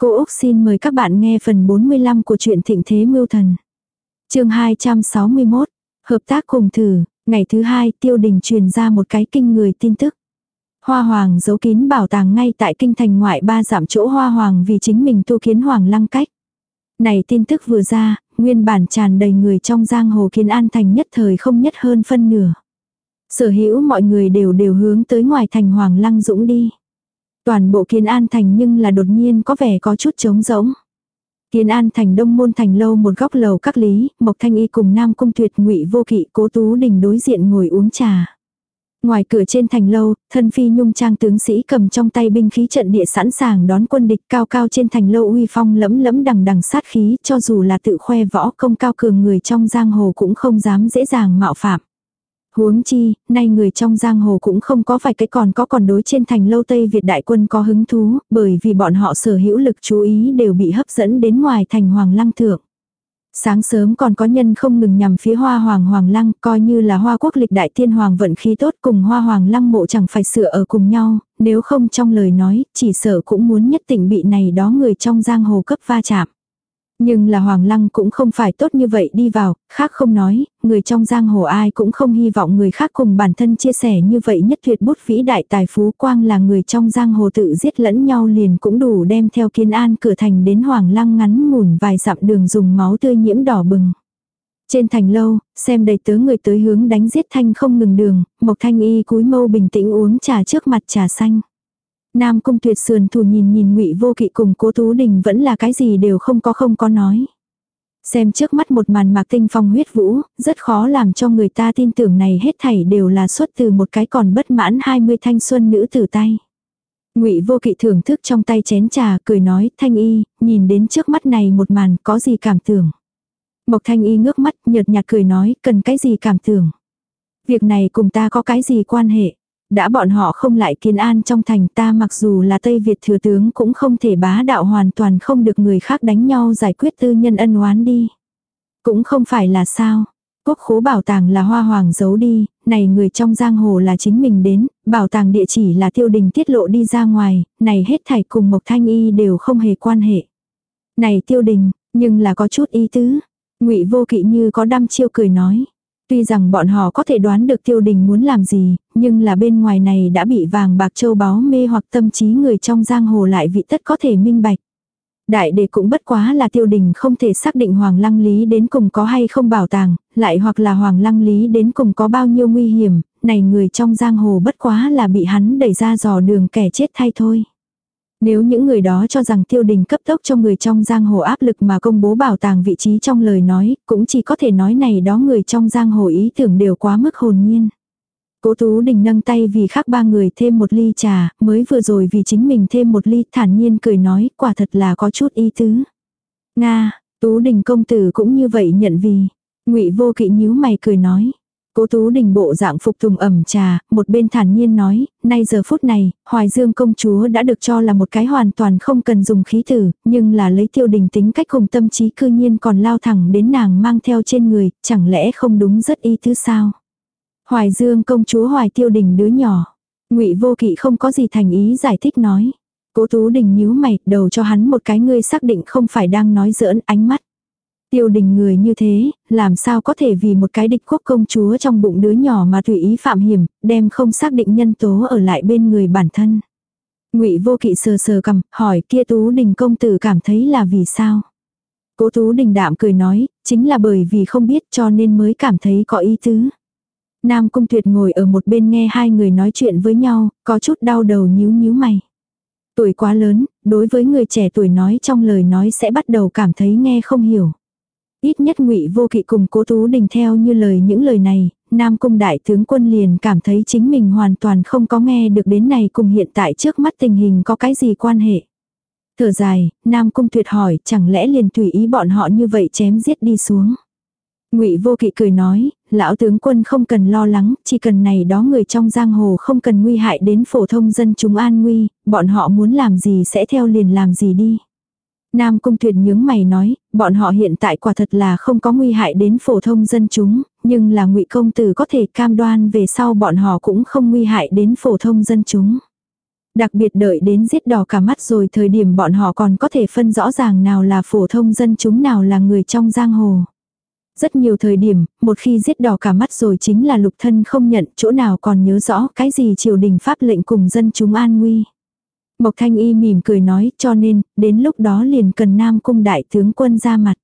Cô Úc xin mời các bạn nghe phần 45 của truyện Thịnh Thế Mưu Thần. chương 261, Hợp tác cùng thử, ngày thứ hai tiêu đình truyền ra một cái kinh người tin tức. Hoa Hoàng giấu kín bảo tàng ngay tại kinh thành ngoại ba giảm chỗ Hoa Hoàng vì chính mình tu kiến Hoàng lăng cách. Này tin tức vừa ra, nguyên bản tràn đầy người trong giang hồ kiến an thành nhất thời không nhất hơn phân nửa. Sở hữu mọi người đều đều hướng tới ngoài thành Hoàng lăng dũng đi. Toàn bộ kiến an thành nhưng là đột nhiên có vẻ có chút trống rỗng. Kiến An thành đông môn thành lâu một góc lầu các lý, Mộc Thanh Y cùng Nam Cung Tuyệt ngụy vô kỵ cố tú đình đối diện ngồi uống trà. Ngoài cửa trên thành lâu, thân phi nhung trang tướng sĩ cầm trong tay binh khí trận địa sẵn sàng đón quân địch cao cao trên thành lâu uy phong lẫm lẫm đằng đằng sát khí cho dù là tự khoe võ công cao cường người trong giang hồ cũng không dám dễ dàng mạo phạm. Huống chi, nay người trong giang hồ cũng không có vài cái còn có còn đối trên thành lâu Tây Việt đại quân có hứng thú, bởi vì bọn họ sở hữu lực chú ý đều bị hấp dẫn đến ngoài thành Hoàng Lăng Thượng. Sáng sớm còn có nhân không ngừng nhằm phía hoa hoàng hoàng lăng, coi như là hoa quốc lịch đại tiên hoàng vận khí tốt cùng hoa hoàng lăng mộ chẳng phải sửa ở cùng nhau, nếu không trong lời nói, chỉ sợ cũng muốn nhất định bị này đó người trong giang hồ cấp va chạm. Nhưng là Hoàng Lăng cũng không phải tốt như vậy đi vào, khác không nói, người trong giang hồ ai cũng không hy vọng người khác cùng bản thân chia sẻ như vậy nhất tuyệt bút vĩ đại tài phú quang là người trong giang hồ tự giết lẫn nhau liền cũng đủ đem theo kiến an cửa thành đến Hoàng Lăng ngắn ngủn vài dặm đường dùng máu tươi nhiễm đỏ bừng. Trên thành lâu, xem đầy tớ người tới hướng đánh giết thanh không ngừng đường, Mộc Thanh Y cúi mâu bình tĩnh uống trà trước mặt trà xanh. Nam cung tuyệt sườn thủ nhìn nhìn ngụy vô kỵ cùng cố tú đình vẫn là cái gì đều không có không có nói. Xem trước mắt một màn mạc tinh phong huyết vũ, rất khó làm cho người ta tin tưởng này hết thảy đều là xuất từ một cái còn bất mãn 20 thanh xuân nữ tử tay. Ngụy Vô Kỵ thưởng thức trong tay chén trà, cười nói, "Thanh Y, nhìn đến trước mắt này một màn, có gì cảm tưởng?" Mộc Thanh Y ngước mắt, nhợt nhạt cười nói, "Cần cái gì cảm tưởng? Việc này cùng ta có cái gì quan hệ?" Đã bọn họ không lại kiên an trong thành ta mặc dù là Tây Việt thừa tướng cũng không thể bá đạo hoàn toàn không được người khác đánh nhau giải quyết tư nhân ân oán đi. Cũng không phải là sao. Quốc khố bảo tàng là hoa hoàng giấu đi, này người trong giang hồ là chính mình đến, bảo tàng địa chỉ là tiêu đình tiết lộ đi ra ngoài, này hết thảy cùng Mộc Thanh Y đều không hề quan hệ. Này tiêu đình, nhưng là có chút ý tứ. ngụy vô kỵ như có đăm chiêu cười nói. Tuy rằng bọn họ có thể đoán được tiêu đình muốn làm gì, nhưng là bên ngoài này đã bị vàng bạc châu báu mê hoặc tâm trí người trong giang hồ lại vị tất có thể minh bạch. Đại đệ cũng bất quá là tiêu đình không thể xác định Hoàng Lăng Lý đến cùng có hay không bảo tàng, lại hoặc là Hoàng Lăng Lý đến cùng có bao nhiêu nguy hiểm, này người trong giang hồ bất quá là bị hắn đẩy ra dò đường kẻ chết thay thôi. Nếu những người đó cho rằng tiêu đình cấp tốc cho người trong giang hồ áp lực mà công bố bảo tàng vị trí trong lời nói, cũng chỉ có thể nói này đó người trong giang hồ ý tưởng đều quá mức hồn nhiên. Cố Tú Đình nâng tay vì khác ba người thêm một ly trà, mới vừa rồi vì chính mình thêm một ly thản nhiên cười nói quả thật là có chút ý tứ. Nga, Tú Đình công tử cũng như vậy nhận vì. ngụy vô kỵ nhíu mày cười nói. Cố Tú Đình bộ dạng phục tùng ẩm trà, một bên thản nhiên nói, nay giờ phút này, Hoài Dương công chúa đã được cho là một cái hoàn toàn không cần dùng khí tử, nhưng là lấy tiêu đình tính cách cùng tâm trí cư nhiên còn lao thẳng đến nàng mang theo trên người, chẳng lẽ không đúng rất ý thứ sao? Hoài Dương công chúa Hoài Tiêu Đình đứa nhỏ. Ngụy Vô Kỵ không có gì thành ý giải thích nói. Cố Tú Đình nhíu mày, đầu cho hắn một cái ngươi xác định không phải đang nói giỡn ánh mắt. Tiêu đình người như thế, làm sao có thể vì một cái địch quốc công chúa trong bụng đứa nhỏ mà tùy ý phạm hiểm, đem không xác định nhân tố ở lại bên người bản thân. Ngụy Vô Kỵ sờ sờ cầm, hỏi kia Tú Đình công tử cảm thấy là vì sao? Cố Tú Đình đạm cười nói, chính là bởi vì không biết cho nên mới cảm thấy có ý tứ. Nam Cung Tuyệt ngồi ở một bên nghe hai người nói chuyện với nhau, có chút đau đầu nhíu nhíu mày. Tuổi quá lớn, đối với người trẻ tuổi nói trong lời nói sẽ bắt đầu cảm thấy nghe không hiểu. Ít nhất ngụy vô kỵ cùng cố tú đình theo như lời những lời này, Nam Cung Đại tướng quân liền cảm thấy chính mình hoàn toàn không có nghe được đến này cùng hiện tại trước mắt tình hình có cái gì quan hệ. Thở dài, Nam Cung tuyệt hỏi chẳng lẽ liền tùy ý bọn họ như vậy chém giết đi xuống. Ngụy Vô Kỵ cười nói, lão tướng quân không cần lo lắng, chỉ cần này đó người trong giang hồ không cần nguy hại đến phổ thông dân chúng an nguy, bọn họ muốn làm gì sẽ theo liền làm gì đi. Nam Cung Tuyệt nhướng mày nói, bọn họ hiện tại quả thật là không có nguy hại đến phổ thông dân chúng, nhưng là Ngụy công tử có thể cam đoan về sau bọn họ cũng không nguy hại đến phổ thông dân chúng. Đặc biệt đợi đến giết đỏ cả mắt rồi thời điểm bọn họ còn có thể phân rõ ràng nào là phổ thông dân chúng nào là người trong giang hồ. Rất nhiều thời điểm, một khi giết đỏ cả mắt rồi chính là lục thân không nhận chỗ nào còn nhớ rõ cái gì triều đình pháp lệnh cùng dân chúng an nguy. Mộc Thanh Y mỉm cười nói cho nên, đến lúc đó liền cần Nam Cung đại tướng quân ra mặt.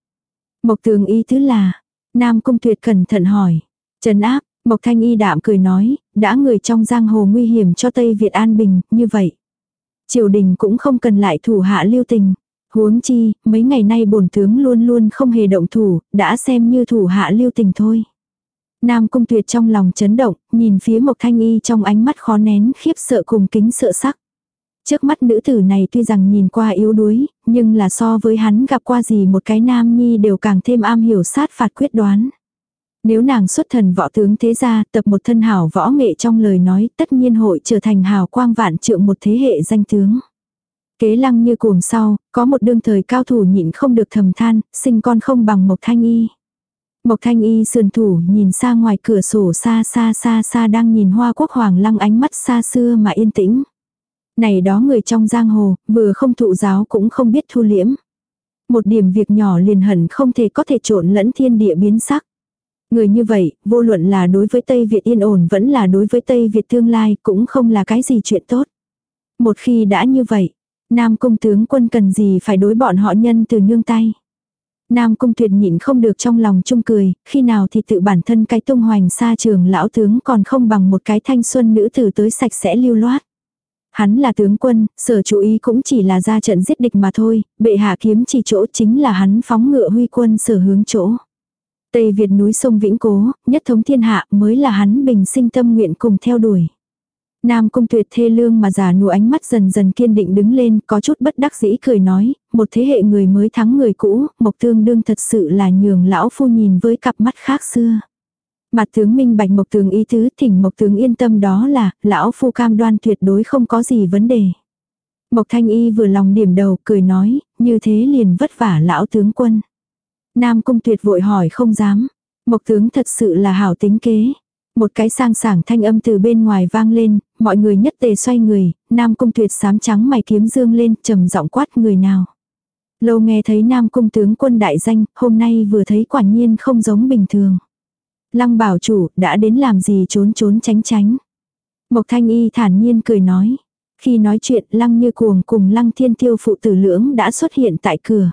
Mộc Tường Y thứ là, Nam Cung tuyệt cẩn thận hỏi, trấn áp, Mộc Thanh Y đạm cười nói, đã người trong giang hồ nguy hiểm cho Tây Việt an bình, như vậy. Triều đình cũng không cần lại thủ hạ lưu tình. Huống chi, mấy ngày nay bổn tướng luôn luôn không hề động thủ, đã xem như thủ hạ lưu tình thôi. Nam Cung Tuyệt trong lòng chấn động, nhìn phía Mộc Thanh Y trong ánh mắt khó nén khiếp sợ cùng kính sợ sắc. Trước mắt nữ tử này tuy rằng nhìn qua yếu đuối, nhưng là so với hắn gặp qua gì một cái nam nhi đều càng thêm am hiểu sát phạt quyết đoán. Nếu nàng xuất thần võ tướng thế gia tập một thân hảo võ nghệ trong lời nói tất nhiên hội trở thành hào quang vạn trượng một thế hệ danh tướng. Kế lăng như cuồng sau, có một đương thời cao thủ nhịn không được thầm than, sinh con không bằng Mộc Thanh Y. Mộc Thanh Y sườn thủ nhìn xa ngoài cửa sổ xa xa xa xa đang nhìn hoa quốc hoàng lăng ánh mắt xa xưa mà yên tĩnh. Này đó người trong giang hồ, vừa không thụ giáo cũng không biết thu liễm. Một điểm việc nhỏ liền hẳn không thể có thể trộn lẫn thiên địa biến sắc. Người như vậy, vô luận là đối với Tây Việt yên ổn vẫn là đối với Tây Việt tương lai cũng không là cái gì chuyện tốt. Một khi đã như vậy, Nam Cung tướng quân cần gì phải đối bọn họ nhân từ nương tay. Nam Cung tuyệt nhịn không được trong lòng chung cười, khi nào thì tự bản thân cái tung hoành xa trường lão tướng còn không bằng một cái thanh xuân nữ tử tới sạch sẽ lưu loát. Hắn là tướng quân, sở chú ý cũng chỉ là ra trận giết địch mà thôi, bệ hạ kiếm chỉ chỗ chính là hắn phóng ngựa huy quân sở hướng chỗ. Tây Việt núi sông Vĩnh Cố, nhất thống thiên hạ mới là hắn bình sinh tâm nguyện cùng theo đuổi. Nam cung tuyệt thê lương mà giả nụ ánh mắt dần dần kiên định đứng lên, có chút bất đắc dĩ cười nói, một thế hệ người mới thắng người cũ, mộc tương đương thật sự là nhường lão phu nhìn với cặp mắt khác xưa. Mặt tướng minh bạch mộc tướng ý tứ thỉnh mộc tướng yên tâm đó là, lão phu cam đoan tuyệt đối không có gì vấn đề. Mộc thanh y vừa lòng điểm đầu cười nói, như thế liền vất vả lão tướng quân. Nam cung tuyệt vội hỏi không dám. Mộc tướng thật sự là hảo tính kế. Một cái sang sảng thanh âm từ bên ngoài vang lên, mọi người nhất tề xoay người, Nam cung tuyệt sám trắng mày kiếm dương lên, trầm giọng quát người nào. Lâu nghe thấy Nam cung tướng quân đại danh, hôm nay vừa thấy quả nhiên không giống bình thường. Lăng bảo chủ, đã đến làm gì trốn trốn tránh tránh. Mộc thanh y thản nhiên cười nói. Khi nói chuyện, lăng như cuồng cùng lăng thiên tiêu phụ tử lưỡng đã xuất hiện tại cửa.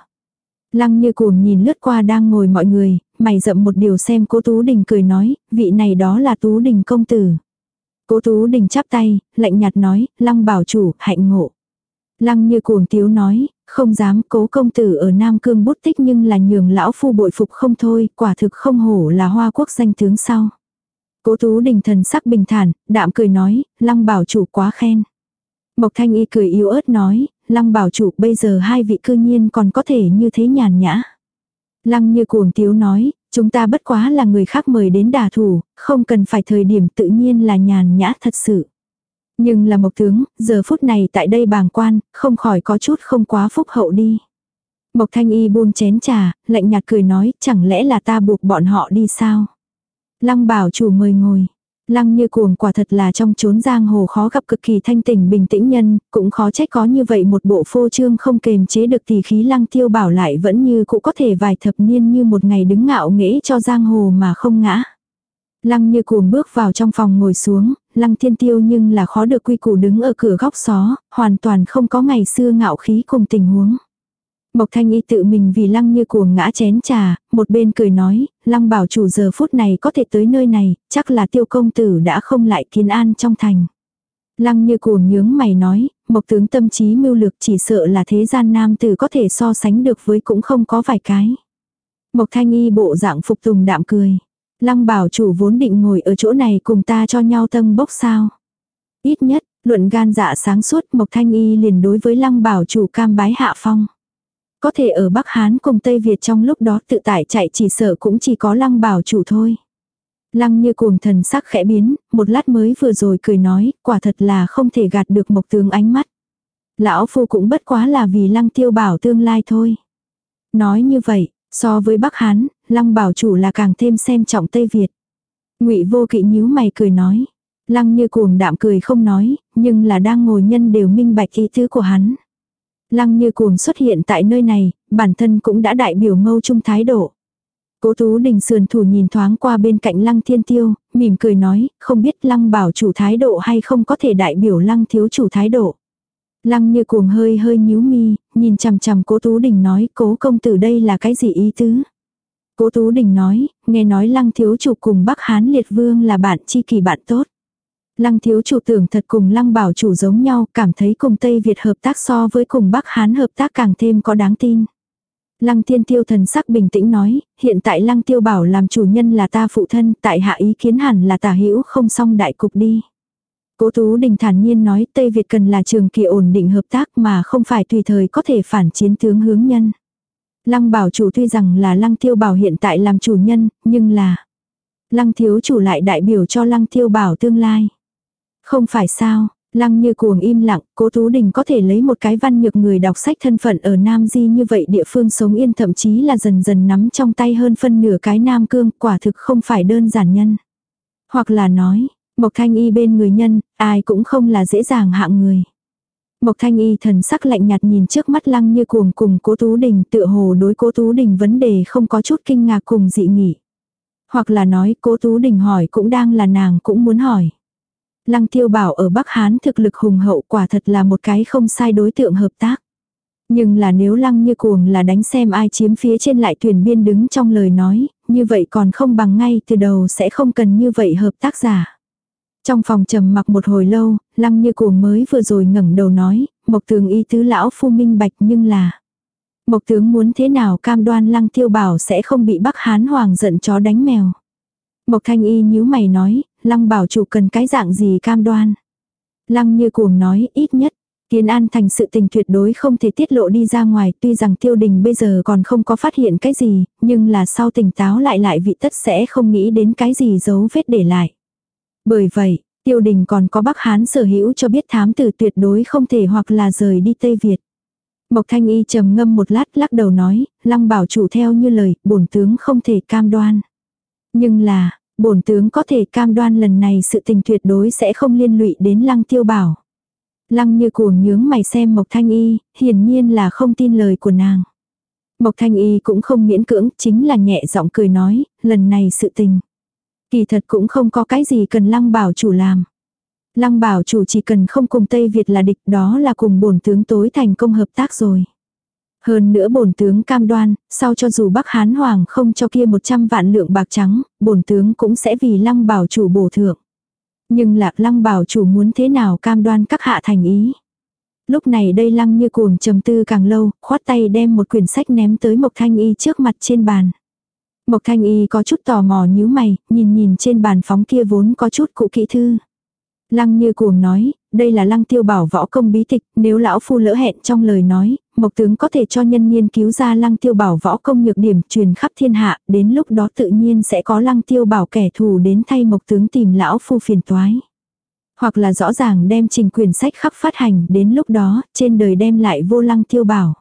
Lăng như cuồng nhìn lướt qua đang ngồi mọi người, mày rậm một điều xem cố Tú Đình cười nói, vị này đó là Tú Đình công tử. Cố Tú Đình chắp tay, lạnh nhạt nói, lăng bảo chủ, hạnh ngộ. Lăng như cuồng tiếu nói, không dám cố công tử ở Nam Cương bút tích nhưng là nhường lão phu bội phục không thôi, quả thực không hổ là hoa quốc danh tướng sau. Cố Tú Đình thần sắc bình thản, đạm cười nói, lăng bảo chủ quá khen. Mộc Thanh Y cười yếu ớt nói, lăng bảo chủ bây giờ hai vị cư nhiên còn có thể như thế nhàn nhã. Lăng như cuồng tiếu nói, chúng ta bất quá là người khác mời đến đà thủ, không cần phải thời điểm tự nhiên là nhàn nhã thật sự. Nhưng là mộc tướng, giờ phút này tại đây bàng quan, không khỏi có chút không quá phúc hậu đi. Mộc thanh y buông chén trà, lạnh nhạt cười nói, chẳng lẽ là ta buộc bọn họ đi sao? Lăng bảo chủ mời ngồi. Lăng như cuồng quả thật là trong chốn giang hồ khó gặp cực kỳ thanh tỉnh bình tĩnh nhân, cũng khó trách có như vậy một bộ phô trương không kềm chế được thì khí lăng tiêu bảo lại vẫn như cũng có thể vài thập niên như một ngày đứng ngạo nghễ cho giang hồ mà không ngã. Lăng như cuồng bước vào trong phòng ngồi xuống, lăng thiên tiêu nhưng là khó được quy củ đứng ở cửa góc xó, hoàn toàn không có ngày xưa ngạo khí cùng tình huống. Mộc Thanh Y tự mình vì lăng như cuồng ngã chén trà, một bên cười nói, lăng bảo chủ giờ phút này có thể tới nơi này, chắc là tiêu công tử đã không lại kiến an trong thành. Lăng như cuồng nhướng mày nói, mộc tướng tâm trí mưu lược chỉ sợ là thế gian nam tử có thể so sánh được với cũng không có vài cái. Mộc Thanh Y bộ dạng phục tùng đạm cười. Lăng bảo chủ vốn định ngồi ở chỗ này cùng ta cho nhau tâm bốc sao. Ít nhất, luận gan dạ sáng suốt Mộc Thanh Y liền đối với lăng bảo chủ cam bái hạ phong. Có thể ở Bắc Hán cùng Tây Việt trong lúc đó tự tại chạy chỉ sợ cũng chỉ có lăng bảo chủ thôi. Lăng như cuồng thần sắc khẽ biến, một lát mới vừa rồi cười nói, quả thật là không thể gạt được mộc tướng ánh mắt. Lão phu cũng bất quá là vì lăng tiêu bảo tương lai thôi. Nói như vậy, so với Bắc Hán, lăng bảo chủ là càng thêm xem trọng Tây Việt. ngụy vô kỵ nhíu mày cười nói. Lăng như cuồng đạm cười không nói, nhưng là đang ngồi nhân đều minh bạch ý tứ của hắn. Lăng như cuồng xuất hiện tại nơi này, bản thân cũng đã đại biểu ngâu Trung thái độ. Cố Tú Đình sườn thủ nhìn thoáng qua bên cạnh Lăng Thiên Tiêu, mỉm cười nói, không biết Lăng bảo chủ thái độ hay không có thể đại biểu Lăng thiếu chủ thái độ. Lăng như cuồng hơi hơi nhíu mi, nhìn chằm chằm Cố Tú Đình nói, Cố công tử đây là cái gì ý tứ? Cố Tú Đình nói, nghe nói Lăng thiếu chủ cùng Bắc Hán Liệt Vương là bạn chi kỳ bạn tốt. Lăng thiếu chủ tưởng thật cùng lăng bảo chủ giống nhau, cảm thấy cùng Tây Việt hợp tác so với cùng Bắc Hán hợp tác càng thêm có đáng tin. Lăng thiên tiêu thần sắc bình tĩnh nói, hiện tại lăng tiêu bảo làm chủ nhân là ta phụ thân, tại hạ ý kiến hẳn là tả hữu không xong đại cục đi. Cố Tú Đình thản nhiên nói Tây Việt cần là trường kỳ ổn định hợp tác mà không phải tùy thời có thể phản chiến tướng hướng nhân. Lăng bảo chủ tuy rằng là lăng tiêu bảo hiện tại làm chủ nhân, nhưng là lăng thiếu chủ lại đại biểu cho lăng tiêu bảo tương lai. Không phải sao, lăng như cuồng im lặng, cố Tú Đình có thể lấy một cái văn nhược người đọc sách thân phận ở Nam Di như vậy địa phương sống yên thậm chí là dần dần nắm trong tay hơn phân nửa cái Nam Cương, quả thực không phải đơn giản nhân. Hoặc là nói, Mộc Thanh Y bên người nhân, ai cũng không là dễ dàng hạng người. Mộc Thanh Y thần sắc lạnh nhạt nhìn trước mắt lăng như cuồng cùng cố Tú Đình tựa hồ đối cố Tú Đình vấn đề không có chút kinh ngạc cùng dị nghị. Hoặc là nói cố Tú Đình hỏi cũng đang là nàng cũng muốn hỏi. Lăng tiêu bảo ở Bắc Hán thực lực hùng hậu quả thật là một cái không sai đối tượng hợp tác. Nhưng là nếu lăng như cuồng là đánh xem ai chiếm phía trên lại thuyền biên đứng trong lời nói, như vậy còn không bằng ngay từ đầu sẽ không cần như vậy hợp tác giả. Trong phòng trầm mặc một hồi lâu, lăng như cuồng mới vừa rồi ngẩng đầu nói, mộc tướng y tứ lão phu minh bạch nhưng là. Mộc tướng muốn thế nào cam đoan lăng tiêu bảo sẽ không bị bắc hán hoàng giận chó đánh mèo. Mộc thanh y nhíu mày nói, lăng bảo chủ cần cái dạng gì cam đoan. Lăng như cuồng nói, ít nhất, Kiến An thành sự tình tuyệt đối không thể tiết lộ đi ra ngoài, tuy rằng tiêu đình bây giờ còn không có phát hiện cái gì, nhưng là sau tỉnh táo lại lại vị tất sẽ không nghĩ đến cái gì dấu vết để lại. Bởi vậy, tiêu đình còn có Bắc Hán sở hữu cho biết thám tử tuyệt đối không thể hoặc là rời đi Tây Việt. Mộc Thanh Y trầm ngâm một lát lắc đầu nói, lăng bảo chủ theo như lời, bổn tướng không thể cam đoan. Nhưng là, bổn tướng có thể cam đoan lần này sự tình tuyệt đối sẽ không liên lụy đến lăng tiêu bảo. Lăng như cuồng nhướng mày xem Mộc Thanh Y, hiển nhiên là không tin lời của nàng. Mộc Thanh Y cũng không miễn cưỡng, chính là nhẹ giọng cười nói, lần này sự tình. Kỳ thật cũng không có cái gì cần lăng bảo chủ làm. Lăng bảo chủ chỉ cần không cùng Tây Việt là địch đó là cùng bổn tướng tối thành công hợp tác rồi. Hơn nữa bổn tướng cam đoan, sau cho dù Bắc Hán Hoàng không cho kia 100 vạn lượng bạc trắng, bổn tướng cũng sẽ vì lăng bảo chủ bổ thượng. Nhưng lạc lăng bảo chủ muốn thế nào cam đoan các hạ thành ý. Lúc này đây lăng như cuồng trầm tư càng lâu, khoát tay đem một quyển sách ném tới Mộc Thanh Y trước mặt trên bàn. Mộc Thanh Y có chút tò mò nhíu mày, nhìn nhìn trên bàn phóng kia vốn có chút cụ kỹ thư. Lăng như cuồng nói, đây là lăng tiêu bảo võ công bí tịch, nếu lão phu lỡ hẹn trong lời nói, mộc tướng có thể cho nhân nghiên cứu ra lăng tiêu bảo võ công nhược điểm truyền khắp thiên hạ, đến lúc đó tự nhiên sẽ có lăng tiêu bảo kẻ thù đến thay mộc tướng tìm lão phu phiền toái. Hoặc là rõ ràng đem trình quyền sách khắp phát hành, đến lúc đó, trên đời đem lại vô lăng tiêu bảo.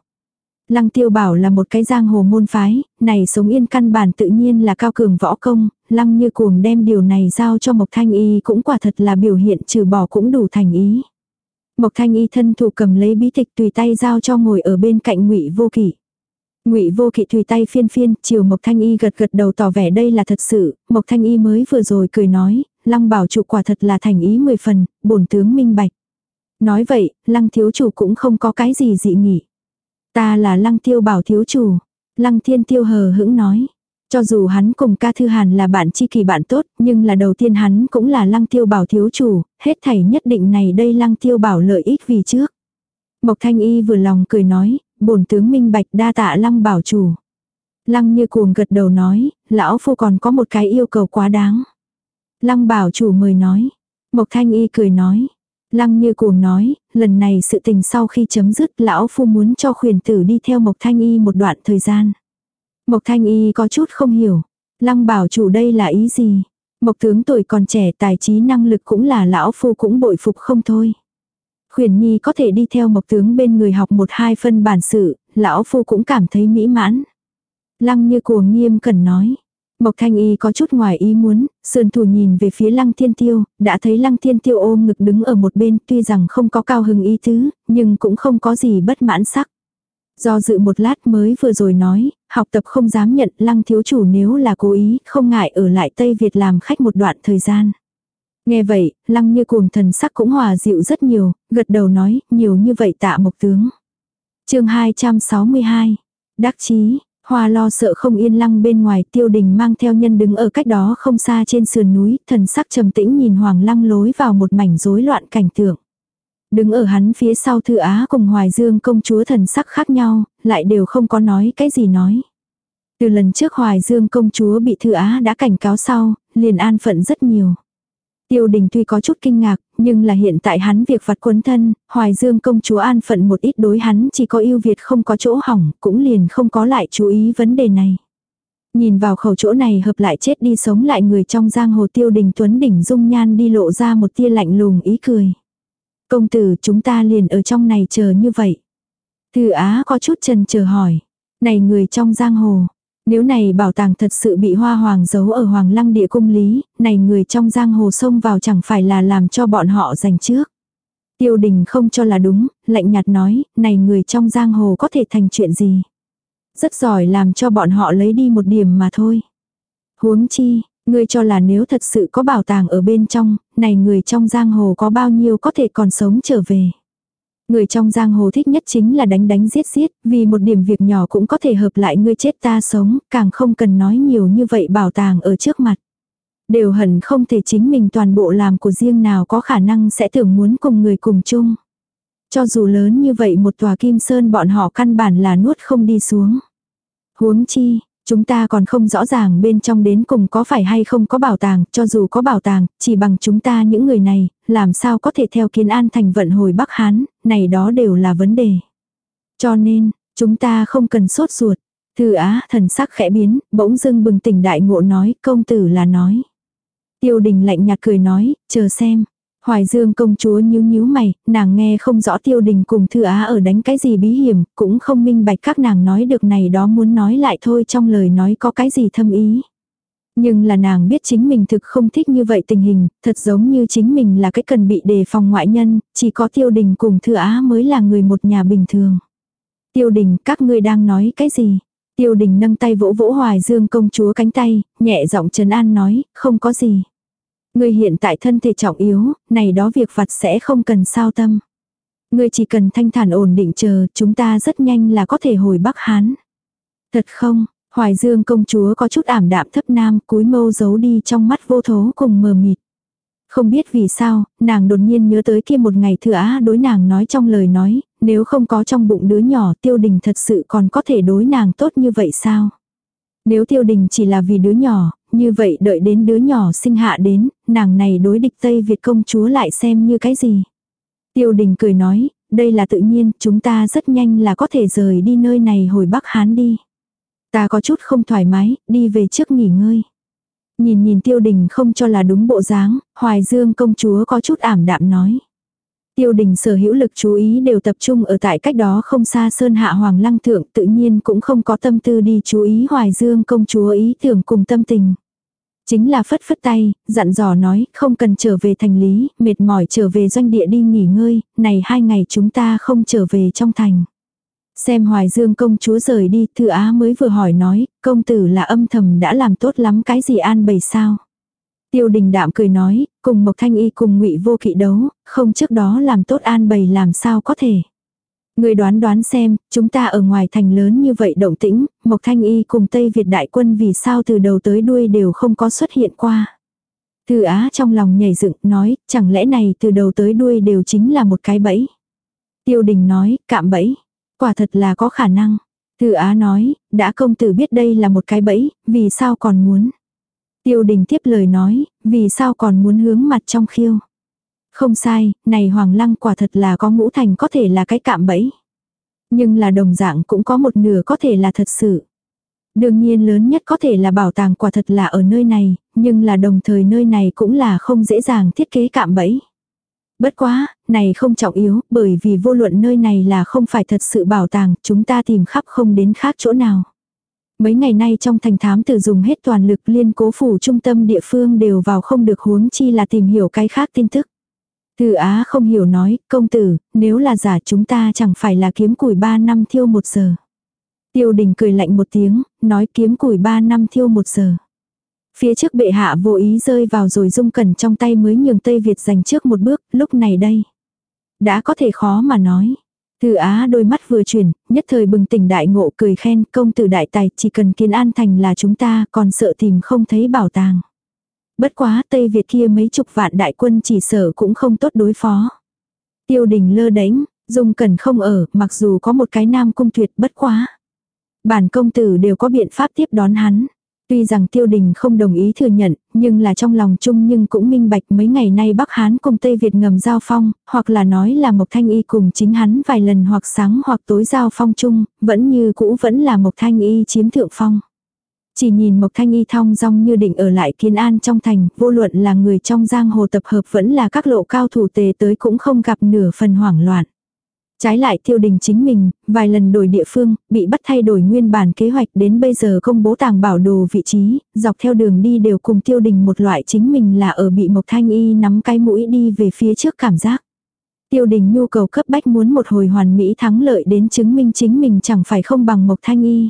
Lăng tiêu bảo là một cái giang hồ môn phái, này sống yên căn bản tự nhiên là cao cường võ công, lăng như cuồng đem điều này giao cho Mộc Thanh Y cũng quả thật là biểu hiện trừ bỏ cũng đủ thành ý. Mộc Thanh Y thân thủ cầm lấy bí tịch tùy tay giao cho ngồi ở bên cạnh Ngụy Vô Kỵ. Ngụy Vô Kỵ tùy tay phiên phiên, chiều Mộc Thanh Y gật gật đầu tỏ vẻ đây là thật sự, Mộc Thanh Y mới vừa rồi cười nói, Lăng bảo chủ quả thật là thành ý mười phần, bổn tướng minh bạch. Nói vậy, Lăng thiếu chủ cũng không có cái gì dị nghị. Ta là Lăng Tiêu bảo thiếu chủ. Lăng Thiên Tiêu hờ hững nói. Cho dù hắn cùng ca thư hàn là bạn chi kỳ bạn tốt, nhưng là đầu tiên hắn cũng là lăng tiêu bảo thiếu chủ, hết thảy nhất định này đây lăng tiêu bảo lợi ích vì trước. Mộc thanh y vừa lòng cười nói, bổn tướng minh bạch đa tạ lăng bảo chủ. Lăng như cuồng gật đầu nói, lão phu còn có một cái yêu cầu quá đáng. Lăng bảo chủ mời nói. Mộc thanh y cười nói. Lăng như cuồng nói, lần này sự tình sau khi chấm dứt lão phu muốn cho khuyển tử đi theo Mộc thanh y một đoạn thời gian. Mộc Thanh Y có chút không hiểu. Lăng bảo chủ đây là ý gì? Mộc tướng tuổi còn trẻ tài trí năng lực cũng là lão phu cũng bội phục không thôi. Khuyển Nhi có thể đi theo mộc tướng bên người học một hai phân bản sự, lão phu cũng cảm thấy mỹ mãn. Lăng như cuồng nghiêm cần nói. Mộc Thanh Y có chút ngoài ý muốn, sườn thủ nhìn về phía Lăng Thiên Tiêu, đã thấy Lăng Thiên Tiêu ôm ngực đứng ở một bên tuy rằng không có cao hứng ý tứ, nhưng cũng không có gì bất mãn sắc. Do dự một lát mới vừa rồi nói, học tập không dám nhận Lăng Thiếu Chủ nếu là cố ý, không ngại ở lại Tây Việt làm khách một đoạn thời gian. Nghe vậy, Lăng như cuồng thần sắc cũng hòa dịu rất nhiều, gật đầu nói, nhiều như vậy tạ mộc tướng. chương 262, Đắc chí Hoa lo sợ không yên lăng bên ngoài tiêu đình mang theo nhân đứng ở cách đó không xa trên sườn núi, thần sắc trầm tĩnh nhìn hoàng lăng lối vào một mảnh rối loạn cảnh tượng. Đứng ở hắn phía sau thư á cùng hoài dương công chúa thần sắc khác nhau, lại đều không có nói cái gì nói. Từ lần trước hoài dương công chúa bị thư á đã cảnh cáo sau, liền an phận rất nhiều. Tiêu đình tuy có chút kinh ngạc, nhưng là hiện tại hắn việc vặt quấn thân, hoài dương công chúa an phận một ít đối hắn chỉ có yêu Việt không có chỗ hỏng, cũng liền không có lại chú ý vấn đề này. Nhìn vào khẩu chỗ này hợp lại chết đi sống lại người trong giang hồ tiêu đình tuấn đỉnh dung nhan đi lộ ra một tia lạnh lùng ý cười. Công tử chúng ta liền ở trong này chờ như vậy. Thư Á có chút trần chờ hỏi. Này người trong giang hồ, nếu này bảo tàng thật sự bị hoa hoàng giấu ở hoàng lăng địa cung lý, này người trong giang hồ sông vào chẳng phải là làm cho bọn họ giành trước. Tiêu đình không cho là đúng, lạnh nhạt nói, này người trong giang hồ có thể thành chuyện gì. Rất giỏi làm cho bọn họ lấy đi một điểm mà thôi. Huống chi, ngươi cho là nếu thật sự có bảo tàng ở bên trong, này người trong giang hồ có bao nhiêu có thể còn sống trở về. Người trong giang hồ thích nhất chính là đánh đánh giết giết, vì một điểm việc nhỏ cũng có thể hợp lại ngươi chết ta sống, càng không cần nói nhiều như vậy bảo tàng ở trước mặt. Đều hẳn không thể chính mình toàn bộ làm của riêng nào có khả năng sẽ tưởng muốn cùng người cùng chung. Cho dù lớn như vậy một tòa kim sơn bọn họ căn bản là nuốt không đi xuống. Huống chi, Chúng ta còn không rõ ràng bên trong đến cùng có phải hay không có bảo tàng, cho dù có bảo tàng, chỉ bằng chúng ta những người này, làm sao có thể theo kiến an thành vận hồi Bắc Hán, này đó đều là vấn đề. Cho nên, chúng ta không cần sốt ruột. Thư á, thần sắc khẽ biến, bỗng dưng bừng tỉnh đại ngộ nói, công tử là nói. Tiêu đình lạnh nhạt cười nói, chờ xem. Hoài Dương công chúa nhíu nhíu mày, nàng nghe không rõ tiêu đình cùng thư á ở đánh cái gì bí hiểm, cũng không minh bạch các nàng nói được này đó muốn nói lại thôi trong lời nói có cái gì thâm ý. Nhưng là nàng biết chính mình thực không thích như vậy tình hình, thật giống như chính mình là cái cần bị đề phòng ngoại nhân, chỉ có tiêu đình cùng thư á mới là người một nhà bình thường. Tiêu đình, các ngươi đang nói cái gì? Tiêu đình nâng tay vỗ vỗ hoài dương công chúa cánh tay, nhẹ giọng trấn an nói, không có gì. Ngươi hiện tại thân thể trọng yếu, này đó việc vặt sẽ không cần sao tâm. Ngươi chỉ cần thanh thản ổn định chờ, chúng ta rất nhanh là có thể hồi Bắc Hán. Thật không, Hoài Dương công chúa có chút ảm đạm thấp nam, cúi mâu giấu đi trong mắt vô thố cùng mờ mịt. Không biết vì sao, nàng đột nhiên nhớ tới kia một ngày thừa á đối nàng nói trong lời nói, nếu không có trong bụng đứa nhỏ tiêu đình thật sự còn có thể đối nàng tốt như vậy sao? Nếu tiêu đình chỉ là vì đứa nhỏ, như vậy đợi đến đứa nhỏ sinh hạ đến, nàng này đối địch Tây Việt công chúa lại xem như cái gì. Tiêu đình cười nói, đây là tự nhiên, chúng ta rất nhanh là có thể rời đi nơi này hồi Bắc Hán đi. Ta có chút không thoải mái, đi về trước nghỉ ngơi. Nhìn nhìn tiêu đình không cho là đúng bộ dáng, Hoài Dương công chúa có chút ảm đạm nói. Tiêu đình sở hữu lực chú ý đều tập trung ở tại cách đó không xa Sơn Hạ Hoàng Lăng Thượng tự nhiên cũng không có tâm tư đi chú ý Hoài Dương công chúa ý tưởng cùng tâm tình. Chính là phất phất tay, dặn dò nói không cần trở về thành lý, mệt mỏi trở về doanh địa đi nghỉ ngơi, này hai ngày chúng ta không trở về trong thành. Xem Hoài Dương công chúa rời đi, Thư Á mới vừa hỏi nói, công tử là âm thầm đã làm tốt lắm cái gì an bày sao. Tiêu đình đạm cười nói, cùng Mộc Thanh Y cùng ngụy vô kỵ đấu, không trước đó làm tốt an bày làm sao có thể. Người đoán đoán xem, chúng ta ở ngoài thành lớn như vậy động tĩnh, Mộc Thanh Y cùng Tây Việt đại quân vì sao từ đầu tới đuôi đều không có xuất hiện qua. Thư Á trong lòng nhảy dựng nói, chẳng lẽ này từ đầu tới đuôi đều chính là một cái bẫy. Tiêu đình nói, cạm bẫy. Quả thật là có khả năng. Thư Á nói, đã công tử biết đây là một cái bẫy, vì sao còn muốn. Tiêu đình tiếp lời nói, vì sao còn muốn hướng mặt trong khiêu. Không sai, này Hoàng Lăng quả thật là có ngũ thành có thể là cái cạm bẫy. Nhưng là đồng dạng cũng có một nửa có thể là thật sự. Đương nhiên lớn nhất có thể là bảo tàng quả thật là ở nơi này, nhưng là đồng thời nơi này cũng là không dễ dàng thiết kế cạm bẫy. Bất quá, này không trọng yếu, bởi vì vô luận nơi này là không phải thật sự bảo tàng, chúng ta tìm khắp không đến khác chỗ nào. Mấy ngày nay trong thành thám tử dùng hết toàn lực liên cố phủ trung tâm địa phương đều vào không được huống chi là tìm hiểu cái khác tin tức. Từ Á không hiểu nói, công tử, nếu là giả chúng ta chẳng phải là kiếm củi 3 năm thiêu một giờ. Tiêu đình cười lạnh một tiếng, nói kiếm củi 3 năm thiêu một giờ. Phía trước bệ hạ vô ý rơi vào rồi dung cẩn trong tay mới nhường Tây Việt giành trước một bước, lúc này đây. Đã có thể khó mà nói. Từ Á đôi mắt vừa chuyển, nhất thời bừng tỉnh đại ngộ cười khen công tử đại tài chỉ cần kiến an thành là chúng ta còn sợ tìm không thấy bảo tàng. Bất quá Tây Việt kia mấy chục vạn đại quân chỉ sợ cũng không tốt đối phó. Tiêu đình lơ đánh, dung cần không ở, mặc dù có một cái nam cung tuyệt bất quá. Bản công tử đều có biện pháp tiếp đón hắn. Tuy rằng tiêu đình không đồng ý thừa nhận, nhưng là trong lòng chung nhưng cũng minh bạch mấy ngày nay Bắc Hán cùng Tây Việt ngầm giao phong, hoặc là nói là Mộc Thanh Y cùng chính hắn vài lần hoặc sáng hoặc tối giao phong chung, vẫn như cũ vẫn là Mộc Thanh Y chiếm thượng phong. Chỉ nhìn Mộc Thanh Y thong dong như định ở lại kiên an trong thành, vô luận là người trong giang hồ tập hợp vẫn là các lộ cao thủ tề tới cũng không gặp nửa phần hoảng loạn. Trái lại tiêu đình chính mình, vài lần đổi địa phương, bị bắt thay đổi nguyên bản kế hoạch đến bây giờ công bố tàng bảo đồ vị trí, dọc theo đường đi đều cùng tiêu đình một loại chính mình là ở bị Mộc Thanh Y nắm cái mũi đi về phía trước cảm giác. Tiêu đình nhu cầu cấp bách muốn một hồi hoàn mỹ thắng lợi đến chứng minh chính mình chẳng phải không bằng Mộc Thanh Y.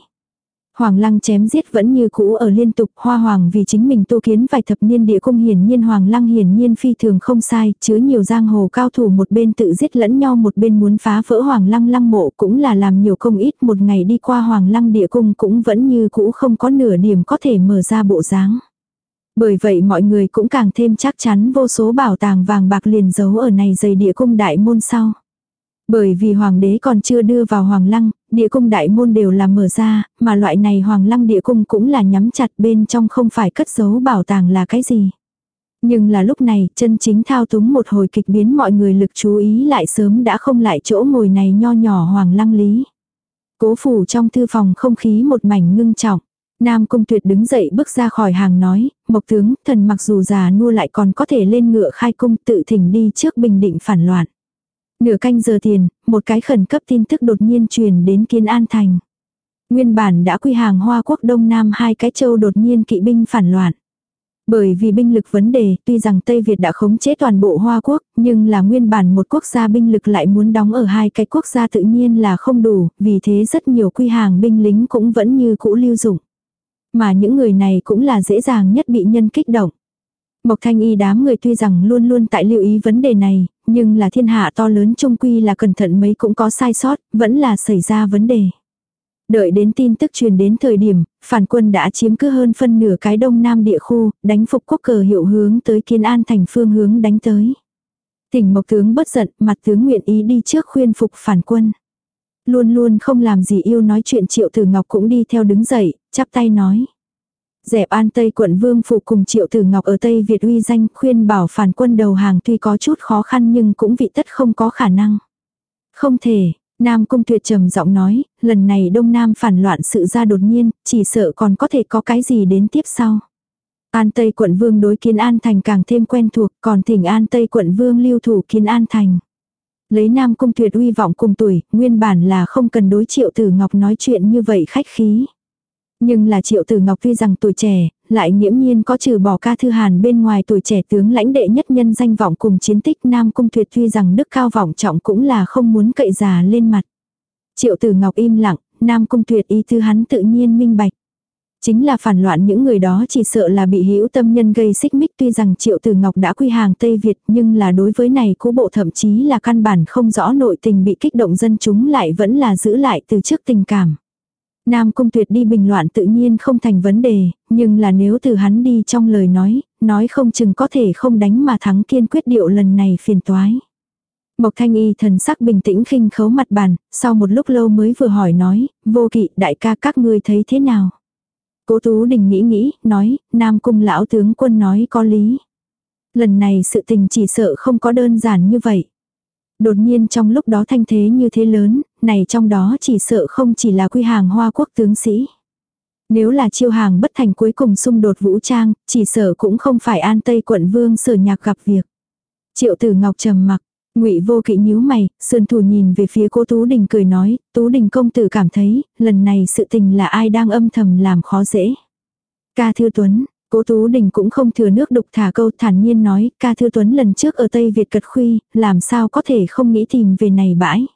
Hoàng lăng chém giết vẫn như cũ ở liên tục, hoa hoàng vì chính mình tu kiến vài thập niên địa cung hiển nhiên hoàng lăng hiển nhiên phi thường không sai, chứa nhiều giang hồ cao thủ một bên tự giết lẫn nhau một bên muốn phá vỡ hoàng lăng lăng mộ cũng là làm nhiều công ít một ngày đi qua hoàng lăng địa cung cũng vẫn như cũ không có nửa điểm có thể mở ra bộ dáng. Bởi vậy mọi người cũng càng thêm chắc chắn vô số bảo tàng vàng bạc liền giấu ở này dày địa cung đại môn sau. Bởi vì hoàng đế còn chưa đưa vào hoàng lăng, địa cung đại môn đều là mở ra, mà loại này hoàng lăng địa cung cũng là nhắm chặt bên trong không phải cất giấu bảo tàng là cái gì. Nhưng là lúc này, chân chính thao túng một hồi kịch biến mọi người lực chú ý lại sớm đã không lại chỗ ngồi này nho nhỏ hoàng lăng lý. Cố phủ trong thư phòng không khí một mảnh ngưng trọng. Nam Cung Tuyệt đứng dậy bước ra khỏi hàng nói, Mộc tướng, thần mặc dù già nua lại còn có thể lên ngựa khai cung tự thỉnh đi trước bình định phản loạn. Nửa canh giờ tiền, một cái khẩn cấp tin tức đột nhiên truyền đến Kiến An Thành. Nguyên bản đã quy hàng Hoa Quốc Đông Nam hai cái châu đột nhiên kỵ binh phản loạn. Bởi vì binh lực vấn đề, tuy rằng Tây Việt đã khống chế toàn bộ Hoa Quốc, nhưng là nguyên bản một quốc gia binh lực lại muốn đóng ở hai cái quốc gia tự nhiên là không đủ, vì thế rất nhiều quy hàng binh lính cũng vẫn như cũ lưu dụng. Mà những người này cũng là dễ dàng nhất bị nhân kích động. Mộc Thanh Y đám người tuy rằng luôn luôn tại lưu ý vấn đề này, nhưng là thiên hạ to lớn trung quy là cẩn thận mấy cũng có sai sót, vẫn là xảy ra vấn đề. Đợi đến tin tức truyền đến thời điểm, phản quân đã chiếm cứ hơn phân nửa cái đông nam địa khu, đánh phục quốc cờ hiệu hướng tới kiên an thành phương hướng đánh tới. Tỉnh Mộc Tướng bất giận, mặt tướng nguyện ý đi trước khuyên phục phản quân. Luôn luôn không làm gì yêu nói chuyện triệu tử ngọc cũng đi theo đứng dậy, chắp tay nói. Dẹp an Tây quận Vương Phủ cùng Triệu Tử Ngọc ở Tây Việt uy danh khuyên bảo phản quân đầu hàng tuy có chút khó khăn nhưng cũng vị tất không có khả năng. Không thể, Nam Cung Tuyệt trầm giọng nói, lần này Đông Nam phản loạn sự ra đột nhiên, chỉ sợ còn có thể có cái gì đến tiếp sau. An Tây quận Vương đối kiến An Thành càng thêm quen thuộc, còn thỉnh An Tây quận Vương lưu thủ kiến An Thành. Lấy Nam Cung Tuyệt uy vọng cùng tuổi, nguyên bản là không cần đối triệu tử Ngọc nói chuyện như vậy khách khí. Nhưng là triệu tử ngọc tuy rằng tuổi trẻ, lại nghiễm nhiên có trừ bỏ ca thư hàn bên ngoài tuổi trẻ tướng lãnh đệ nhất nhân danh vọng cùng chiến tích Nam Cung Tuyệt tuy rằng đức cao vọng trọng cũng là không muốn cậy già lên mặt. Triệu tử ngọc im lặng, Nam Cung Tuyệt ý thư hắn tự nhiên minh bạch. Chính là phản loạn những người đó chỉ sợ là bị hữu tâm nhân gây xích mích tuy rằng Triệu Tử Ngọc đã quy hàng Tây Việt nhưng là đối với này cố bộ thậm chí là căn bản không rõ nội tình bị kích động dân chúng lại vẫn là giữ lại từ trước tình cảm. Nam Cung Tuyệt đi bình loạn tự nhiên không thành vấn đề, nhưng là nếu từ hắn đi trong lời nói, nói không chừng có thể không đánh mà thắng kiên quyết điệu lần này phiền toái. Mộc Thanh Y thần sắc bình tĩnh khinh khấu mặt bàn, sau một lúc lâu mới vừa hỏi nói, vô kỵ đại ca các ngươi thấy thế nào? Cố Tú Đình nghĩ nghĩ, nói, Nam Cung lão tướng quân nói có lý. Lần này sự tình chỉ sợ không có đơn giản như vậy. Đột nhiên trong lúc đó thanh thế như thế lớn, này trong đó chỉ sợ không chỉ là quy hàng hoa quốc tướng sĩ. Nếu là chiêu hàng bất thành cuối cùng xung đột vũ trang, chỉ sợ cũng không phải an tây quận vương sở nhạc gặp việc. Triệu tử ngọc trầm mặc, Ngụy Vô Kỵ nhíu mày, sườn thủ nhìn về phía cô Tú Đình cười nói, Tú Đình công tử cảm thấy, lần này sự tình là ai đang âm thầm làm khó dễ. Ca Thư Tuấn, Cố Tú Đình cũng không thừa nước đục thả câu thản nhiên nói, ca thư tuấn lần trước ở Tây Việt cật khuy, làm sao có thể không nghĩ tìm về này bãi.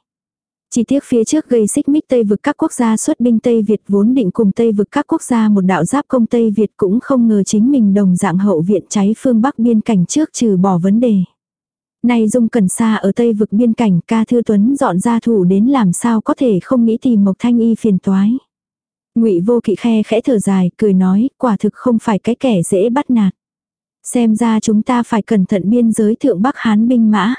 Chỉ tiếc phía trước gây xích mích Tây vực các quốc gia xuất binh Tây Việt vốn định cùng Tây vực các quốc gia một đạo giáp công Tây Việt cũng không ngờ chính mình đồng dạng hậu viện cháy phương Bắc biên cảnh trước trừ bỏ vấn đề. Nay Dung Cẩn Sa ở Tây vực biên cảnh ca thư tuấn dọn ra thủ đến làm sao có thể không nghĩ tìm Mộc Thanh Y phiền toái. Ngụy Vô Kỵ khe khẽ thở dài, cười nói, quả thực không phải cái kẻ dễ bắt nạt. Xem ra chúng ta phải cẩn thận biên giới thượng Bắc Hán binh mã.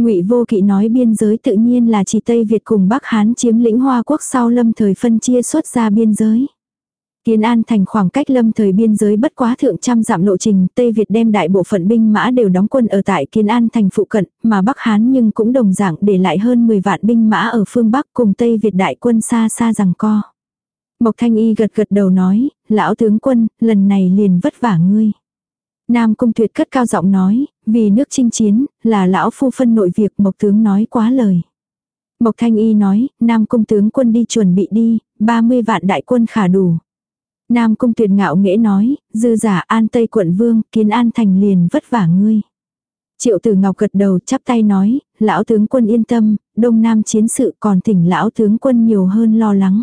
Ngụy Vô Kỵ nói biên giới tự nhiên là chỉ Tây Việt cùng Bắc Hán chiếm lĩnh Hoa quốc sau lâm thời phân chia xuất ra biên giới. Kiến An thành khoảng cách lâm thời biên giới bất quá thượng trăm dặm lộ trình, Tây Việt đem đại bộ phận binh mã đều đóng quân ở tại Kiến An thành phụ cận, mà Bắc Hán nhưng cũng đồng dạng để lại hơn 10 vạn binh mã ở phương Bắc cùng Tây Việt đại quân xa xa rằng co. Mộc Thanh Y gật gật đầu nói, lão tướng quân, lần này liền vất vả ngươi. Nam Cung Tuyệt cất cao giọng nói, vì nước chinh chiến, là lão phu phân nội việc Mộc tướng nói quá lời. Mộc Thanh Y nói, Nam Cung tướng quân đi chuẩn bị đi, 30 vạn đại quân khả đủ. Nam Cung Tuyệt ngạo nghễ nói, dư giả an Tây quận vương, kiến an thành liền vất vả ngươi. Triệu tử ngọc gật đầu chắp tay nói, lão tướng quân yên tâm, đông nam chiến sự còn thỉnh lão tướng quân nhiều hơn lo lắng.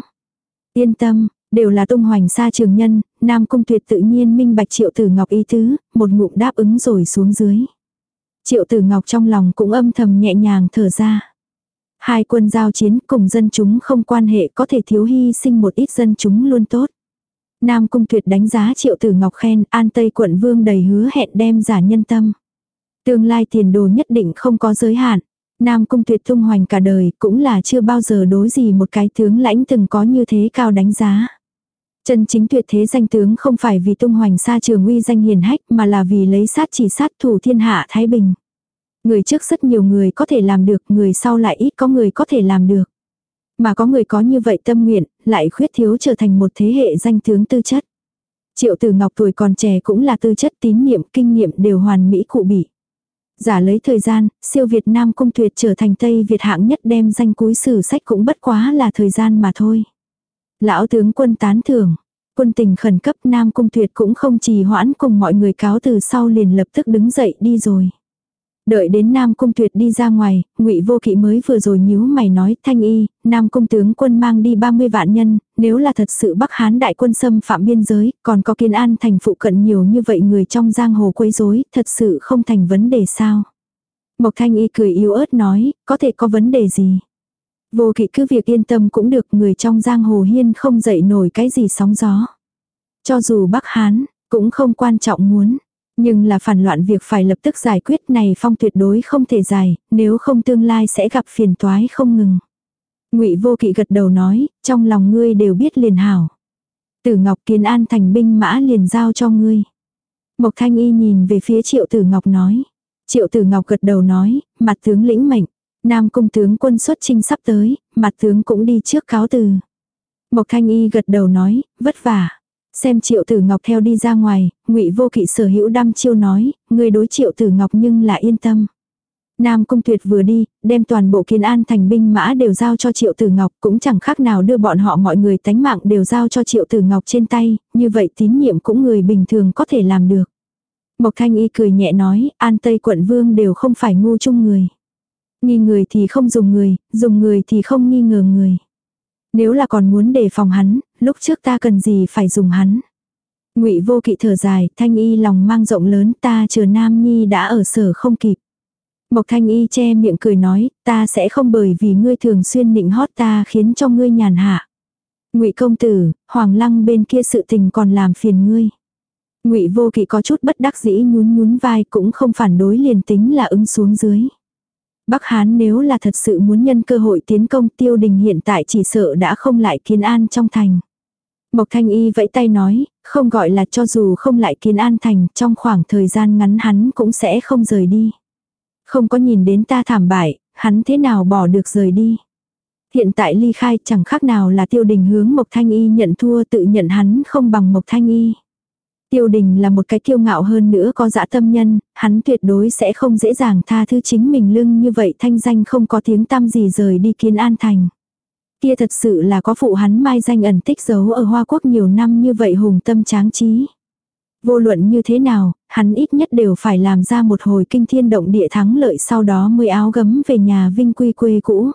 Yên tâm, đều là tung hoành xa trường nhân, Nam Cung Tuyệt tự nhiên minh bạch Triệu Tử Ngọc ý tứ, một ngụm đáp ứng rồi xuống dưới. Triệu Tử Ngọc trong lòng cũng âm thầm nhẹ nhàng thở ra. Hai quân giao chiến cùng dân chúng không quan hệ có thể thiếu hy sinh một ít dân chúng luôn tốt. Nam Cung Tuyệt đánh giá Triệu Tử Ngọc khen An Tây quận vương đầy hứa hẹn đem giả nhân tâm. Tương lai tiền đồ nhất định không có giới hạn. Nam cung tuyệt tung hoành cả đời cũng là chưa bao giờ đối gì một cái tướng lãnh từng có như thế cao đánh giá. Chân chính tuyệt thế danh tướng không phải vì tung hoành xa trường uy danh hiền hách mà là vì lấy sát chỉ sát thủ thiên hạ Thái Bình. Người trước rất nhiều người có thể làm được, người sau lại ít có người có thể làm được. Mà có người có như vậy tâm nguyện, lại khuyết thiếu trở thành một thế hệ danh tướng tư chất. Triệu Tử Ngọc tuổi còn trẻ cũng là tư chất tín niệm, kinh nghiệm đều hoàn mỹ cụ bị. Giả lấy thời gian, siêu Việt Nam cung tuyệt trở thành Tây Việt hạng nhất đem danh cúi sử sách cũng bất quá là thời gian mà thôi. Lão tướng quân tán thưởng. Quân tình khẩn cấp Nam cung tuyệt cũng không trì hoãn cùng mọi người cáo từ sau liền lập tức đứng dậy đi rồi. Đợi đến Nam Cung Tuyệt đi ra ngoài, Ngụy Vô Kỵ mới vừa rồi nhíu mày nói, "Thanh y, Nam Cung tướng quân mang đi 30 vạn nhân, nếu là thật sự Bắc Hán đại quân xâm phạm biên giới, còn có Kiên An thành phụ cận nhiều như vậy người trong giang hồ quấy rối, thật sự không thành vấn đề sao?" Mộc Thanh y cười yếu ớt nói, "Có thể có vấn đề gì?" Vô Kỵ cứ việc yên tâm cũng được, người trong giang hồ hiên không dậy nổi cái gì sóng gió. Cho dù Bắc Hán, cũng không quan trọng muốn. Nhưng là phản loạn việc phải lập tức giải quyết này phong tuyệt đối không thể dài nếu không tương lai sẽ gặp phiền toái không ngừng. ngụy vô kỵ gật đầu nói, trong lòng ngươi đều biết liền hảo. Tử Ngọc Kiến An thành binh mã liền giao cho ngươi. Mộc Thanh Y nhìn về phía Triệu Tử Ngọc nói. Triệu Tử Ngọc gật đầu nói, mặt tướng lĩnh mệnh. Nam cung tướng quân xuất trinh sắp tới, mặt tướng cũng đi trước cáo từ. Mộc Thanh Y gật đầu nói, vất vả. Xem triệu tử ngọc theo đi ra ngoài, ngụy vô kỵ sở hữu đăm chiêu nói, người đối triệu tử ngọc nhưng là yên tâm. Nam Cung Tuyệt vừa đi, đem toàn bộ kiến an thành binh mã đều giao cho Triệu Tử Ngọc, cũng chẳng khác nào đưa bọn họ mọi người tánh mạng đều giao cho Triệu Tử Ngọc trên tay, như vậy tín nhiệm cũng người bình thường có thể làm được. Mộc Thanh Y cười nhẹ nói, An Tây quận vương đều không phải ngu chung người. Nghi người thì không dùng người, dùng người thì không nghi ngờ người. Nếu là còn muốn đề phòng hắn, lúc trước ta cần gì phải dùng hắn. ngụy vô kỵ thở dài, thanh y lòng mang rộng lớn ta chờ nam nhi đã ở sở không kịp. Mộc thanh y che miệng cười nói, ta sẽ không bởi vì ngươi thường xuyên nịnh hót ta khiến cho ngươi nhàn hạ. ngụy công tử, hoàng lăng bên kia sự tình còn làm phiền ngươi. ngụy vô kỵ có chút bất đắc dĩ nhún nhún vai cũng không phản đối liền tính là ứng xuống dưới. Bắc Hán nếu là thật sự muốn nhân cơ hội tiến công tiêu đình hiện tại chỉ sợ đã không lại kiến an trong thành. Mộc Thanh Y vẫy tay nói, không gọi là cho dù không lại kiến an thành, trong khoảng thời gian ngắn hắn cũng sẽ không rời đi. Không có nhìn đến ta thảm bại, hắn thế nào bỏ được rời đi. Hiện tại ly khai chẳng khác nào là tiêu đình hướng Mộc Thanh Y nhận thua tự nhận hắn không bằng Mộc Thanh Y. Tiêu đình là một cái kiêu ngạo hơn nữa có dã tâm nhân, hắn tuyệt đối sẽ không dễ dàng tha thứ chính mình lưng như vậy thanh danh không có tiếng tăm gì rời đi kiến an thành. Kia thật sự là có phụ hắn mai danh ẩn tích giấu ở Hoa Quốc nhiều năm như vậy hùng tâm tráng trí. Vô luận như thế nào, hắn ít nhất đều phải làm ra một hồi kinh thiên động địa thắng lợi sau đó mới áo gấm về nhà vinh quy quê cũ.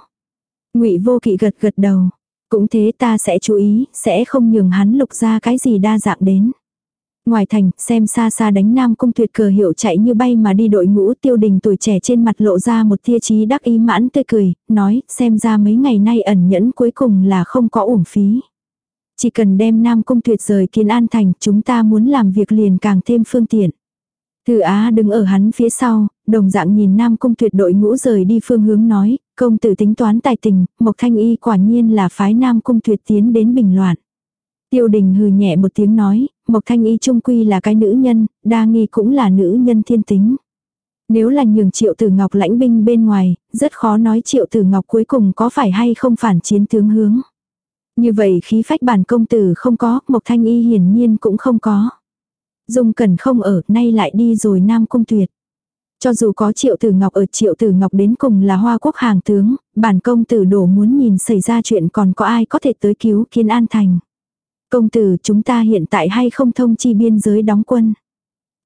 ngụy vô kỵ gật gật đầu. Cũng thế ta sẽ chú ý, sẽ không nhường hắn lục ra cái gì đa dạng đến. Ngoài thành, xem xa xa đánh nam cung tuyệt cờ hiệu chạy như bay mà đi đội ngũ tiêu đình tuổi trẻ trên mặt lộ ra một tia chí đắc ý mãn tươi cười, nói, xem ra mấy ngày nay ẩn nhẫn cuối cùng là không có uổng phí. Chỉ cần đem nam cung tuyệt rời kiến an thành, chúng ta muốn làm việc liền càng thêm phương tiện. Thư Á đứng ở hắn phía sau, đồng dạng nhìn Nam Cung tuyệt đội ngũ rời đi phương hướng nói, công tử tính toán tài tình, Mộc Thanh Y quả nhiên là phái Nam Cung tuyệt tiến đến bình loạn. Tiêu đình hừ nhẹ một tiếng nói, Mộc Thanh Y trung quy là cái nữ nhân, đa nghi cũng là nữ nhân thiên tính. Nếu là nhường triệu tử ngọc lãnh binh bên ngoài, rất khó nói triệu tử ngọc cuối cùng có phải hay không phản chiến tướng hướng. Như vậy khí phách bản công tử không có, Mộc Thanh Y hiển nhiên cũng không có. Dung Cẩn không ở, nay lại đi rồi Nam Cung Tuyệt. Cho dù có triệu tử ngọc ở triệu tử ngọc đến cùng là hoa quốc hàng tướng, bản công tử đổ muốn nhìn xảy ra chuyện còn có ai có thể tới cứu kiến an thành. Công tử chúng ta hiện tại hay không thông chi biên giới đóng quân.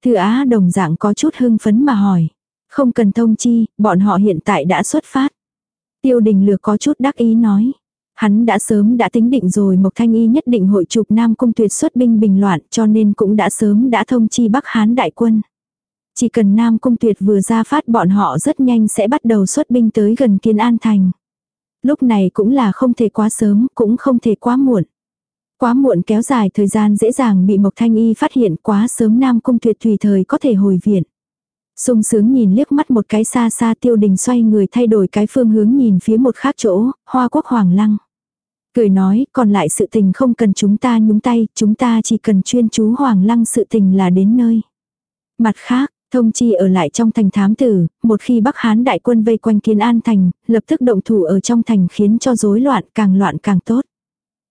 Thư Á đồng dạng có chút hưng phấn mà hỏi. Không cần thông chi, bọn họ hiện tại đã xuất phát. Tiêu đình lược có chút đắc ý nói. Hắn đã sớm đã tính định rồi Mộc Thanh Y nhất định hội trục Nam Cung tuyệt xuất binh bình loạn cho nên cũng đã sớm đã thông chi Bắc Hán đại quân. Chỉ cần Nam Cung tuyệt vừa ra phát bọn họ rất nhanh sẽ bắt đầu xuất binh tới gần Kiên An Thành. Lúc này cũng là không thể quá sớm, cũng không thể quá muộn. Quá muộn kéo dài thời gian dễ dàng bị Mộc Thanh Y phát hiện quá sớm Nam Cung tuyệt tùy thời có thể hồi viện sung sướng nhìn liếc mắt một cái xa xa tiêu đình xoay người thay đổi cái phương hướng nhìn phía một khác chỗ, hoa quốc hoàng lăng. Cười nói, còn lại sự tình không cần chúng ta nhúng tay, chúng ta chỉ cần chuyên chú hoàng lăng sự tình là đến nơi. Mặt khác, thông chi ở lại trong thành thám tử, một khi Bắc Hán đại quân vây quanh kiến an thành, lập tức động thủ ở trong thành khiến cho rối loạn càng loạn càng tốt.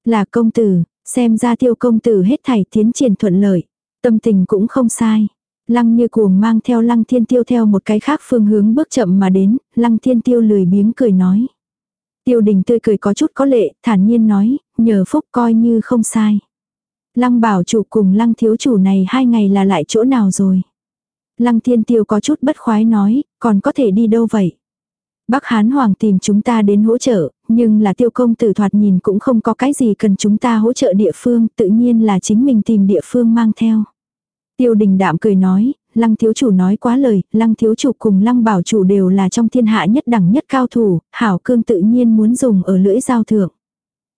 Là công tử, xem ra tiêu công tử hết thảy tiến triển thuận lợi, tâm tình cũng không sai. Lăng như cuồng mang theo lăng thiên tiêu theo một cái khác phương hướng bước chậm mà đến, lăng thiên tiêu lười biếng cười nói. Tiêu đình tươi cười có chút có lệ, thản nhiên nói, nhờ phúc coi như không sai. Lăng bảo chủ cùng lăng thiếu chủ này hai ngày là lại chỗ nào rồi. Lăng thiên tiêu có chút bất khoái nói, còn có thể đi đâu vậy. Bắc Hán Hoàng tìm chúng ta đến hỗ trợ, nhưng là tiêu công tử thoạt nhìn cũng không có cái gì cần chúng ta hỗ trợ địa phương, tự nhiên là chính mình tìm địa phương mang theo. Tiêu đình đạm cười nói, lăng thiếu chủ nói quá lời, lăng thiếu chủ cùng lăng bảo chủ đều là trong thiên hạ nhất đẳng nhất cao thủ, hảo cương tự nhiên muốn dùng ở lưỡi giao thượng.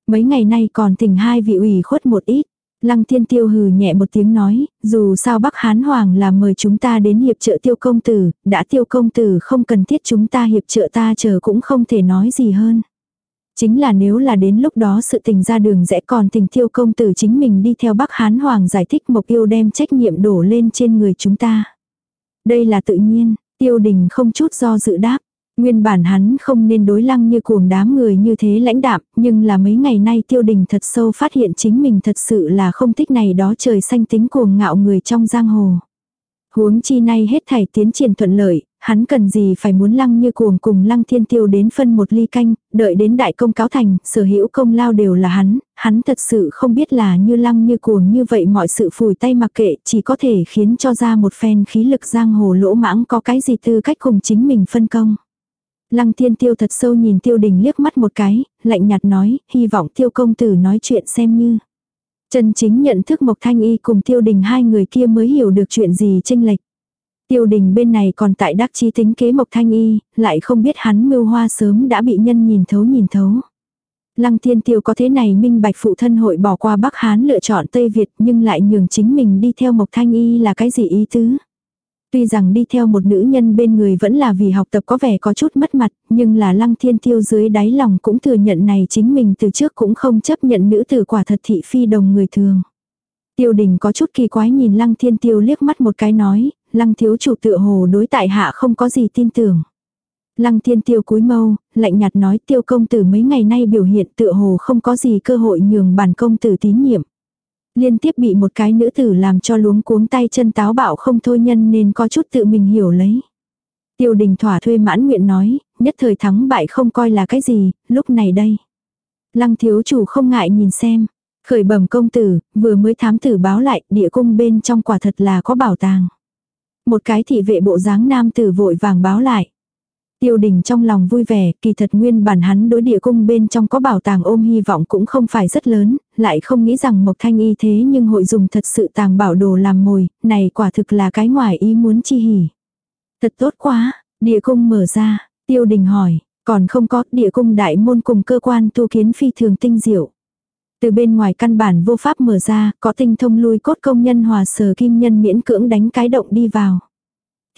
Mấy ngày nay còn thỉnh hai vị ủy khuất một ít. Lăng thiên tiêu hừ nhẹ một tiếng nói, dù sao Bắc Hán Hoàng là mời chúng ta đến hiệp trợ tiêu công tử, đã tiêu công tử không cần thiết chúng ta hiệp trợ ta chờ cũng không thể nói gì hơn. Chính là nếu là đến lúc đó sự tình ra đường rẽ còn tình tiêu công tử chính mình đi theo Bắc Hán Hoàng giải thích Mộc Yêu đem trách nhiệm đổ lên trên người chúng ta. Đây là tự nhiên, tiêu đình không chút do dự đáp. Nguyên bản hắn không nên đối lăng như cuồng đám người như thế lãnh đạm, nhưng là mấy ngày nay tiêu đình thật sâu phát hiện chính mình thật sự là không thích này đó trời xanh tính cuồng ngạo người trong giang hồ. Huống chi nay hết thảy tiến triển thuận lợi, hắn cần gì phải muốn lăng như cuồng cùng lăng thiên tiêu đến phân một ly canh, đợi đến đại công cáo thành, sở hữu công lao đều là hắn, hắn thật sự không biết là như lăng như cuồng như vậy mọi sự phủi tay mặc kệ, chỉ có thể khiến cho ra một phen khí lực giang hồ lỗ mãng có cái gì tư cách cùng chính mình phân công. Lăng thiên tiêu thật sâu nhìn tiêu đình liếc mắt một cái, lạnh nhạt nói, hy vọng tiêu công tử nói chuyện xem như. Chân chính nhận thức Mộc Thanh Y cùng tiêu đình hai người kia mới hiểu được chuyện gì tranh lệch. Tiêu đình bên này còn tại đắc chí tính kế Mộc Thanh Y, lại không biết hắn mưu hoa sớm đã bị nhân nhìn thấu nhìn thấu. Lăng thiên tiêu có thế này minh bạch phụ thân hội bỏ qua Bắc Hán lựa chọn Tây Việt nhưng lại nhường chính mình đi theo Mộc Thanh Y là cái gì ý tứ. Tuy rằng đi theo một nữ nhân bên người vẫn là vì học tập có vẻ có chút mất mặt, nhưng là lăng thiên tiêu dưới đáy lòng cũng thừa nhận này chính mình từ trước cũng không chấp nhận nữ tử quả thật thị phi đồng người thường. Tiêu đình có chút kỳ quái nhìn lăng thiên tiêu liếc mắt một cái nói, lăng thiếu chủ tựa hồ đối tại hạ không có gì tin tưởng. Lăng thiên tiêu cúi mâu, lạnh nhạt nói tiêu công tử mấy ngày nay biểu hiện tựa hồ không có gì cơ hội nhường bản công tử tín nhiệm. Liên tiếp bị một cái nữ tử làm cho luống cuống tay chân táo bạo không thôi nhân nên có chút tự mình hiểu lấy. Tiêu đình thỏa thuê mãn nguyện nói, nhất thời thắng bại không coi là cái gì, lúc này đây. Lăng thiếu chủ không ngại nhìn xem. Khởi bẩm công tử, vừa mới thám tử báo lại, địa cung bên trong quả thật là có bảo tàng. Một cái thị vệ bộ dáng nam tử vội vàng báo lại. Tiêu đình trong lòng vui vẻ, kỳ thật nguyên bản hắn đối địa cung bên trong có bảo tàng ôm hy vọng cũng không phải rất lớn, lại không nghĩ rằng Mộc Thanh Y thế nhưng hội dùng thật sự tàng bảo đồ làm mồi, này quả thực là cái ngoài ý muốn chi hỉ. Thật tốt quá, địa cung mở ra, tiêu đình hỏi, còn không có địa cung đại môn cùng cơ quan tu kiến phi thường tinh diệu. Từ bên ngoài căn bản vô pháp mở ra, có tinh thông lui cốt công nhân hòa sờ kim nhân miễn cưỡng đánh cái động đi vào.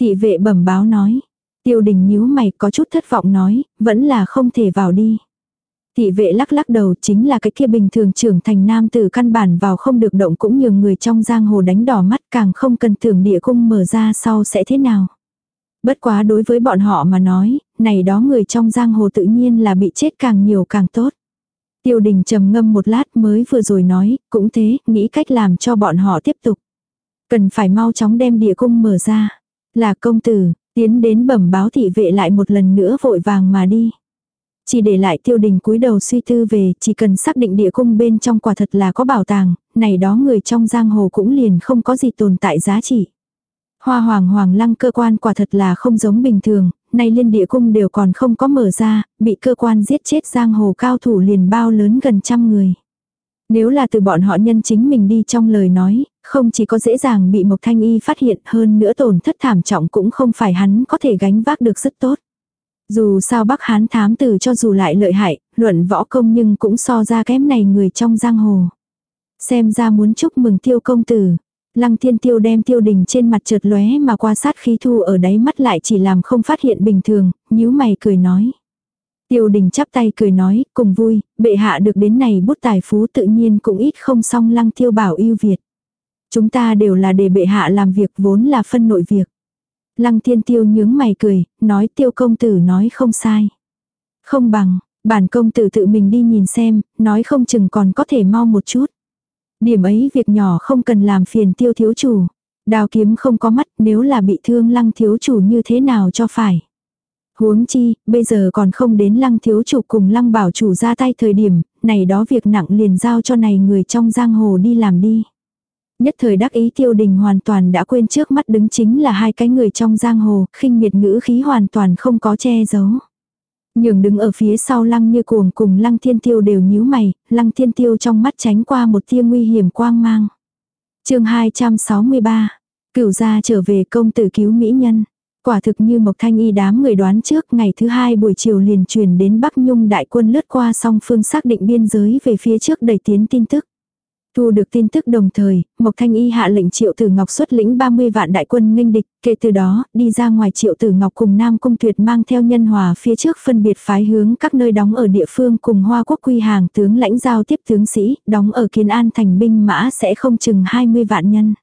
Thị vệ bẩm báo nói, Tiêu đình nhíu mày có chút thất vọng nói, vẫn là không thể vào đi. Thị vệ lắc lắc đầu chính là cái kia bình thường trưởng thành nam tử căn bản vào không được động cũng nhường người trong giang hồ đánh đỏ mắt càng không cần tưởng địa cung mở ra sau sẽ thế nào. Bất quá đối với bọn họ mà nói, này đó người trong giang hồ tự nhiên là bị chết càng nhiều càng tốt. Tiêu đình trầm ngâm một lát mới vừa rồi nói, cũng thế, nghĩ cách làm cho bọn họ tiếp tục. Cần phải mau chóng đem địa cung mở ra. Là công tử, Tiến đến bẩm báo thị vệ lại một lần nữa vội vàng mà đi. Chỉ để lại tiêu đình cúi đầu suy tư về, chỉ cần xác định địa cung bên trong quả thật là có bảo tàng, này đó người trong giang hồ cũng liền không có gì tồn tại giá trị. Hoa hoàng hoàng lăng cơ quan quả thật là không giống bình thường, nay liên địa cung đều còn không có mở ra, bị cơ quan giết chết giang hồ cao thủ liền bao lớn gần trăm người. Nếu là từ bọn họ nhân chính mình đi trong lời nói, không chỉ có dễ dàng bị Mộc Thanh Y phát hiện hơn nữa tổn thất thảm trọng cũng không phải hắn có thể gánh vác được rất tốt. Dù sao Bắc Hán thám tử cho dù lại lợi hại, luận võ công nhưng cũng so ra kém này người trong giang hồ. Xem ra muốn chúc mừng tiêu công tử. Lăng thiên tiêu đem tiêu đình trên mặt trượt lóe mà qua sát khí thu ở đáy mắt lại chỉ làm không phát hiện bình thường, nhíu mày cười nói. Tiêu đình chắp tay cười nói, cùng vui, bệ hạ được đến này bút tài phú tự nhiên cũng ít không song lăng tiêu bảo yêu Việt. Chúng ta đều là để bệ hạ làm việc vốn là phân nội việc. Lăng thiên tiêu nhướng mày cười, nói tiêu công tử nói không sai. Không bằng, bản công tử tự mình đi nhìn xem, nói không chừng còn có thể mau một chút. Điểm ấy việc nhỏ không cần làm phiền tiêu thiếu chủ. Đào kiếm không có mắt nếu là bị thương lăng thiếu chủ như thế nào cho phải. Huống chi, bây giờ còn không đến lăng thiếu chủ cùng lăng bảo chủ ra tay thời điểm, này đó việc nặng liền giao cho này người trong giang hồ đi làm đi. Nhất thời đắc ý tiêu đình hoàn toàn đã quên trước mắt đứng chính là hai cái người trong giang hồ, khinh miệt ngữ khí hoàn toàn không có che giấu. Nhường đứng ở phía sau lăng như cuồng cùng lăng thiên tiêu đều nhíu mày, lăng thiên tiêu trong mắt tránh qua một tia nguy hiểm quang mang. chương 263, cửu gia trở về công tử cứu mỹ nhân. Quả thực như Mộc Thanh Y đám người đoán trước ngày thứ hai buổi chiều liền truyền đến Bắc Nhung đại quân lướt qua song phương xác định biên giới về phía trước đẩy tiến tin tức. Thu được tin tức đồng thời, Mộc Thanh Y hạ lệnh Triệu Tử Ngọc xuất lĩnh 30 vạn đại quân nghênh địch, kể từ đó, đi ra ngoài Triệu Tử Ngọc cùng Nam Cung Tuyệt mang theo nhân hòa phía trước phân biệt phái hướng các nơi đóng ở địa phương cùng Hoa Quốc quy hàng tướng lãnh giao tiếp tướng sĩ, đóng ở Kiến An thành binh mã sẽ không chừng 20 vạn nhân.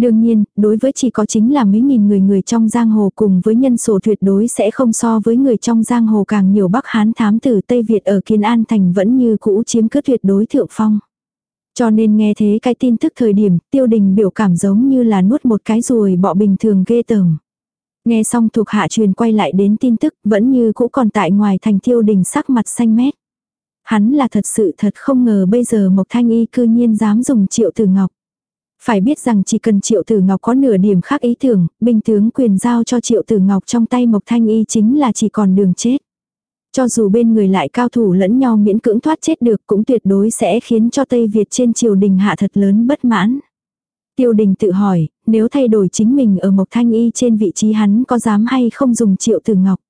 Đương nhiên, đối với chỉ có chính là mấy nghìn người người trong giang hồ cùng với nhân số tuyệt đối sẽ không so với người trong giang hồ càng nhiều Bắc Hán thám tử Tây Việt ở Kiến An Thành vẫn như cũ chiếm cứ tuyệt đối thượng phong. Cho nên nghe thế cái tin tức thời điểm tiêu đình biểu cảm giống như là nuốt một cái ruồi bọ bình thường ghê tởm. Nghe xong thuộc hạ truyền quay lại đến tin tức vẫn như cũ còn tại ngoài thành tiêu đình sắc mặt xanh mét. Hắn là thật sự thật không ngờ bây giờ Mộc Thanh Y cư nhiên dám dùng triệu tử ngọc. Phải biết rằng chỉ cần triệu tử ngọc có nửa điểm khác ý tưởng, binh tướng quyền giao cho triệu tử ngọc trong tay Mộc Thanh Y chính là chỉ còn đường chết. Cho dù bên người lại cao thủ lẫn nhau miễn cưỡng thoát chết được cũng tuyệt đối sẽ khiến cho Tây Việt trên triều đình hạ thật lớn bất mãn. Tiêu đình tự hỏi, nếu thay đổi chính mình ở Mộc Thanh Y trên vị trí hắn có dám hay không dùng triệu tử ngọc.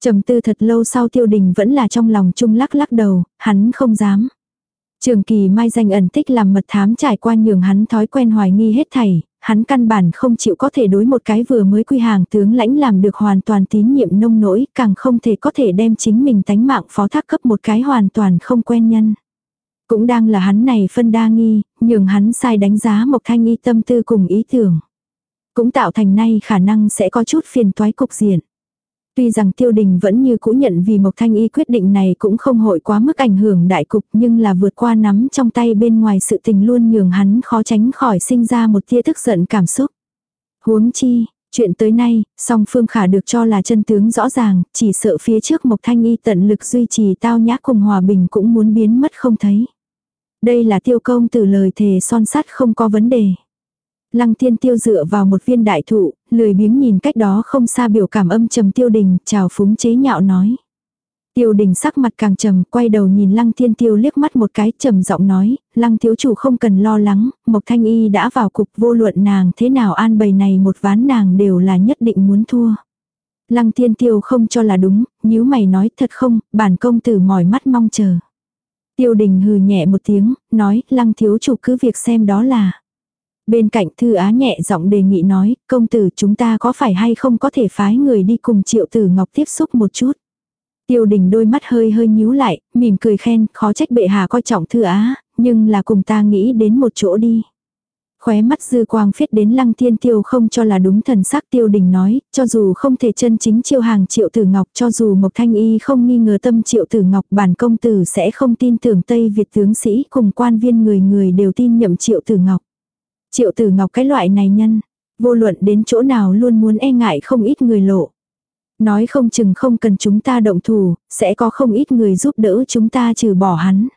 trầm tư thật lâu sau tiêu đình vẫn là trong lòng chung lắc lắc đầu, hắn không dám. Trường kỳ mai danh ẩn tích làm mật thám trải qua nhường hắn thói quen hoài nghi hết thảy, hắn căn bản không chịu có thể đối một cái vừa mới quy hàng tướng lãnh làm được hoàn toàn tín nhiệm nông nỗi, càng không thể có thể đem chính mình tánh mạng phó thác cấp một cái hoàn toàn không quen nhân. Cũng đang là hắn này phân đa nghi, nhường hắn sai đánh giá Mộc Thanh Y tâm tư cùng ý tưởng. Cũng tạo thành nay khả năng sẽ có chút phiền toái cục diện. Tuy rằng tiêu đình vẫn như cũ nhận vì Mộc Thanh Y quyết định này cũng không hội quá mức ảnh hưởng đại cục nhưng là vượt qua nắm trong tay bên ngoài sự tình luôn nhường hắn khó tránh khỏi sinh ra một tia tức giận cảm xúc. Huống chi, chuyện tới nay, song phương khả được cho là chân tướng rõ ràng, chỉ sợ phía trước Mộc Thanh Y tận lực duy trì tao nhã cùng hòa bình cũng muốn biến mất không thấy. Đây là tiêu công từ lời thề son sắt không có vấn đề. Lăng thiên tiêu dựa vào một viên đại thụ, lười biếng nhìn cách đó không xa biểu cảm âm trầm tiêu đình, chào phúng chế nhạo nói. Tiêu đình sắc mặt càng trầm, quay đầu nhìn lăng thiên tiêu liếc mắt một cái, trầm giọng nói, lăng thiếu chủ không cần lo lắng, Mộc Thanh Y đã vào cục vô luận nàng thế nào an bày này một ván nàng đều là nhất định muốn thua. Lăng thiên tiêu không cho là đúng, nếu mày nói thật không, bản công tử mỏi mắt mong chờ. Tiêu đình hừ nhẹ một tiếng, nói, lăng thiếu chủ cứ việc xem đó là. Bên cạnh thư á nhẹ giọng đề nghị nói, công tử chúng ta có phải hay không có thể phái người đi cùng triệu tử ngọc tiếp xúc một chút. Tiêu đình đôi mắt hơi hơi nhíu lại, mỉm cười khen, khó trách bệ hạ coi trọng thư á, nhưng là cùng ta nghĩ đến một chỗ đi. Khóe mắt dư quang phiết đến lăng thiên tiêu không cho là đúng thần sắc tiêu đình nói, cho dù không thể chân chính chiêu hàng triệu tử ngọc, cho dù Mộc Thanh Y không nghi ngờ tâm triệu tử ngọc bản công tử sẽ không tin tưởng Tây Việt tướng sĩ cùng quan viên người người đều tin nhậm triệu tử ngọc. Triệu tử ngọc cái loại này nhân, vô luận đến chỗ nào luôn muốn e ngại không ít người lộ. Nói không chừng không cần chúng ta động thủ, sẽ có không ít người giúp đỡ chúng ta trừ bỏ hắn.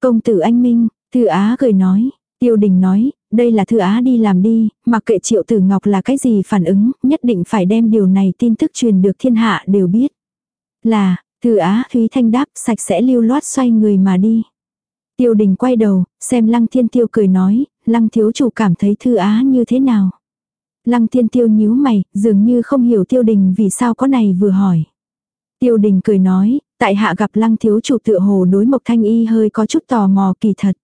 Công tử anh Minh, Thư Á cười nói, Tiêu Đình nói, đây là Thư Á đi làm đi, mặc kệ Triệu Tử Ngọc là cái gì phản ứng, nhất định phải đem điều này tin tức truyền được thiên hạ đều biết. Là, Thư Á Thúy Thanh đáp sạch sẽ lưu loát xoay người mà đi. Tiêu Đình quay đầu, xem Lăng Thiên Tiêu cười nói, Lăng Thiếu Chủ cảm thấy Thư Á như thế nào. Lăng Thiên Tiêu nhíu mày, dường như không hiểu Tiêu Đình vì sao có này vừa hỏi. Tiêu Đình cười nói, tại hạ gặp Lăng Thiếu Chủ tựa hồ đối Mộc Thanh Y hơi có chút tò mò kỳ thật.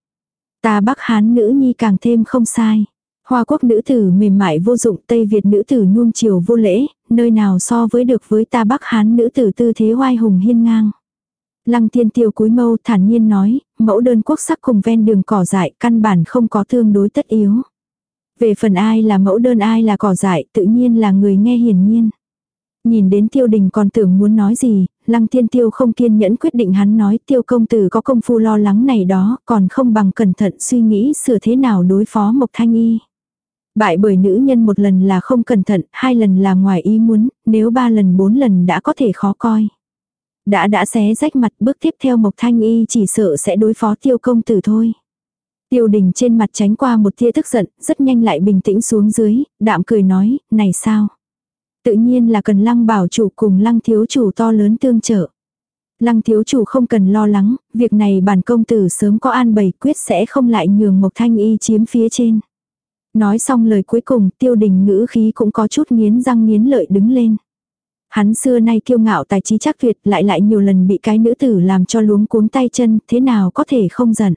Ta Bắc Hán nữ nhi càng thêm không sai. Hoa quốc nữ tử mềm mại vô dụng, Tây Việt nữ tử nuông chiều vô lễ, nơi nào so với được với ta Bắc Hán nữ tử tư thế hoai hùng hiên ngang. Lăng tiên tiêu cúi mâu thản nhiên nói, mẫu đơn quốc sắc cùng ven đường cỏ dại căn bản không có thương đối tất yếu. Về phần ai là mẫu đơn ai là cỏ dại tự nhiên là người nghe hiển nhiên. Nhìn đến tiêu đình còn tưởng muốn nói gì, lăng thiên tiêu không kiên nhẫn quyết định hắn nói tiêu công tử có công phu lo lắng này đó, còn không bằng cẩn thận suy nghĩ sửa thế nào đối phó Mộc Thanh Y. Bại bởi nữ nhân một lần là không cẩn thận, hai lần là ngoài ý muốn, nếu ba lần bốn lần đã có thể khó coi. Đã đã xé rách mặt bước tiếp theo Mộc Thanh Y chỉ sợ sẽ đối phó tiêu công tử thôi. Tiêu đình trên mặt tránh qua một tia tức giận, rất nhanh lại bình tĩnh xuống dưới, đạm cười nói, này sao? Tự nhiên là cần lăng bảo chủ cùng lăng thiếu chủ to lớn tương trợ. Lăng thiếu chủ không cần lo lắng, việc này bản công tử sớm có an bày quyết sẽ không lại nhường Mộc Thanh Y chiếm phía trên. Nói xong lời cuối cùng tiêu đình ngữ khí cũng có chút nghiến răng nghiến lợi đứng lên. Hắn xưa nay kiêu ngạo tài trí chắc tuyệt lại lại nhiều lần bị cái nữ tử làm cho luống cuống tay chân thế nào có thể không giận.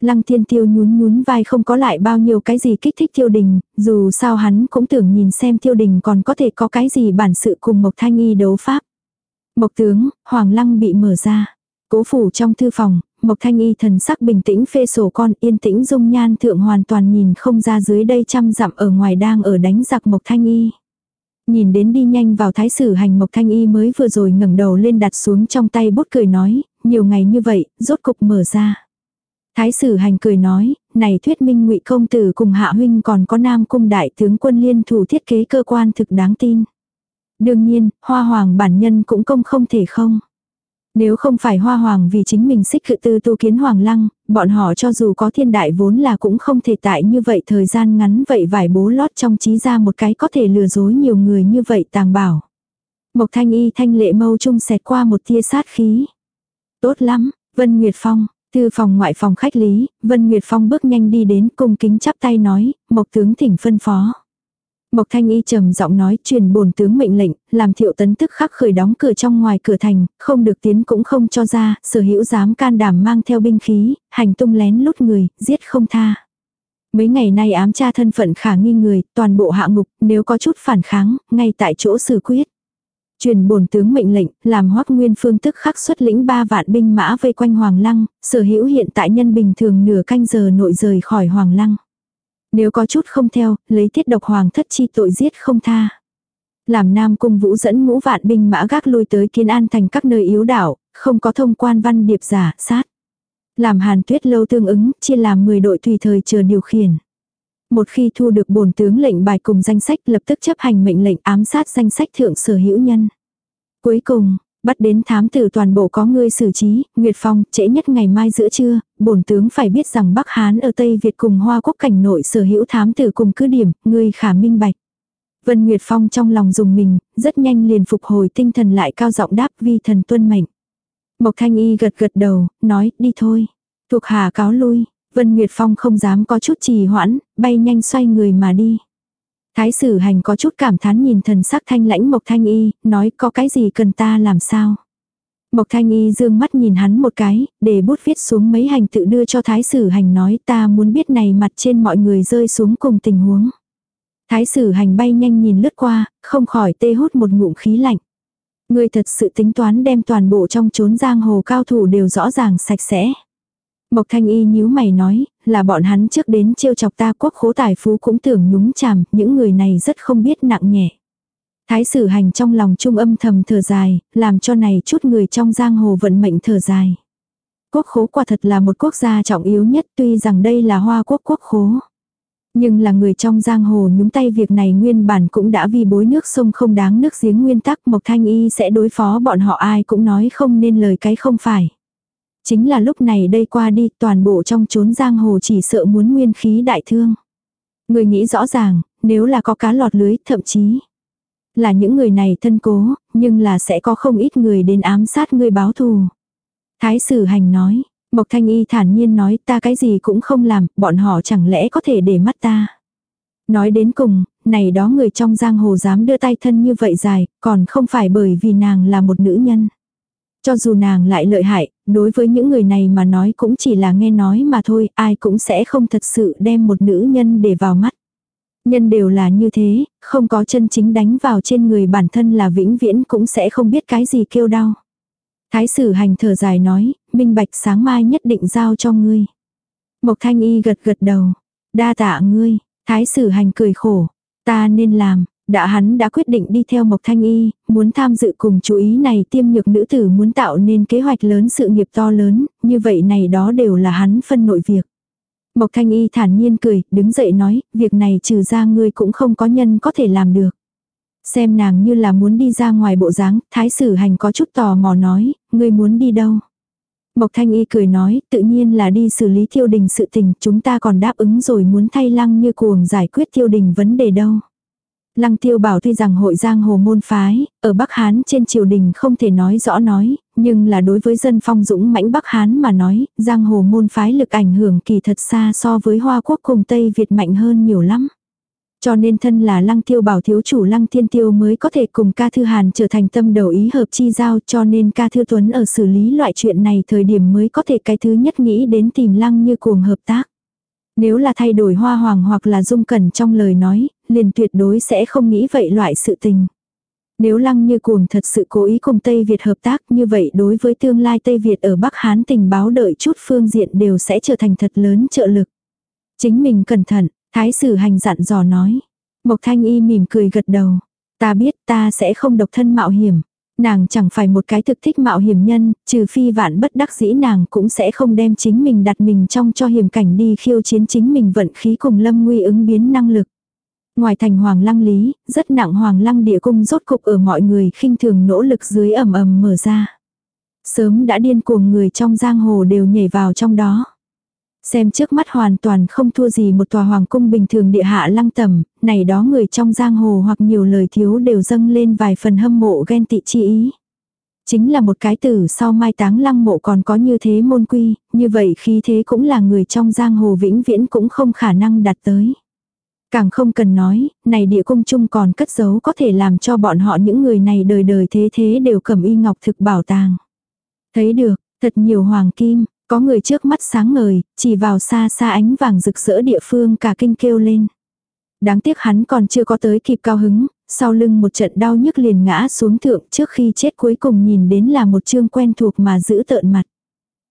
Lăng thiên tiêu nhún nhún vai không có lại bao nhiêu cái gì kích thích tiêu đình, dù sao hắn cũng tưởng nhìn xem tiêu đình còn có thể có cái gì bản sự cùng Mộc Thanh Y đấu pháp. Mộc tướng, Hoàng Lăng bị mở ra. Cố phủ trong thư phòng, Mộc Thanh Y thần sắc bình tĩnh phê sổ con yên tĩnh dung nhan thượng hoàn toàn nhìn không ra dưới đây trăm dặm ở ngoài đang ở đánh giặc Mộc Thanh Y. Nhìn đến đi nhanh vào thái sử hành Mộc Thanh Y mới vừa rồi ngẩng đầu lên đặt xuống trong tay bút cười nói, nhiều ngày như vậy, rốt cục mở ra. Thái sử hành cười nói, này thuyết minh ngụy công tử cùng hạ huynh còn có nam cung đại tướng quân liên thủ thiết kế cơ quan thực đáng tin. Đương nhiên, hoa hoàng bản nhân cũng công không thể không. Nếu không phải hoa hoàng vì chính mình xích cự tư tu kiến hoàng lăng, bọn họ cho dù có thiên đại vốn là cũng không thể tại như vậy thời gian ngắn vậy vải bố lót trong trí ra một cái có thể lừa dối nhiều người như vậy tàng bảo. Mộc thanh y thanh lệ mâu trung xẹt qua một tia sát khí. Tốt lắm, Vân Nguyệt Phong, Thư phòng ngoại phòng khách lý, Vân Nguyệt Phong bước nhanh đi đến cung kính chắp tay nói, Mộc tướng thỉnh phân phó. Mộc Thanh Y trầm giọng nói truyền bổn tướng mệnh lệnh, làm thiệu tấn tức khắc khởi đóng cửa trong ngoài cửa thành, không được tiến cũng không cho ra, sở hữu dám can đảm mang theo binh khí, hành tung lén lút người, giết không tha. Mấy ngày nay ám tra thân phận khả nghi người, toàn bộ hạ ngục, nếu có chút phản kháng, ngay tại chỗ xử quyết. Truyền bổn tướng mệnh lệnh, làm Hoắc Nguyên Phương tức khắc xuất lĩnh ba vạn binh mã vây quanh Hoàng Lăng, sở hữu hiện tại nhân bình thường nửa canh giờ nội rời khỏi Hoàng Lăng. Nếu có chút không theo, lấy tiết độc hoàng thất chi tội giết không tha. Làm Nam Cung Vũ dẫn ngũ vạn binh mã gác lui tới Kiến An thành các nơi yếu đảo, không có thông quan văn điệp giả, sát. Làm Hàn Tuyết lâu tương ứng, chia làm 10 đội tùy thời chờ điều khiển. Một khi thu được bổn tướng lệnh bài cùng danh sách lập tức chấp hành mệnh lệnh ám sát danh sách thượng sở hữu nhân. Cuối cùng, bắt đến thám tử toàn bộ có ngươi xử trí, Nguyệt Phong, trễ nhất ngày mai giữa trưa, bổn tướng phải biết rằng Bắc Hán ở Tây Việt cùng Hoa Quốc cảnh nội sở hữu thám tử cùng cứ điểm, ngươi khả minh bạch. Vân Nguyệt Phong trong lòng dùng mình, rất nhanh liền phục hồi tinh thần lại cao giọng đáp vi thần tuân mệnh. Mộc Thanh Y gật gật đầu, nói, đi thôi. Thuộc hạ cáo lui, Vân Nguyệt Phong không dám có chút trì hoãn, bay nhanh xoay người mà đi. Thái sử hành có chút cảm thán nhìn thần sắc thanh lãnh Mộc Thanh Y, nói có cái gì cần ta làm sao. Mộc Thanh Y dương mắt nhìn hắn một cái, để bút viết xuống mấy hành tự đưa cho Thái sử hành nói ta muốn biết này mặt trên mọi người rơi xuống cùng tình huống. Thái sử hành bay nhanh nhìn lướt qua, không khỏi tê hút một ngụm khí lạnh. Người thật sự tính toán đem toàn bộ trong chốn giang hồ cao thủ đều rõ ràng sạch sẽ. Mộc thanh y nhíu mày nói, là bọn hắn trước đến trêu chọc ta quốc khố tài phú cũng tưởng nhúng chàm, những người này rất không biết nặng nhẹ. Thái sử hành trong lòng trung âm thầm thở dài, làm cho này chút người trong giang hồ vận mệnh thở dài. Quốc khố quả thật là một quốc gia trọng yếu nhất tuy rằng đây là hoa quốc quốc khố. Nhưng là người trong giang hồ nhúng tay việc này nguyên bản cũng đã vì bối nước sông không đáng nước giếng nguyên tắc Mộc Thanh Y sẽ đối phó bọn họ ai cũng nói không nên lời cái không phải. Chính là lúc này đây qua đi toàn bộ trong chốn giang hồ chỉ sợ muốn nguyên khí đại thương. Người nghĩ rõ ràng, nếu là có cá lọt lưới thậm chí là những người này thân cố, nhưng là sẽ có không ít người đến ám sát người báo thù. Thái sử hành nói, Mộc Thanh Y thản nhiên nói ta cái gì cũng không làm, bọn họ chẳng lẽ có thể để mắt ta. Nói đến cùng, này đó người trong giang hồ dám đưa tay thân như vậy dài, còn không phải bởi vì nàng là một nữ nhân. Cho dù nàng lại lợi hại, đối với những người này mà nói cũng chỉ là nghe nói mà thôi, ai cũng sẽ không thật sự đem một nữ nhân để vào mắt. Nhân đều là như thế, không có chân chính đánh vào trên người bản thân là vĩnh viễn cũng sẽ không biết cái gì kêu đau. Thái sử hành thở dài nói, minh bạch sáng mai nhất định giao cho ngươi. Mộc thanh y gật gật đầu. Đa tạ ngươi, thái sử hành cười khổ. Ta nên làm, đã hắn đã quyết định đi theo Mộc Thanh Y, muốn tham dự cùng chú ý này tiêm nhược nữ tử muốn tạo nên kế hoạch lớn sự nghiệp to lớn, như vậy này đó đều là hắn phân nội việc. Mộc Thanh Y thản nhiên cười, đứng dậy nói, việc này trừ ra ngươi cũng không có nhân có thể làm được. Xem nàng như là muốn đi ra ngoài bộ dáng, thái sử hành có chút tò mò nói, ngươi muốn đi đâu. Mộc Thanh Y cười nói, tự nhiên là đi xử lý tiêu đình sự tình, chúng ta còn đáp ứng rồi muốn thay lăng như cuồng giải quyết tiêu đình vấn đề đâu. Lăng tiêu bảo tuy rằng hội giang hồ môn phái, ở Bắc Hán trên triều đình không thể nói rõ nói, nhưng là đối với dân phong dũng mãnh Bắc Hán mà nói, giang hồ môn phái lực ảnh hưởng kỳ thật xa so với Hoa Quốc cùng Tây Việt mạnh hơn nhiều lắm. Cho nên thân là lăng tiêu bảo thiếu chủ lăng thiên tiêu mới có thể cùng ca thư hàn trở thành tâm đầu ý hợp chi giao cho nên ca thư tuấn ở xử lý loại chuyện này thời điểm mới có thể cái thứ nhất nghĩ đến tìm lăng như cuồng hợp tác. Nếu là thay đổi hoa hoàng hoặc là dung cẩn trong lời nói, liền tuyệt đối sẽ không nghĩ vậy loại sự tình. Nếu lăng như cuồng thật sự cố ý cùng Tây Việt hợp tác như vậy đối với tương lai Tây Việt ở Bắc Hán tình báo đợi chút phương diện đều sẽ trở thành thật lớn trợ lực. Chính mình cẩn thận, Thái sử hành dặn dò nói. Mộc thanh y mỉm cười gật đầu. Ta biết ta sẽ không độc thân mạo hiểm. Nàng chẳng phải một cái thực thích mạo hiểm nhân, trừ phi vạn bất đắc dĩ nàng cũng sẽ không đem chính mình đặt mình trong cho hiểm cảnh đi khiêu chiến chính mình vận khí cùng lâm nguy ứng biến năng lực. Ngoài thành hoàng lăng lý, rất nặng hoàng lăng địa cung rốt cục ở mọi người khinh thường nỗ lực dưới ầm ầm mở ra. Sớm đã điên cuồng người trong giang hồ đều nhảy vào trong đó. Xem trước mắt hoàn toàn không thua gì một tòa hoàng cung bình thường địa hạ lăng tầm, này đó người trong giang hồ hoặc nhiều lời thiếu đều dâng lên vài phần hâm mộ ghen tị chi ý. Chính là một cái tử sau mai táng lăng mộ còn có như thế môn quy, như vậy khi thế cũng là người trong giang hồ vĩnh viễn cũng không khả năng đạt tới. Càng không cần nói, này địa cung chung còn cất giấu có thể làm cho bọn họ những người này đời đời thế thế đều cầm y ngọc thực bảo tàng. Thấy được, thật nhiều hoàng kim, có người trước mắt sáng ngời, chỉ vào xa xa ánh vàng rực rỡ địa phương cả kinh kêu lên. Đáng tiếc hắn còn chưa có tới kịp cao hứng, sau lưng một trận đau nhức liền ngã xuống thượng trước khi chết cuối cùng nhìn đến là một chương quen thuộc mà giữ tợn mặt.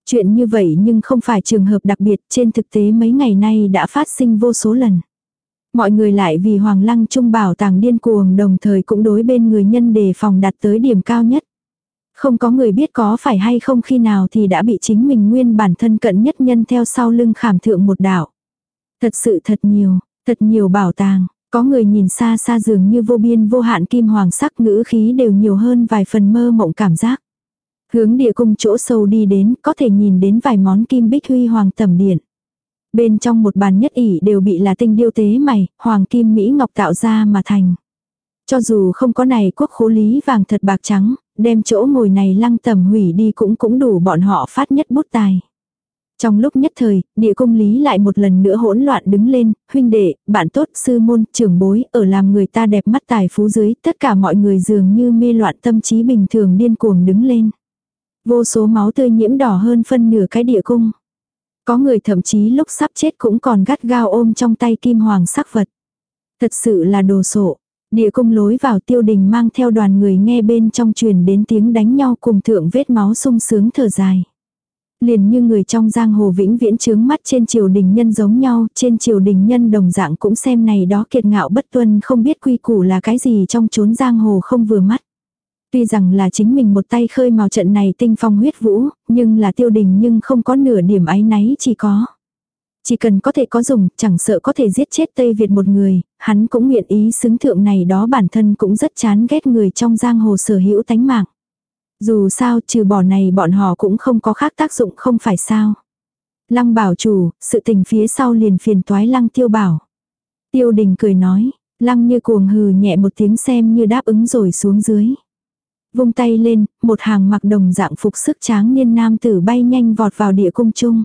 Chuyện như vậy nhưng không phải trường hợp đặc biệt trên thực tế mấy ngày nay đã phát sinh vô số lần. Mọi người lại vì Hoàng Lăng Trung bảo tàng điên cuồng đồng thời cũng đối bên người nhân đề phòng đặt tới điểm cao nhất. Không có người biết có phải hay không khi nào thì đã bị chính mình nguyên bản thân cận nhất nhân theo sau lưng khảm thượng một đạo. Thật sự thật nhiều, thật nhiều bảo tàng, có người nhìn xa xa dường như vô biên vô hạn kim hoàng sắc ngữ khí đều nhiều hơn vài phần mơ mộng cảm giác. Hướng địa cung chỗ sâu đi đến có thể nhìn đến vài món kim bích huy hoàng tầm điện. Bên trong một bàn nhất ỉ đều bị là tinh điêu tế mày, hoàng kim Mỹ ngọc tạo ra mà thành. Cho dù không có này quốc khố lý vàng thật bạc trắng, đem chỗ ngồi này lăng tầm hủy đi cũng cũng đủ bọn họ phát nhất bút tài. Trong lúc nhất thời, địa cung lý lại một lần nữa hỗn loạn đứng lên, huynh đệ, bạn tốt, sư môn, trưởng bối, ở làm người ta đẹp mắt tài phú dưới, tất cả mọi người dường như mê loạn tâm trí bình thường điên cuồng đứng lên. Vô số máu tươi nhiễm đỏ hơn phân nửa cái địa cung. Có người thậm chí lúc sắp chết cũng còn gắt gao ôm trong tay kim hoàng sắc vật. Thật sự là đồ sộ. Địa cung lối vào tiêu đình mang theo đoàn người nghe bên trong truyền đến tiếng đánh nhau cùng thượng vết máu sung sướng thở dài. Liền như người trong giang hồ vĩnh viễn chướng mắt trên triều đình nhân giống nhau, trên triều đình nhân đồng dạng cũng xem này đó kiệt ngạo bất tuân không biết quy củ là cái gì trong chốn giang hồ không vừa mắt. Tuy rằng là chính mình một tay khơi mào trận này tinh phong huyết vũ, nhưng là tiêu đình nhưng không có nửa điểm áy náy chỉ có. Chỉ cần có thể có dùng, chẳng sợ có thể giết chết Tây Việt một người, hắn cũng nguyện ý xứng thượng này đó bản thân cũng rất chán ghét người trong giang hồ sở hữu tánh mạng. Dù sao trừ bỏ này bọn họ cũng không có khác tác dụng không phải sao. Lăng bảo chủ, sự tình phía sau liền phiền toái lăng tiêu bảo. Tiêu đình cười nói, lăng như cuồng hừ nhẹ một tiếng xem như đáp ứng rồi xuống dưới. Vung tay lên, một hàng mặc đồng dạng phục sức tráng niên nam tử bay nhanh vọt vào địa cung chung.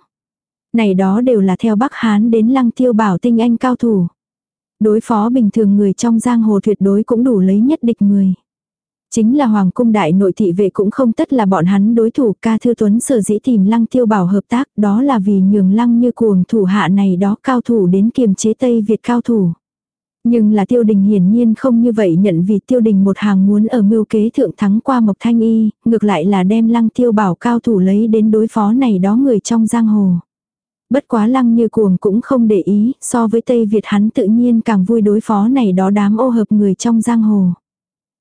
Này đó đều là theo Bắc Hán đến lăng tiêu bảo tinh anh cao thủ. Đối phó bình thường người trong giang hồ tuyệt đối cũng đủ lấy nhất địch người. Chính là Hoàng cung đại nội thị vệ cũng không tất là bọn hắn đối thủ ca thư tuấn sở dĩ tìm lăng tiêu bảo hợp tác đó là vì nhường lăng như cuồng thủ hạ này đó cao thủ đến kiềm chế Tây Việt cao thủ. Nhưng là tiêu đình hiển nhiên không như vậy nhận vì tiêu đình một hàng muốn ở mưu kế thượng thắng qua Mộc Thanh Y, ngược lại là đem lăng tiêu bảo cao thủ lấy đến đối phó này đó người trong giang hồ. Bất quá lăng như cuồng cũng không để ý, so với Tây Việt hắn tự nhiên càng vui đối phó này đó đám ô hợp người trong giang hồ.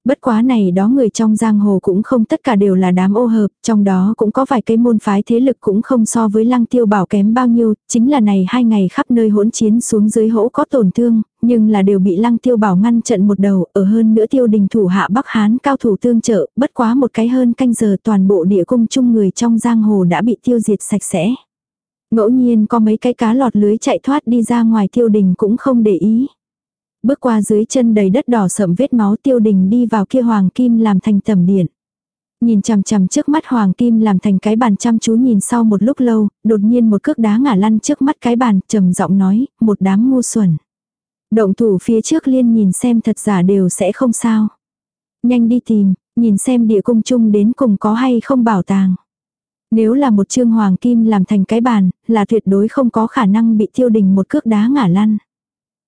Bất quá này đó người trong giang hồ cũng không tất cả đều là đám ô hợp, trong đó cũng có vài cái môn phái thế lực cũng không so với lăng tiêu bảo kém bao nhiêu, chính là này hai ngày khắp nơi hỗn chiến xuống dưới hỗ có tổn thương, nhưng là đều bị lăng tiêu bảo ngăn trận một đầu, ở hơn nữa tiêu đình thủ hạ Bắc Hán cao thủ tương trợ, bất quá một cái hơn canh giờ toàn bộ địa cung chung người trong giang hồ đã bị tiêu diệt sạch sẽ. Ngẫu nhiên có mấy cái cá lọt lưới chạy thoát đi ra ngoài tiêu đình cũng không để ý. Bước qua dưới chân đầy đất đỏ sậm vết máu tiêu đình đi vào kia hoàng kim làm thành tầm điện. Nhìn chằm chằm trước mắt hoàng kim làm thành cái bàn chăm chú nhìn sau một lúc lâu, đột nhiên một cước đá ngả lăn trước mắt cái bàn, trầm giọng nói, một đám ngu xuẩn. Động thủ phía trước liên nhìn xem thật giả đều sẽ không sao. Nhanh đi tìm, nhìn xem địa cung chung đến cùng có hay không bảo tàng. Nếu là một trương hoàng kim làm thành cái bàn, là tuyệt đối không có khả năng bị tiêu đình một cước đá ngả lăn.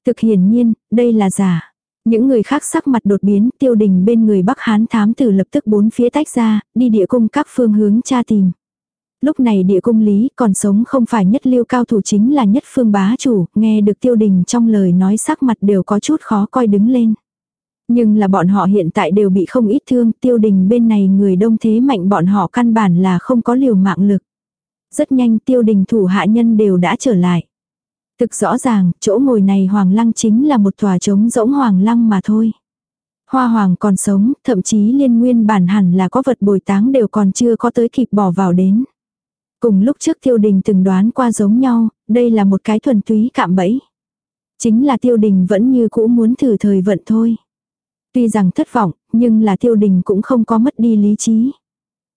Thực hiển nhiên, đây là giả. Những người khác sắc mặt đột biến, tiêu đình bên người Bắc Hán thám tử lập tức bốn phía tách ra, đi địa cung các phương hướng tra tìm. Lúc này địa cung lý còn sống không phải nhất liêu cao thủ chính là nhất phương bá chủ, nghe được tiêu đình trong lời nói sắc mặt đều có chút khó coi đứng lên. Nhưng là bọn họ hiện tại đều bị không ít thương, tiêu đình bên này người đông thế mạnh bọn họ căn bản là không có liều mạng lực. Rất nhanh tiêu đình thủ hạ nhân đều đã trở lại. Thực rõ ràng, chỗ ngồi này hoàng lăng chính là một tòa trống rỗng hoàng lăng mà thôi. Hoa hoàng còn sống, thậm chí liên nguyên bản hẳn là có vật bồi táng đều còn chưa có tới kịp bỏ vào đến. Cùng lúc trước tiêu đình từng đoán qua giống nhau, đây là một cái thuần túy cạm bẫy. Chính là tiêu đình vẫn như cũ muốn thử thời vận thôi. Tuy rằng thất vọng, nhưng là tiêu đình cũng không có mất đi lý trí.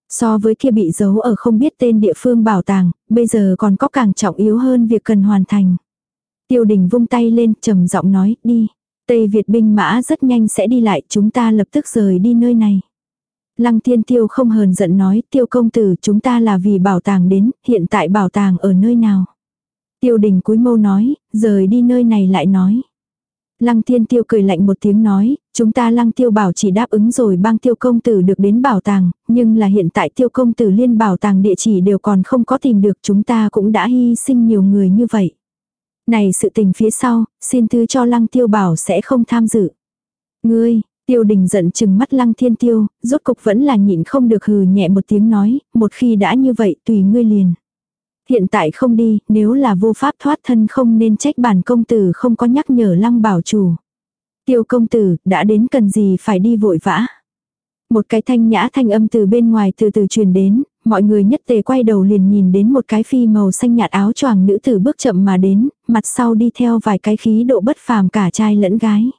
So với kia bị giấu ở không biết tên địa phương bảo tàng, bây giờ còn có càng trọng yếu hơn việc cần hoàn thành. Tiêu đình vung tay lên trầm giọng nói đi. Tây Việt binh mã rất nhanh sẽ đi lại chúng ta lập tức rời đi nơi này. Lăng thiên tiêu không hờn giận nói tiêu công tử chúng ta là vì bảo tàng đến, hiện tại bảo tàng ở nơi nào. Tiêu đình cúi mâu nói, rời đi nơi này lại nói. Lăng thiên tiêu cười lạnh một tiếng nói, chúng ta lăng tiêu bảo chỉ đáp ứng rồi bang tiêu công tử được đến bảo tàng, nhưng là hiện tại tiêu công tử liên bảo tàng địa chỉ đều còn không có tìm được chúng ta cũng đã hy sinh nhiều người như vậy. Này sự tình phía sau, xin thứ cho lăng tiêu bảo sẽ không tham dự. Ngươi, tiêu đình giận chừng mắt lăng thiên tiêu, rốt cục vẫn là nhịn không được hừ nhẹ một tiếng nói, một khi đã như vậy tùy ngươi liền. Hiện tại không đi, nếu là vô pháp thoát thân không nên trách bản công tử không có nhắc nhở lăng bảo chủ. Tiêu công tử, đã đến cần gì phải đi vội vã. Một cái thanh nhã thanh âm từ bên ngoài từ từ truyền đến, mọi người nhất tề quay đầu liền nhìn đến một cái phi màu xanh nhạt áo choàng nữ tử bước chậm mà đến, mặt sau đi theo vài cái khí độ bất phàm cả trai lẫn gái.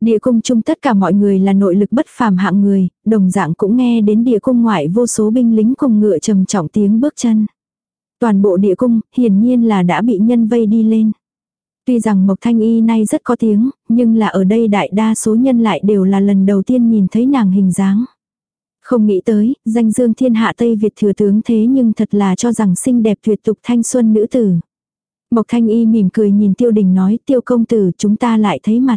Địa cung chung tất cả mọi người là nội lực bất phàm hạng người, đồng dạng cũng nghe đến địa cung ngoại vô số binh lính cùng ngựa trầm trọng tiếng bước chân. Toàn bộ địa cung, hiển nhiên là đã bị nhân vây đi lên. Tuy rằng Mộc Thanh Y nay rất có tiếng, nhưng là ở đây đại đa số nhân lại đều là lần đầu tiên nhìn thấy nàng hình dáng. Không nghĩ tới, danh dương thiên hạ Tây Việt thừa tướng thế nhưng thật là cho rằng xinh đẹp tuyệt tục thanh xuân nữ tử. Mộc Thanh Y mỉm cười nhìn tiêu đình nói tiêu công tử chúng ta lại thấy mặt.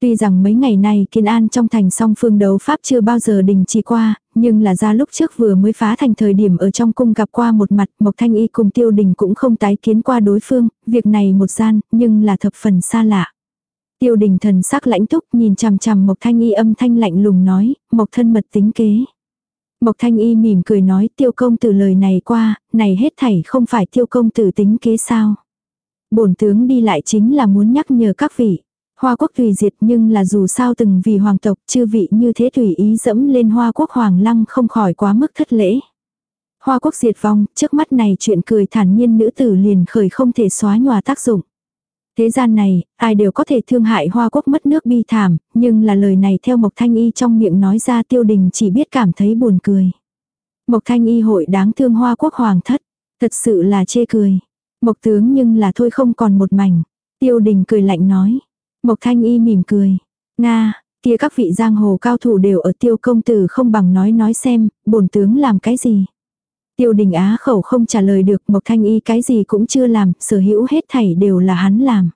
Tuy rằng mấy ngày nay kiên an trong thành song phương đấu pháp chưa bao giờ đình chỉ qua, nhưng là ra lúc trước vừa mới phá thành thời điểm ở trong cung gặp qua một mặt, Mộc Thanh Y cùng tiêu đình cũng không tái kiến qua đối phương, việc này một gian, nhưng là thập phần xa lạ. Tiêu đình thần sắc lãnh túc nhìn chằm chằm Mộc Thanh Y âm thanh lạnh lùng nói, Mộc thân mật tính kế. Mộc Thanh Y mỉm cười nói tiêu công tử lời này qua, này hết thảy không phải tiêu công tử tính kế sao. Bổn tướng đi lại chính là muốn nhắc nhở các vị. Hoa quốc tùy diệt nhưng là dù sao từng vì hoàng tộc chư vị như thế tùy ý dẫm lên hoa quốc hoàng lăng không khỏi quá mức thất lễ. Hoa quốc diệt vong, trước mắt này chuyện cười thản nhiên nữ tử liền khởi không thể xóa nhòa tác dụng. Thế gian này, ai đều có thể thương hại hoa quốc mất nước bi thảm, nhưng là lời này theo Mộc Thanh Y trong miệng nói ra tiêu đình chỉ biết cảm thấy buồn cười. Mộc Thanh Y hội đáng thương hoa quốc hoàng thất, thật sự là chê cười. Mộc tướng nhưng là thôi không còn một mảnh. Tiêu đình cười lạnh nói. Mộc Thanh Y mỉm cười. Nga, kia các vị giang hồ cao thủ đều ở tiêu công tử không bằng nói nói xem, bổn tướng làm cái gì. Tiêu đình á khẩu không trả lời được Mộc Thanh Y cái gì cũng chưa làm, sở hữu hết thảy đều là hắn làm.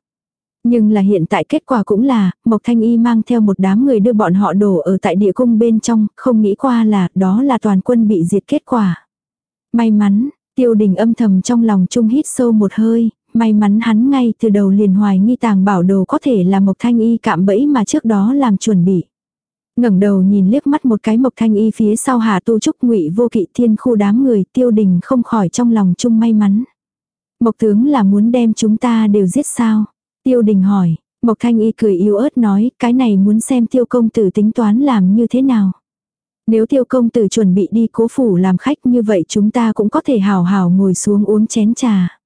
Nhưng là hiện tại kết quả cũng là, Mộc Thanh Y mang theo một đám người đưa bọn họ đổ ở tại địa cung bên trong, không nghĩ qua là đó là toàn quân bị diệt kết quả. May mắn, tiêu đình âm thầm trong lòng chung hít sâu một hơi, may mắn hắn ngay từ đầu liền hoài nghi tàng bảo đồ có thể là Mộc Thanh Y cạm bẫy mà trước đó làm chuẩn bị ngẩng đầu nhìn liếc mắt một cái mộc thanh y phía sau hà tu trúc ngụy vô kỵ thiên khu đám người tiêu đình không khỏi trong lòng chung may mắn. Mộc tướng là muốn đem chúng ta đều giết sao? Tiêu đình hỏi, mộc thanh y cười yếu ớt nói cái này muốn xem tiêu công tử tính toán làm như thế nào. Nếu tiêu công tử chuẩn bị đi cố phủ làm khách như vậy chúng ta cũng có thể hào hào ngồi xuống uống chén trà.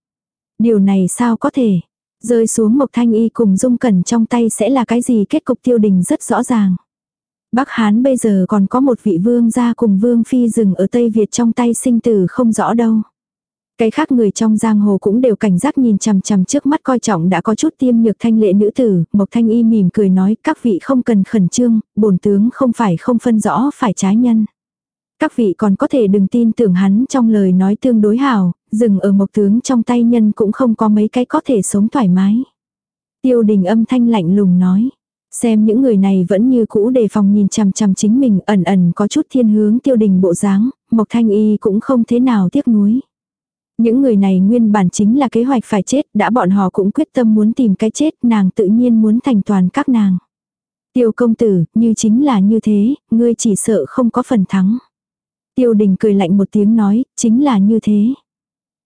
Điều này sao có thể? Rơi xuống mộc thanh y cùng dung cẩn trong tay sẽ là cái gì kết cục tiêu đình rất rõ ràng. Bắc Hán bây giờ còn có một vị vương gia cùng vương phi rừng ở Tây Việt trong tay sinh tử không rõ đâu. Cái khác người trong giang hồ cũng đều cảnh giác nhìn chằm chằm trước mắt coi trọng đã có chút tiêm nhược thanh lệ nữ tử, Mộc Thanh Y mỉm cười nói các vị không cần khẩn trương, bổn tướng không phải không phân rõ phải trái nhân. Các vị còn có thể đừng tin tưởng hắn trong lời nói tương đối hảo, dừng ở mộc tướng trong tay nhân cũng không có mấy cái có thể sống thoải mái. Tiêu đình âm thanh lạnh lùng nói. Xem những người này vẫn như cũ đề phòng nhìn chằm chằm chính mình ẩn ẩn có chút thiên hướng tiêu đình bộ dáng, Mộc Thanh Y cũng không thế nào tiếc nuối. Những người này nguyên bản chính là kế hoạch phải chết, đã bọn họ cũng quyết tâm muốn tìm cái chết, nàng tự nhiên muốn thành toàn các nàng. Tiêu công tử, như chính là như thế, ngươi chỉ sợ không có phần thắng. Tiêu đình cười lạnh một tiếng nói, chính là như thế.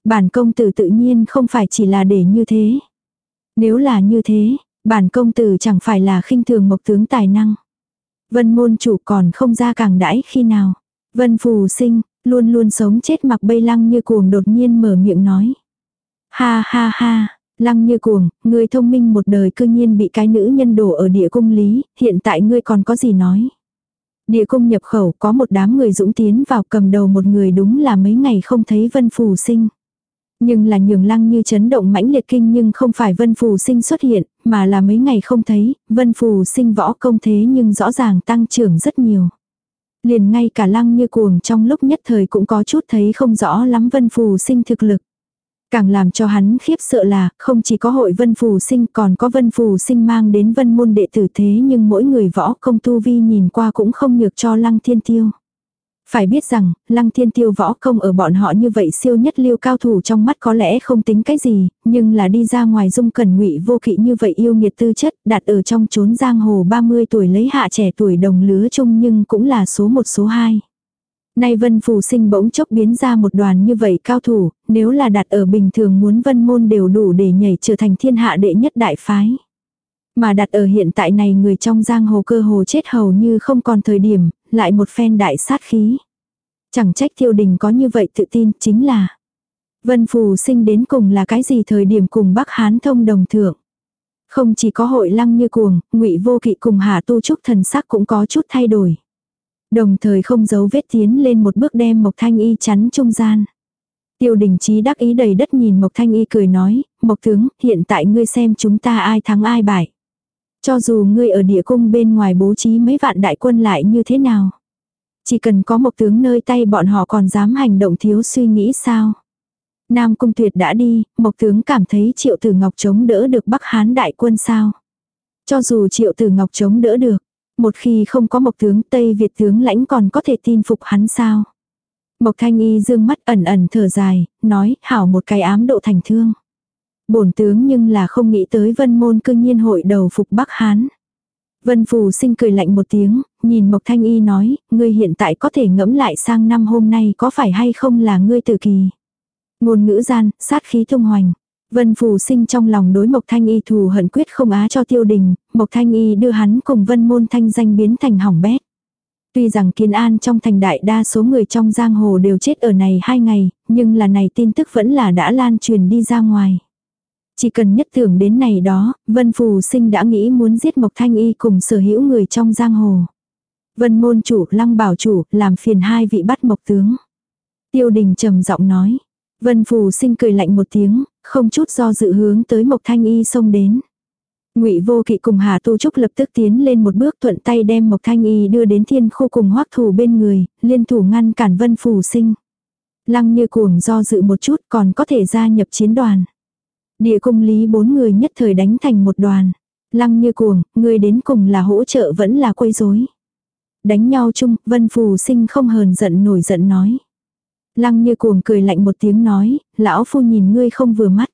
Bản công tử tự nhiên không phải chỉ là để như thế. Nếu là như thế, Bản công tử chẳng phải là khinh thường mộc tướng tài năng. Vân môn chủ còn không ra càng đãi khi nào. Vân phù sinh, luôn luôn sống chết mặc bay lăng như cuồng đột nhiên mở miệng nói. Ha ha ha, lăng như cuồng, người thông minh một đời cư nhiên bị cái nữ nhân đổ ở địa cung lý, hiện tại ngươi còn có gì nói. Địa cung nhập khẩu có một đám người dũng tiến vào cầm đầu một người đúng là mấy ngày không thấy vân phù sinh. Nhưng là nhường lăng như chấn động mãnh liệt kinh nhưng không phải vân phù sinh xuất hiện, mà là mấy ngày không thấy, vân phù sinh võ công thế nhưng rõ ràng tăng trưởng rất nhiều. Liền ngay cả lăng như cuồng trong lúc nhất thời cũng có chút thấy không rõ lắm vân phù sinh thực lực. Càng làm cho hắn khiếp sợ là, không chỉ có hội vân phù sinh còn có vân phù sinh mang đến vân môn đệ tử thế nhưng mỗi người võ công tu vi nhìn qua cũng không nhược cho lăng thiên tiêu. Phải biết rằng, lăng thiên tiêu võ công ở bọn họ như vậy siêu nhất lưu cao thủ trong mắt có lẽ không tính cái gì, nhưng là đi ra ngoài dung cần ngụy vô kỵ như vậy yêu nghiệt tư chất, đặt ở trong chốn giang hồ 30 tuổi lấy hạ trẻ tuổi đồng lứa chung nhưng cũng là số một số hai. Nay vân phù sinh bỗng chốc biến ra một đoàn như vậy cao thủ, nếu là đặt ở bình thường muốn vân môn đều đủ để nhảy trở thành thiên hạ đệ nhất đại phái. Mà đặt ở hiện tại này người trong giang hồ cơ hồ chết hầu như không còn thời điểm, lại một phen đại sát khí. Chẳng trách tiêu đình có như vậy tự tin chính là Vân Phù sinh đến cùng là cái gì thời điểm cùng Bắc Hán thông đồng thượng. Không chỉ có hội lăng như cuồng, ngụy vô kỵ cùng Hà Tu Trúc thần sắc cũng có chút thay đổi. Đồng thời không giấu vết tiến lên một bước đem Mộc Thanh Y chắn trung gian. Tiêu đình trí đắc ý đầy đất nhìn Mộc Thanh Y cười nói, Mộc tướng, hiện tại ngươi xem chúng ta ai thắng ai bại. Cho dù ngươi ở địa cung bên ngoài bố trí mấy vạn đại quân lại như thế nào. Chỉ cần có một tướng nơi tay bọn họ còn dám hành động thiếu suy nghĩ sao. Nam Cung Tuyệt đã đi, Mộc tướng cảm thấy Triệu Tử Ngọc chống đỡ được Bắc Hán đại quân sao. Cho dù Triệu Tử Ngọc chống đỡ được, một khi không có Mộc tướng Tây Việt tướng lãnh còn có thể tin phục hắn sao. Mộc Thanh Y dương mắt ẩn ẩn thở dài, nói hảo một cái ám độ thành thương. Bổn tướng nhưng là không nghĩ tới vân môn cương nhiên hội đầu phục Bắc Hán. Vân Phù sinh cười lạnh một tiếng, nhìn Mộc Thanh Y nói, ngươi hiện tại có thể ngẫm lại sang năm hôm nay có phải hay không là ngươi tử kỳ. Ngôn ngữ gian, sát khí tung hoành. Vân Phù sinh trong lòng đối Mộc Thanh Y thù hận quyết không á cho tiêu đình, Mộc Thanh Y đưa hắn cùng vân môn thanh danh biến thành hỏng bét. Tuy rằng kiên an trong thành đại đa số người trong giang hồ đều chết ở này hai ngày, nhưng là này tin tức vẫn là đã lan truyền đi ra ngoài. Chỉ cần nhất tưởng đến này đó, Vân Phù Sinh đã nghĩ muốn giết Mộc Thanh Y cùng sở hữu người trong giang hồ. Vân môn chủ, lăng bảo chủ, làm phiền hai vị bắt Mộc tướng. Tiêu đình trầm giọng nói. Vân Phù Sinh cười lạnh một tiếng, không chút do dự hướng tới Mộc Thanh Y xông đến. Ngụy Vô Kỵ cùng Hà Tu Trúc lập tức tiến lên một bước thuận tay đem Mộc Thanh Y đưa đến thiên khu cùng hoắc thủ bên người, liên thủ ngăn cản Vân Phù Sinh. Lăng như cuồng do dự một chút còn có thể gia nhập chiến đoàn. Địa cung lý bốn người nhất thời đánh thành một đoàn. Lăng như cuồng, người đến cùng là hỗ trợ vẫn là quấy rối. Đánh nhau chung, vân phù sinh không hờn giận nổi giận nói. Lăng như cuồng cười lạnh một tiếng nói, lão phu nhìn ngươi không vừa mắt.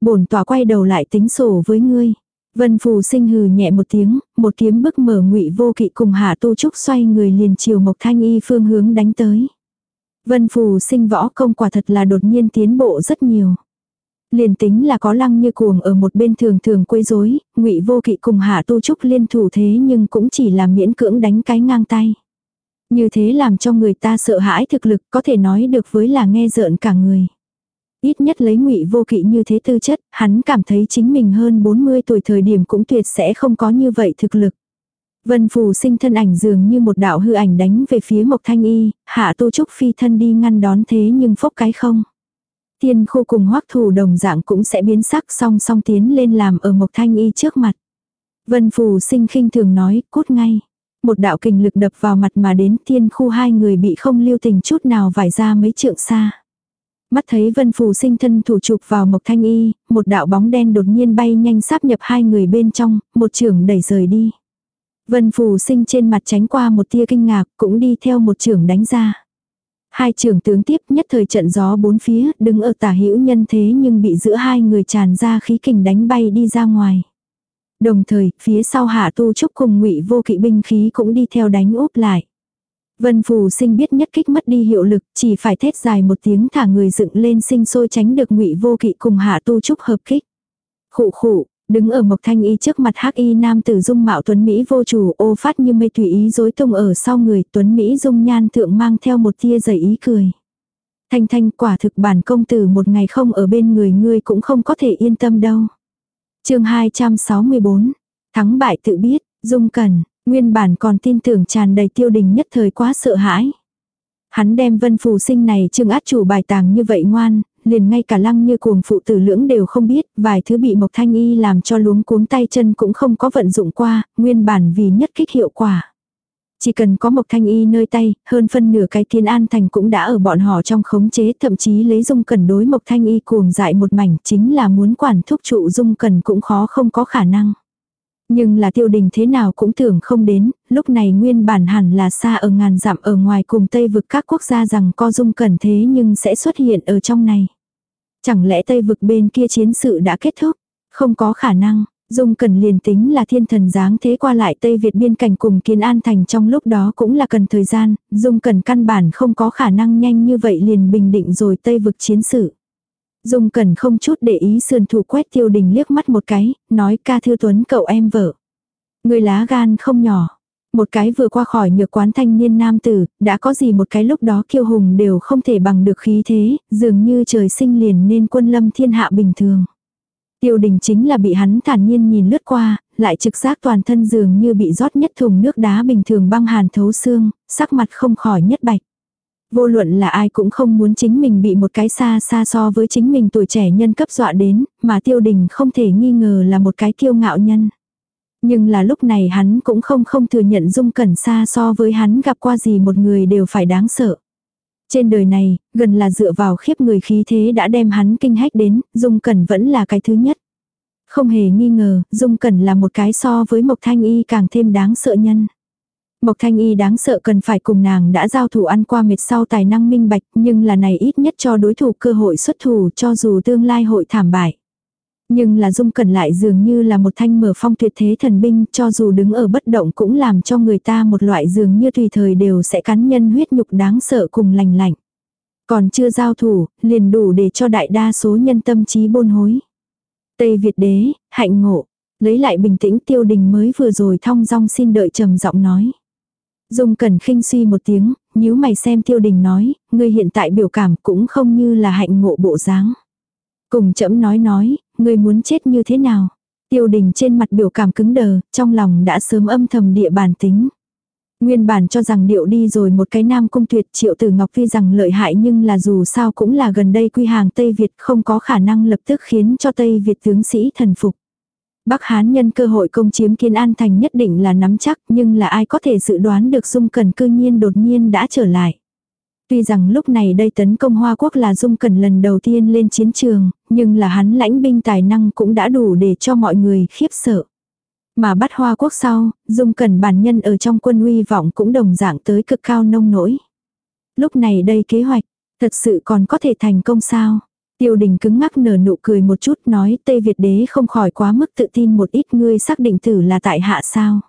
Bổn tòa quay đầu lại tính sổ với ngươi. Vân phù sinh hừ nhẹ một tiếng, một kiếm bức mở ngụy vô kỵ cùng hạ tu trúc xoay người liền chiều mộc thanh y phương hướng đánh tới. Vân phù sinh võ công quả thật là đột nhiên tiến bộ rất nhiều. Liền tính là có lăng như cuồng ở một bên thường thường quấy rối, ngụy vô kỵ cùng hạ tu trúc liên thủ thế nhưng cũng chỉ là miễn cưỡng đánh cái ngang tay. Như thế làm cho người ta sợ hãi thực lực có thể nói được với là nghe rợn cả người. Ít nhất lấy ngụy vô kỵ như thế tư chất, hắn cảm thấy chính mình hơn 40 tuổi thời điểm cũng tuyệt sẽ không có như vậy thực lực. Vân phù sinh thân ảnh dường như một đạo hư ảnh đánh về phía Mộc Thanh Y, hạ tu trúc phi thân đi ngăn đón thế nhưng phốc cái không. Tiên khu cùng hoắc thủ đồng dạng cũng sẽ biến sắc song song tiến lên làm ở Mộc Thanh Y trước mặt. Vân Phù sinh khinh thường nói, cút ngay. Một đạo kình lực đập vào mặt mà đến tiên khu hai người bị không lưu tình chút nào vải ra mấy trượng xa. Mắt thấy Vân Phù sinh thân thủ trục vào Mộc Thanh Y, một đạo bóng đen đột nhiên bay nhanh sáp nhập hai người bên trong, một trưởng đẩy rời đi. Vân Phù sinh trên mặt tránh qua một tia kinh ngạc, cũng đi theo một trưởng đánh ra. Hai trưởng tướng tiếp nhất thời trận gió bốn phía, đứng ở tả hữu nhân thế nhưng bị giữa hai người tràn ra khí kình đánh bay đi ra ngoài. Đồng thời, phía sau hạ tu trúc cùng ngụy vô kỵ binh khí cũng đi theo đánh úp lại. Vân phù sinh biết nhất kích mất đi hiệu lực, chỉ phải thét dài một tiếng thả người dựng lên sinh sôi tránh được ngụy vô kỵ cùng hạ tu trúc hợp kích. Khụ khụ, Đứng ở Mộc Thanh Y trước mặt hắc y nam tử dung mạo tuấn Mỹ vô chủ ô phát như mây tùy ý rối tung ở sau người tuấn Mỹ dung nhan thượng mang theo một tia giày ý cười. Thanh thanh quả thực bản công tử một ngày không ở bên người ngươi cũng không có thể yên tâm đâu. chương 264, thắng bại tự biết, dung cần, nguyên bản còn tin tưởng tràn đầy tiêu đình nhất thời quá sợ hãi. Hắn đem vân phù sinh này trương át chủ bài tàng như vậy ngoan, liền ngay cả lăng như cuồng phụ tử lưỡng đều không biết, vài thứ bị Mộc Thanh Y làm cho luống cuống tay chân cũng không có vận dụng qua, nguyên bản vì nhất kích hiệu quả. Chỉ cần có Mộc Thanh Y nơi tay, hơn phân nửa cái thiên an thành cũng đã ở bọn họ trong khống chế thậm chí lấy dung cần đối Mộc Thanh Y cuồng dại một mảnh chính là muốn quản thúc trụ dung cần cũng khó không có khả năng. Nhưng là tiêu đình thế nào cũng tưởng không đến, lúc này nguyên bản hẳn là xa ở ngàn dặm ở ngoài cùng Tây vực các quốc gia rằng co dung cần thế nhưng sẽ xuất hiện ở trong này. Chẳng lẽ Tây vực bên kia chiến sự đã kết thúc? Không có khả năng. Dung cần liền tính là thiên thần dáng thế qua lại Tây Việt biên cảnh cùng Kiến An Thành trong lúc đó cũng là cần thời gian, Dung cần căn bản không có khả năng nhanh như vậy liền bình định rồi Tây vực chiến sự. Dung cần không chút để ý sườn thủ quét tiêu đình liếc mắt một cái, nói ca thư tuấn cậu em vợ. Người lá gan không nhỏ. Một cái vừa qua khỏi nhược quán thanh niên nam tử, đã có gì một cái lúc đó kiêu hùng đều không thể bằng được khí thế, dường như trời sinh liền nên quân lâm thiên hạ bình thường. Tiêu đình chính là bị hắn thản nhiên nhìn lướt qua, lại trực giác toàn thân dường như bị rót nhất thùng nước đá bình thường băng hàn thấu xương, sắc mặt không khỏi nhất bạch. Vô luận là ai cũng không muốn chính mình bị một cái xa xa so với chính mình tuổi trẻ nhân cấp dọa đến, mà tiêu đình không thể nghi ngờ là một cái kiêu ngạo nhân. Nhưng là lúc này hắn cũng không không thừa nhận dung cẩn xa so với hắn gặp qua gì một người đều phải đáng sợ. Trên đời này, gần là dựa vào khiếp người khí thế đã đem hắn kinh hách đến, Dung Cẩn vẫn là cái thứ nhất. Không hề nghi ngờ, Dung Cẩn là một cái so với Mộc Thanh Y càng thêm đáng sợ nhân. Mộc Thanh Y đáng sợ cần phải cùng nàng đã giao thủ ăn qua mệt sau tài năng minh bạch, nhưng là này ít nhất cho đối thủ cơ hội xuất thủ cho dù tương lai hội thảm bại. Nhưng là Dung Cẩn lại dường như là một thanh mở phong tuyệt thế thần binh cho dù đứng ở bất động cũng làm cho người ta một loại dường như tùy thời đều sẽ cắn nhân huyết nhục đáng sợ cùng lành lạnh. Còn chưa giao thủ, liền đủ để cho đại đa số nhân tâm trí bôn hối. Tây Việt đế, hạnh ngộ, lấy lại bình tĩnh tiêu đình mới vừa rồi thong dong xin đợi trầm giọng nói. Dung Cẩn khinh suy một tiếng, nhíu mày xem tiêu đình nói, ngươi hiện tại biểu cảm cũng không như là hạnh ngộ bộ dáng. Cùng chậm nói nói, ngươi muốn chết như thế nào? Tiêu đình trên mặt biểu cảm cứng đờ, trong lòng đã sớm âm thầm địa bản tính. Nguyên bản cho rằng điệu đi rồi một cái nam cung tuyệt triệu tử Ngọc Phi rằng lợi hại nhưng là dù sao cũng là gần đây quy hàng Tây Việt không có khả năng lập tức khiến cho Tây Việt tướng sĩ thần phục. Bắc Hán nhân cơ hội công chiếm Kiên An Thành nhất định là nắm chắc nhưng là ai có thể dự đoán được Dung Cần cư nhiên đột nhiên đã trở lại. Tuy rằng lúc này đây tấn công Hoa Quốc là Dung Cẩn lần đầu tiên lên chiến trường, nhưng là hắn lãnh binh tài năng cũng đã đủ để cho mọi người khiếp sợ. Mà bắt Hoa Quốc sau, Dung Cẩn bản nhân ở trong quân uy vọng cũng đồng dạng tới cực cao nông nỗi. Lúc này đây kế hoạch, thật sự còn có thể thành công sao? Tiêu đình cứng ngắc nở nụ cười một chút nói Tây Việt đế không khỏi quá mức tự tin một ít ngươi xác định tử là tại hạ sao.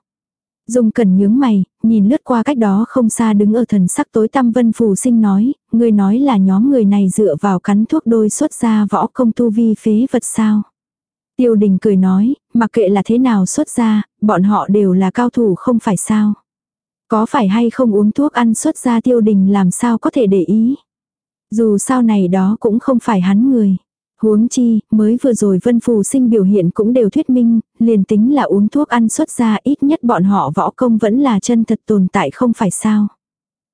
Dung cần nhướng mày, nhìn lướt qua cách đó không xa đứng ở thần sắc tối tăm vân phù sinh nói, người nói là nhóm người này dựa vào cắn thuốc đôi xuất ra võ công tu vi phế vật sao. Tiêu đình cười nói, mặc kệ là thế nào xuất ra, bọn họ đều là cao thủ không phải sao. Có phải hay không uống thuốc ăn xuất ra tiêu đình làm sao có thể để ý. Dù sao này đó cũng không phải hắn người. Huống chi, mới vừa rồi vân phù sinh biểu hiện cũng đều thuyết minh, liền tính là uống thuốc ăn xuất ra ít nhất bọn họ võ công vẫn là chân thật tồn tại không phải sao.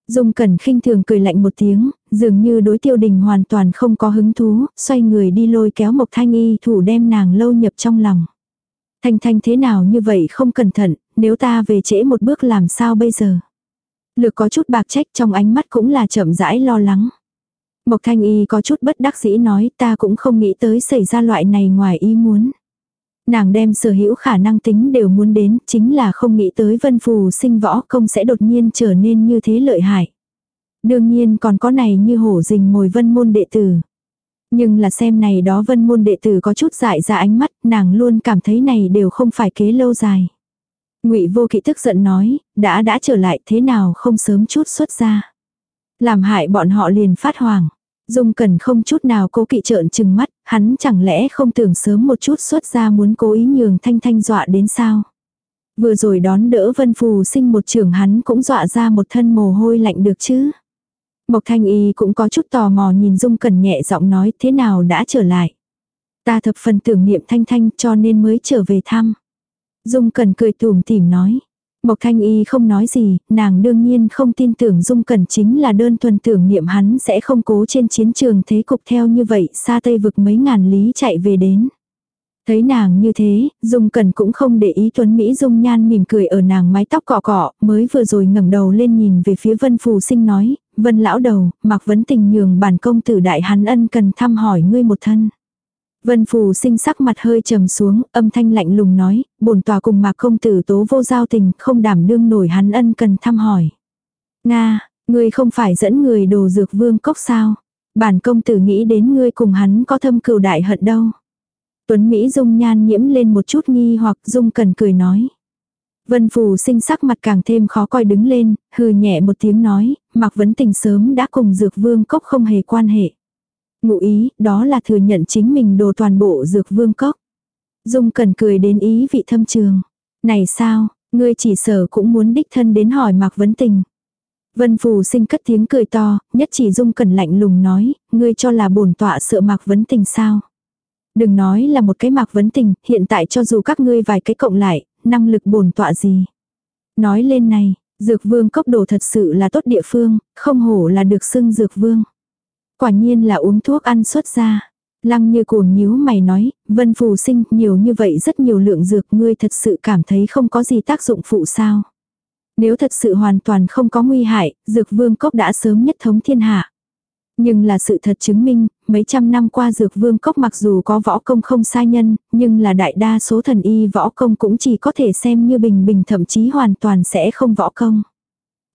Dung Cẩn khinh thường cười lạnh một tiếng, dường như đối tiêu đình hoàn toàn không có hứng thú, xoay người đi lôi kéo Mộc Thanh Y thủ đem nàng lâu nhập trong lòng. Thanh Thanh thế nào như vậy không cẩn thận, nếu ta về trễ một bước làm sao bây giờ? Lược có chút bạc trách trong ánh mắt cũng là chậm rãi lo lắng. Mộc Thanh Y có chút bất đắc dĩ nói ta cũng không nghĩ tới xảy ra loại này ngoài ý muốn. Nàng đem sở hữu khả năng tính đều muốn đến, chính là không nghĩ tới vân phù sinh võ công sẽ đột nhiên trở nên như thế lợi hại. Đương nhiên còn có này như hổ rình mồi vân môn đệ tử. Nhưng là xem này đó vân môn đệ tử có chút dại ra ánh mắt, nàng luôn cảm thấy này đều không phải kế lâu dài. ngụy vô kỵ tức giận nói, đã đã trở lại thế nào không sớm chút xuất ra. Làm hại bọn họ liền phát hoàng. Dung cần không chút nào cố kỵ trợn trừng mắt, hắn chẳng lẽ không tưởng sớm một chút xuất ra muốn cố ý nhường thanh thanh dọa đến sao. Vừa rồi đón đỡ vân phù sinh một trường hắn cũng dọa ra một thân mồ hôi lạnh được chứ. Mộc thanh y cũng có chút tò mò nhìn Dung cần nhẹ giọng nói thế nào đã trở lại. Ta thập phần tưởng niệm thanh thanh cho nên mới trở về thăm. Dung cần cười tủm tỉm nói. Mộc Thanh Y không nói gì, nàng đương nhiên không tin tưởng Dung Cẩn chính là đơn thuần tưởng niệm hắn sẽ không cố trên chiến trường thế cục theo như vậy xa Tây vực mấy ngàn lý chạy về đến. Thấy nàng như thế, Dung Cẩn cũng không để ý Tuấn Mỹ Dung nhan mỉm cười ở nàng mái tóc cọ cọ, mới vừa rồi ngẩng đầu lên nhìn về phía Vân Phù Sinh nói, Vân lão đầu, mặc vấn tình nhường bản công tử đại hắn ân cần thăm hỏi ngươi một thân. Vân Phù sinh sắc mặt hơi trầm xuống, âm thanh lạnh lùng nói, bổn tòa cùng mạc công tử tố vô giao tình, không đảm đương nổi hắn ân cần thăm hỏi. Nga, ngươi không phải dẫn người đồ dược vương cốc sao? Bản công tử nghĩ đến ngươi cùng hắn có thâm cừu đại hận đâu. Tuấn Mỹ dung nhan nhiễm lên một chút nghi hoặc dung cần cười nói. Vân Phù sinh sắc mặt càng thêm khó coi đứng lên, hừ nhẹ một tiếng nói, mặc vấn tình sớm đã cùng dược vương cốc không hề quan hệ. Ngụ ý, đó là thừa nhận chính mình đồ toàn bộ dược vương cốc. Dung cần cười đến ý vị thâm trường. Này sao, ngươi chỉ sở cũng muốn đích thân đến hỏi Mạc Vấn Tình. Vân Phù sinh cất tiếng cười to, nhất chỉ Dung cần lạnh lùng nói, ngươi cho là bổn tọa sợ Mạc Vấn Tình sao. Đừng nói là một cái Mạc Vấn Tình, hiện tại cho dù các ngươi vài cái cộng lại, năng lực bổn tọa gì. Nói lên này, dược vương cốc đồ thật sự là tốt địa phương, không hổ là được xưng dược vương. Quả nhiên là uống thuốc ăn xuất ra. Lăng như cuồng nhíu mày nói, vân phù sinh nhiều như vậy rất nhiều lượng dược ngươi thật sự cảm thấy không có gì tác dụng phụ sao. Nếu thật sự hoàn toàn không có nguy hại, dược vương cốc đã sớm nhất thống thiên hạ. Nhưng là sự thật chứng minh, mấy trăm năm qua dược vương cốc mặc dù có võ công không sai nhân, nhưng là đại đa số thần y võ công cũng chỉ có thể xem như bình bình thậm chí hoàn toàn sẽ không võ công.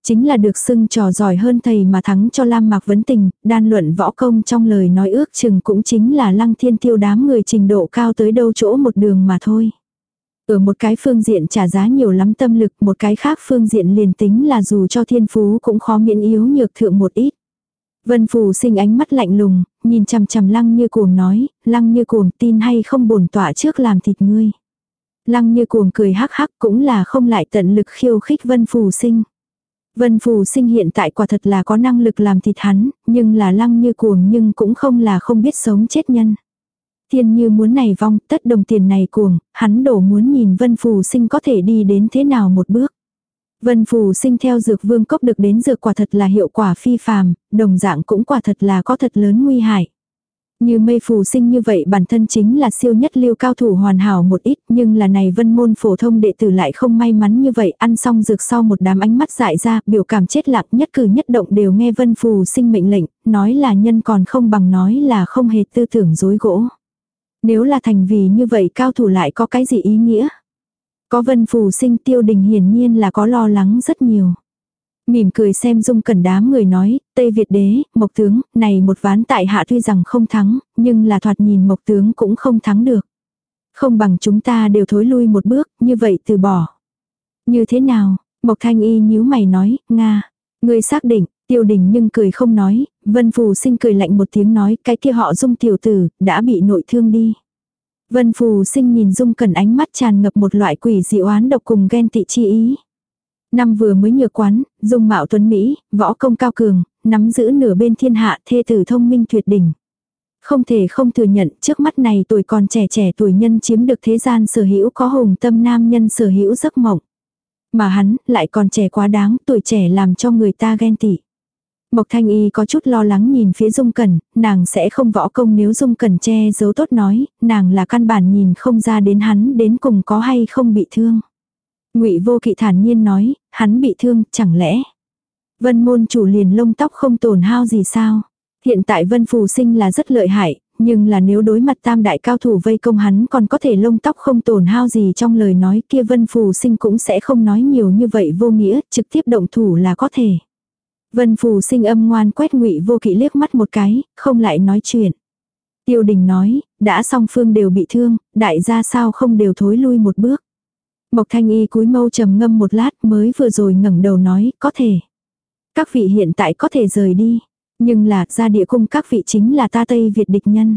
Chính là được xưng trò giỏi hơn thầy mà thắng cho Lam Mạc Vấn Tình, đan luận võ công trong lời nói ước chừng cũng chính là lăng thiên tiêu đám người trình độ cao tới đâu chỗ một đường mà thôi. Ở một cái phương diện trả giá nhiều lắm tâm lực, một cái khác phương diện liền tính là dù cho thiên phú cũng khó miễn yếu nhược thượng một ít. Vân Phù sinh ánh mắt lạnh lùng, nhìn chằm chằm lăng như cuồng nói, lăng như cuồng tin hay không bổn tỏa trước làm thịt ngươi. Lăng như cuồng cười hắc hắc cũng là không lại tận lực khiêu khích Vân Phù sinh. Vân Phù sinh hiện tại quả thật là có năng lực làm thịt hắn, nhưng là lăng như cuồng nhưng cũng không là không biết sống chết nhân. Thiên như muốn này vong, tất đồng tiền này cuồng, hắn đổ muốn nhìn Vân Phù sinh có thể đi đến thế nào một bước. Vân Phù sinh theo dược vương cốc được đến dược quả thật là hiệu quả phi phàm, đồng dạng cũng quả thật là có thật lớn nguy hại. Như mây phù sinh như vậy bản thân chính là siêu nhất lưu cao thủ hoàn hảo một ít, nhưng là này vân môn phổ thông đệ tử lại không may mắn như vậy, ăn xong dược sau một đám ánh mắt dại ra, biểu cảm chết lặng nhất cử nhất động đều nghe vân phù sinh mệnh lệnh, nói là nhân còn không bằng nói là không hề tư tưởng dối gỗ. Nếu là thành vì như vậy cao thủ lại có cái gì ý nghĩa? Có vân phù sinh tiêu đình hiển nhiên là có lo lắng rất nhiều. Mỉm cười xem dung cẩn đám người nói, Tây Việt đế, mộc tướng, này một ván tại hạ tuy rằng không thắng, nhưng là thoạt nhìn mộc tướng cũng không thắng được. Không bằng chúng ta đều thối lui một bước, như vậy từ bỏ. Như thế nào, mộc thanh y nhíu mày nói, Nga, ngươi xác định, tiêu đình nhưng cười không nói, vân phù sinh cười lạnh một tiếng nói, cái kia họ dung tiểu tử, đã bị nội thương đi. Vân phù sinh nhìn dung cẩn ánh mắt tràn ngập một loại quỷ dị oán độc cùng ghen tị chi ý. Năm vừa mới nhược quán, dung mạo tuấn Mỹ, võ công cao cường, nắm giữ nửa bên thiên hạ thê tử thông minh tuyệt đỉnh. Không thể không thừa nhận trước mắt này tuổi còn trẻ trẻ tuổi nhân chiếm được thế gian sở hữu có hùng tâm nam nhân sở hữu giấc mộng. Mà hắn lại còn trẻ quá đáng tuổi trẻ làm cho người ta ghen tị. Mộc Thanh Y có chút lo lắng nhìn phía Dung Cẩn, nàng sẽ không võ công nếu Dung Cẩn che giấu tốt nói, nàng là căn bản nhìn không ra đến hắn đến cùng có hay không bị thương. Ngụy Vô Kỵ thản nhiên nói, hắn bị thương, chẳng lẽ? Vân môn chủ liền lông tóc không tổn hao gì sao? Hiện tại Vân Phù Sinh là rất lợi hại, nhưng là nếu đối mặt tam đại cao thủ vây công hắn còn có thể lông tóc không tổn hao gì trong lời nói kia Vân Phù Sinh cũng sẽ không nói nhiều như vậy vô nghĩa, trực tiếp động thủ là có thể. Vân Phù Sinh âm ngoan quét Ngụy Vô Kỵ liếc mắt một cái, không lại nói chuyện. Tiêu Đình nói, đã song phương đều bị thương, đại gia sao không đều thối lui một bước. Mộc Thanh Y cúi mâu trầm ngâm một lát mới vừa rồi ngẩng đầu nói, có thể. Các vị hiện tại có thể rời đi. Nhưng là, ra địa cung các vị chính là ta Tây Việt địch nhân.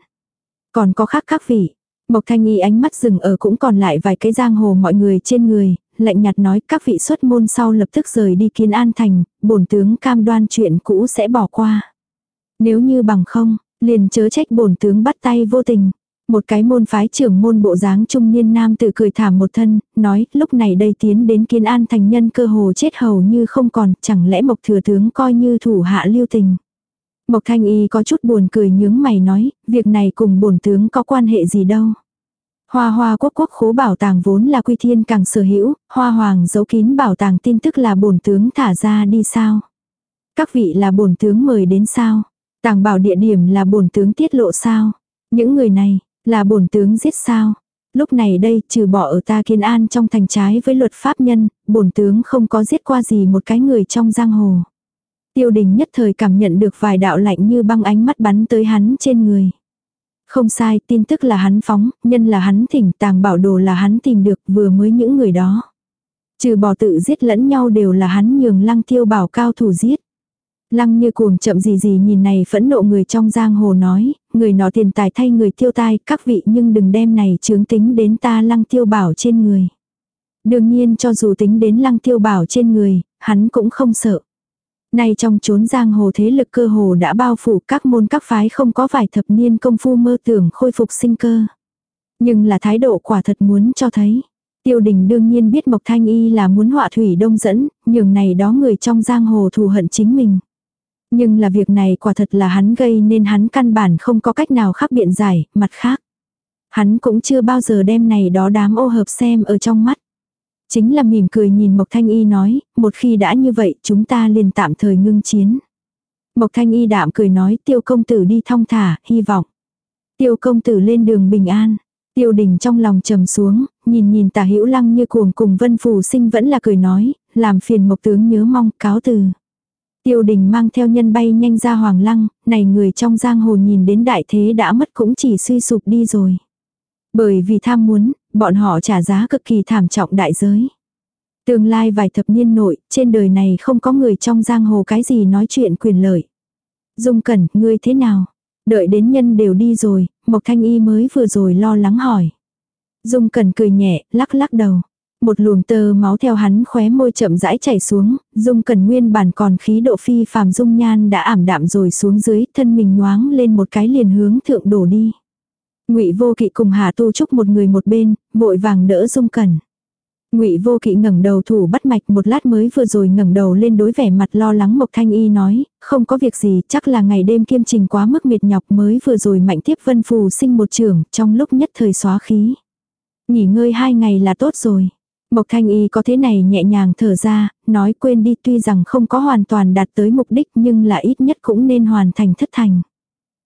Còn có khác các vị. Mộc Thanh Y ánh mắt dừng ở cũng còn lại vài cái giang hồ mọi người trên người, lạnh nhạt nói các vị xuất môn sau lập tức rời đi kiến an thành, bổn tướng cam đoan chuyện cũ sẽ bỏ qua. Nếu như bằng không, liền chớ trách bổn tướng bắt tay vô tình. Một cái môn phái trưởng môn bộ dáng trung niên nam tự cười thảm một thân, nói lúc này đây tiến đến kiến an thành nhân cơ hồ chết hầu như không còn, chẳng lẽ mộc thừa tướng coi như thủ hạ lưu tình. Mộc thanh y có chút buồn cười nhướng mày nói, việc này cùng bổn tướng có quan hệ gì đâu. Hoa hoa quốc quốc khố bảo tàng vốn là quy thiên càng sở hữu, hoa hoàng giấu kín bảo tàng tin tức là bổn tướng thả ra đi sao. Các vị là bổn tướng mời đến sao. Tàng bảo địa điểm là bổn tướng tiết lộ sao. Những người này, là bổn tướng giết sao? Lúc này đây, trừ bỏ ở ta kiến an trong thành trái với luật pháp nhân, bổn tướng không có giết qua gì một cái người trong giang hồ. Tiêu đình nhất thời cảm nhận được vài đạo lạnh như băng ánh mắt bắn tới hắn trên người. Không sai, tin tức là hắn phóng, nhân là hắn thỉnh, tàng bảo đồ là hắn tìm được vừa mới những người đó. Trừ bỏ tự giết lẫn nhau đều là hắn nhường lăng tiêu bảo cao thủ giết. Lăng như cuồng chậm gì gì nhìn này phẫn nộ người trong giang hồ nói, người nó tiền tài thay người tiêu tai, các vị nhưng đừng đem này chướng tính đến ta lăng tiêu bảo trên người. Đương nhiên cho dù tính đến lăng tiêu bảo trên người, hắn cũng không sợ. Nay trong chốn giang hồ thế lực cơ hồ đã bao phủ các môn các phái không có vài thập niên công phu mơ tưởng khôi phục sinh cơ. Nhưng là thái độ quả thật muốn cho thấy. Tiêu đình đương nhiên biết Mộc Thanh Y là muốn họa thủy đông dẫn, nhường này đó người trong giang hồ thù hận chính mình. Nhưng là việc này quả thật là hắn gây nên hắn căn bản không có cách nào khác biện giải, mặt khác. Hắn cũng chưa bao giờ đem này đó đám ô hợp xem ở trong mắt. Chính là mỉm cười nhìn Mộc Thanh Y nói, một khi đã như vậy chúng ta liền tạm thời ngưng chiến. Mộc Thanh Y đạm cười nói tiêu công tử đi thong thả, hy vọng. Tiêu công tử lên đường bình an. Tiêu đình trong lòng trầm xuống, nhìn nhìn tả hữu lăng như cuồng cùng vân phù sinh vẫn là cười nói, làm phiền mộc tướng nhớ mong cáo từ. Tiêu đình mang theo nhân bay nhanh ra hoàng lăng, này người trong giang hồ nhìn đến đại thế đã mất cũng chỉ suy sụp đi rồi. Bởi vì tham muốn, bọn họ trả giá cực kỳ thảm trọng đại giới. Tương lai vài thập niên nội, trên đời này không có người trong giang hồ cái gì nói chuyện quyền lợi. Dung cẩn, ngươi thế nào? Đợi đến nhân đều đi rồi, Mộc Thanh Y mới vừa rồi lo lắng hỏi. Dung cẩn cười nhẹ, lắc lắc đầu. Một luồng tơ máu theo hắn khóe môi chậm rãi chảy xuống, Dung cẩn nguyên bản còn khí độ phi phàm dung nhan đã ảm đạm rồi xuống dưới, thân mình nhoáng lên một cái liền hướng thượng đổ đi. Ngụy Vô Kỵ cùng Hà Tu Trúc một người một bên, vội vàng đỡ Dung Cẩn. Ngụy Vô Kỵ ngẩng đầu thủ bắt mạch một lát mới vừa rồi ngẩng đầu lên đối vẻ mặt lo lắng Mộc Thanh Y nói, không có việc gì, chắc là ngày đêm kiêm trình quá mức mệt nhọc mới vừa rồi mạnh tiếp Vân Phù sinh một trường, trong lúc nhất thời xóa khí. Nghỉ ngơi hai ngày là tốt rồi. Mộc Thanh Y có thế này nhẹ nhàng thở ra, nói quên đi tuy rằng không có hoàn toàn đạt tới mục đích nhưng là ít nhất cũng nên hoàn thành thất thành.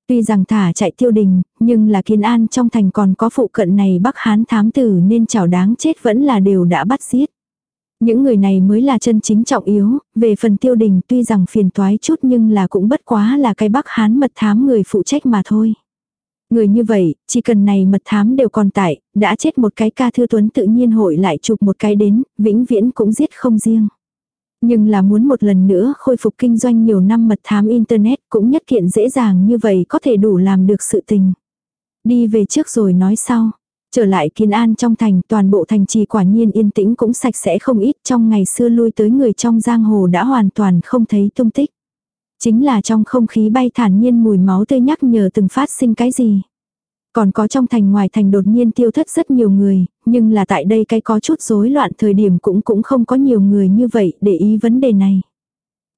Tuy rằng thả chạy tiêu đình, nhưng là kiên an trong thành còn có phụ cận này Bắc Hán thám tử nên chảo đáng chết vẫn là đều đã bắt giết. Những người này mới là chân chính trọng yếu, về phần tiêu đình tuy rằng phiền toái chút nhưng là cũng bất quá là cái Bắc Hán mật thám người phụ trách mà thôi. Người như vậy, chỉ cần này mật thám đều còn tại, đã chết một cái ca thư tuấn tự nhiên hội lại chụp một cái đến, vĩnh viễn cũng giết không riêng. Nhưng là muốn một lần nữa khôi phục kinh doanh nhiều năm mật thám Internet cũng nhất kiện dễ dàng như vậy có thể đủ làm được sự tình. Đi về trước rồi nói sau. Trở lại kiên an trong thành toàn bộ thành trì quả nhiên yên tĩnh cũng sạch sẽ không ít trong ngày xưa lui tới người trong giang hồ đã hoàn toàn không thấy tung tích. Chính là trong không khí bay thản nhiên mùi máu tươi nhắc nhở từng phát sinh cái gì. Còn có trong thành ngoài thành đột nhiên tiêu thất rất nhiều người, nhưng là tại đây cái có chút rối loạn thời điểm cũng cũng không có nhiều người như vậy để ý vấn đề này.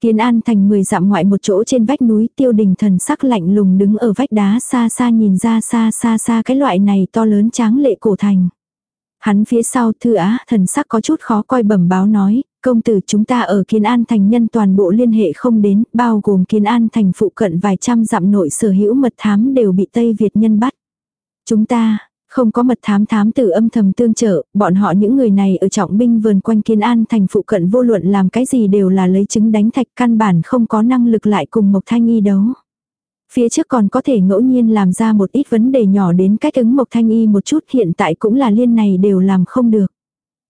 Kiến An thành 10 dặm ngoại một chỗ trên vách núi tiêu đình thần sắc lạnh lùng đứng ở vách đá xa xa nhìn ra xa xa xa cái loại này to lớn tráng lệ cổ thành. Hắn phía sau thư á thần sắc có chút khó coi bẩm báo nói, công tử chúng ta ở Kiến An thành nhân toàn bộ liên hệ không đến, bao gồm Kiến An thành phụ cận vài trăm dặm nội sở hữu mật thám đều bị Tây Việt nhân bắt. Chúng ta, không có mật thám thám tử âm thầm tương trợ, bọn họ những người này ở trọng binh vườn quanh kiến an thành phụ cận vô luận làm cái gì đều là lấy chứng đánh thạch căn bản không có năng lực lại cùng Mộc Thanh Y đấu. Phía trước còn có thể ngẫu nhiên làm ra một ít vấn đề nhỏ đến cách ứng Mộc Thanh Y một chút hiện tại cũng là liên này đều làm không được.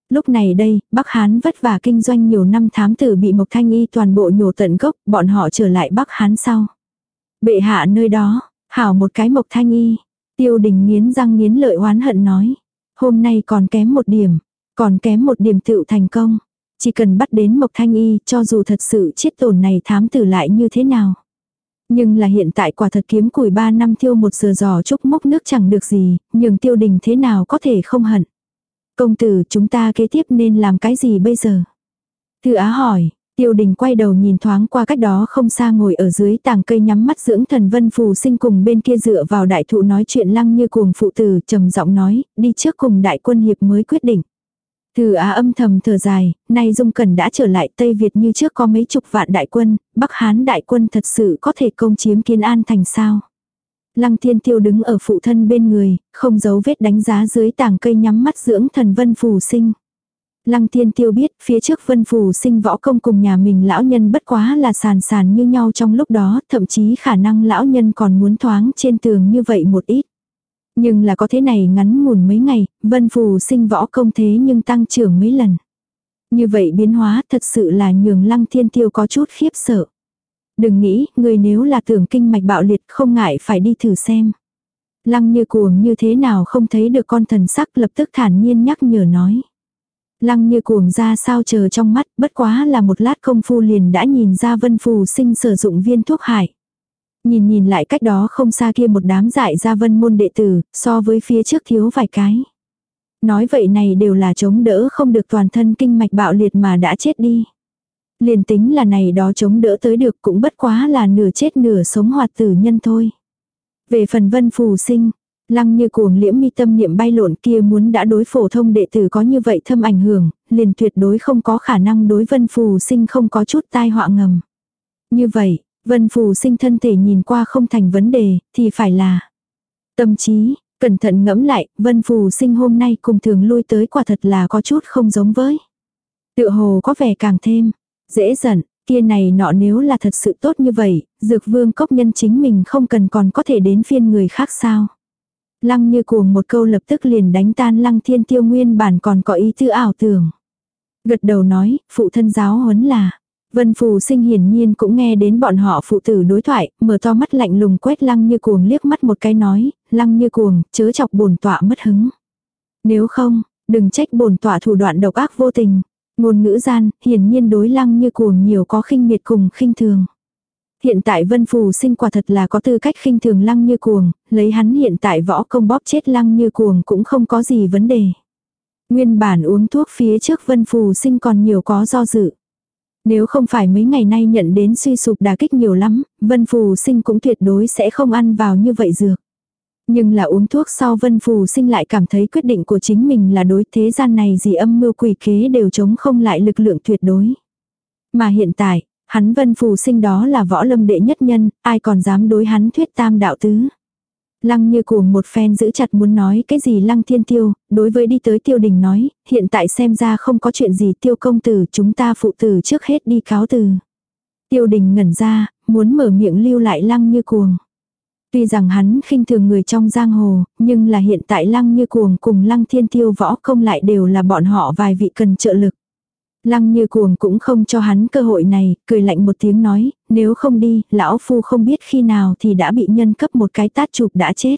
Lúc này đây, Bắc Hán vất vả kinh doanh nhiều năm thám tử bị Mộc Thanh Y toàn bộ nhổ tận gốc, bọn họ trở lại Bắc Hán sau. Bệ hạ nơi đó, hảo một cái Mộc Thanh Y, Tiêu đình nghiến răng nghiến lợi oán hận nói. Hôm nay còn kém một điểm. Còn kém một điểm tựu thành công. Chỉ cần bắt đến Mộc Thanh Y cho dù thật sự chiết tổn này thám tử lại như thế nào. Nhưng là hiện tại quả thật kiếm củi ba năm tiêu một giờ giò chúc mốc nước chẳng được gì, nhưng tiêu đình thế nào có thể không hận. Công tử chúng ta kế tiếp nên làm cái gì bây giờ? Thư Á hỏi, Tiêu đình quay đầu nhìn thoáng qua cách đó không xa ngồi ở dưới tàng cây nhắm mắt dưỡng thần vân phù sinh cùng bên kia dựa vào đại thụ nói chuyện lăng như cuồng phụ tử trầm giọng nói, đi trước cùng đại quân hiệp mới quyết định. Từ á âm thầm thở dài, nay Dung cần đã trở lại Tây Việt như trước có mấy chục vạn đại quân, Bắc Hán đại quân thật sự có thể công chiếm Kiên An thành sao. Lăng thiên tiêu đứng ở phụ thân bên người, không giấu vết đánh giá dưới tảng cây nhắm mắt dưỡng thần vân phù sinh. Lăng thiên tiêu biết phía trước vân phù sinh võ công cùng nhà mình lão nhân bất quá là sàn sàn như nhau trong lúc đó, thậm chí khả năng lão nhân còn muốn thoáng trên tường như vậy một ít. Nhưng là có thế này ngắn ngủn mấy ngày, vân phù sinh võ công thế nhưng tăng trưởng mấy lần. Như vậy biến hóa thật sự là nhường lăng thiên tiêu có chút khiếp sợ. Đừng nghĩ, người nếu là tưởng kinh mạch bạo liệt không ngại phải đi thử xem. Lăng như cuồng như thế nào không thấy được con thần sắc lập tức thản nhiên nhắc nhở nói. Lăng như cuồng ra sao chờ trong mắt, bất quá là một lát công phu liền đã nhìn ra vân phù sinh sử dụng viên thuốc hại. Nhìn nhìn lại cách đó không xa kia một đám dại ra vân môn đệ tử, so với phía trước thiếu vài cái. Nói vậy này đều là chống đỡ không được toàn thân kinh mạch bạo liệt mà đã chết đi. Liền tính là này đó chống đỡ tới được cũng bất quá là nửa chết nửa sống hoạt tử nhân thôi. Về phần vân phù sinh, lăng như cuồng liễm mi tâm niệm bay lộn kia muốn đã đối phổ thông đệ tử có như vậy thâm ảnh hưởng, liền tuyệt đối không có khả năng đối vân phù sinh không có chút tai họa ngầm. Như vậy, vân phù sinh thân thể nhìn qua không thành vấn đề, thì phải là tâm trí, cẩn thận ngẫm lại, vân phù sinh hôm nay cùng thường lui tới quả thật là có chút không giống với. Tựa hồ có vẻ càng thêm, Dễ giận, kia này nọ nếu là thật sự tốt như vậy, dược vương cốc nhân chính mình không cần còn có thể đến phiên người khác sao. Lăng như cuồng một câu lập tức liền đánh tan lăng thiên tiêu nguyên bản còn có ý tư ảo tưởng. Gật đầu nói, phụ thân giáo huấn là. Vân phù sinh hiển nhiên cũng nghe đến bọn họ phụ tử đối thoại, mở to mắt lạnh lùng quét lăng như cuồng liếc mắt một cái nói, lăng như cuồng, chớ chọc bổn tọa mất hứng. Nếu không, đừng trách bổn tọa thủ đoạn độc ác vô tình. Ngôn ngữ gian, hiển nhiên đối lăng như cuồng nhiều có khinh miệt cùng khinh thường. Hiện tại vân phù sinh quả thật là có tư cách khinh thường lăng như cuồng, lấy hắn hiện tại võ công bóp chết lăng như cuồng cũng không có gì vấn đề. Nguyên bản uống thuốc phía trước vân phù sinh còn nhiều có do dự. Nếu không phải mấy ngày nay nhận đến suy sụp đà kích nhiều lắm, vân phù sinh cũng tuyệt đối sẽ không ăn vào như vậy dược. Nhưng là uống thuốc sau vân phù sinh lại cảm thấy quyết định của chính mình là đối thế gian này gì âm mưu quỷ kế đều chống không lại lực lượng tuyệt đối. Mà hiện tại, hắn vân phù sinh đó là võ lâm đệ nhất nhân, ai còn dám đối hắn thuyết tam đạo tứ. Lăng như cuồng một phen giữ chặt muốn nói cái gì lăng thiên tiêu, đối với đi tới tiêu đình nói, hiện tại xem ra không có chuyện gì tiêu công tử chúng ta phụ tử trước hết đi cáo từ. Tiêu đình ngẩn ra, muốn mở miệng lưu lại lăng như cuồng. Tuy rằng hắn khinh thường người trong giang hồ, nhưng là hiện tại lăng như cuồng cùng lăng thiên tiêu võ công lại đều là bọn họ vài vị cần trợ lực. Lăng như cuồng cũng không cho hắn cơ hội này, cười lạnh một tiếng nói, nếu không đi, lão phu không biết khi nào thì đã bị nhân cấp một cái tát chụp đã chết.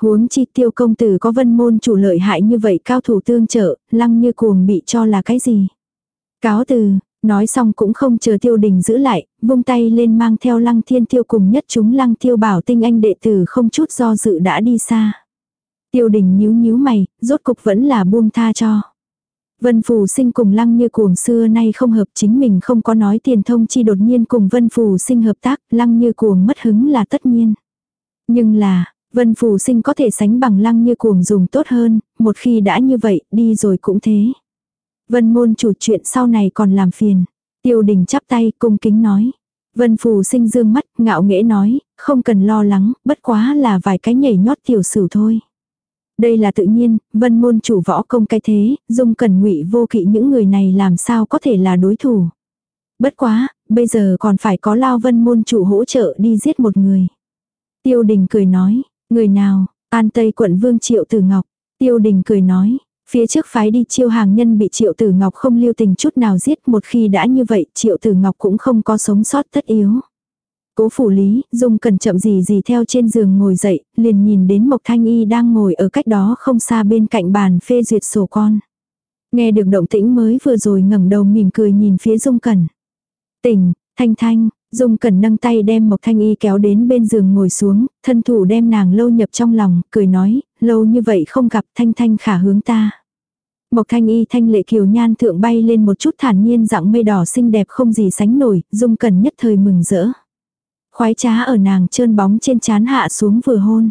Huống chi tiêu công tử có vân môn chủ lợi hại như vậy cao thủ tương trợ, lăng như cuồng bị cho là cái gì. Cáo từ, Nói xong cũng không chờ tiêu đình giữ lại, vung tay lên mang theo lăng thiên tiêu cùng nhất chúng lăng tiêu bảo tinh anh đệ tử không chút do dự đã đi xa. Tiêu đình nhíu nhíu mày, rốt cục vẫn là buông tha cho. Vân Phù sinh cùng lăng như cuồng xưa nay không hợp chính mình không có nói tiền thông chi đột nhiên cùng Vân Phù sinh hợp tác, lăng như cuồng mất hứng là tất nhiên. Nhưng là, Vân Phù sinh có thể sánh bằng lăng như cuồng dùng tốt hơn, một khi đã như vậy, đi rồi cũng thế. Vân môn chủ chuyện sau này còn làm phiền. Tiêu đình chắp tay cung kính nói. Vân phù sinh dương mắt, ngạo nghễ nói, không cần lo lắng, bất quá là vài cái nhảy nhót tiểu sử thôi. Đây là tự nhiên, vân môn chủ võ công cái thế, dung cần ngụy vô kỵ những người này làm sao có thể là đối thủ. Bất quá, bây giờ còn phải có lao vân môn chủ hỗ trợ đi giết một người. Tiêu đình cười nói, người nào, an tây quận vương triệu tử ngọc. Tiêu đình cười nói, Phía trước phái đi chiêu hàng nhân bị triệu tử ngọc không lưu tình chút nào giết một khi đã như vậy triệu tử ngọc cũng không có sống sót tất yếu. Cố phủ lý, dung cần chậm gì gì theo trên giường ngồi dậy, liền nhìn đến Mộc Thanh Y đang ngồi ở cách đó không xa bên cạnh bàn phê duyệt sổ con. Nghe được động tĩnh mới vừa rồi ngẩng đầu mỉm cười nhìn phía dung cần. Tỉnh, thanh thanh, dung cần nâng tay đem Mộc Thanh Y kéo đến bên giường ngồi xuống, thân thủ đem nàng lâu nhập trong lòng, cười nói, lâu như vậy không gặp thanh thanh khả hướng ta. Mộc thanh y thanh lệ kiều nhan thượng bay lên một chút thản nhiên dạng mây đỏ xinh đẹp không gì sánh nổi, dung cần nhất thời mừng rỡ. Khoái trá ở nàng trơn bóng trên chán hạ xuống vừa hôn.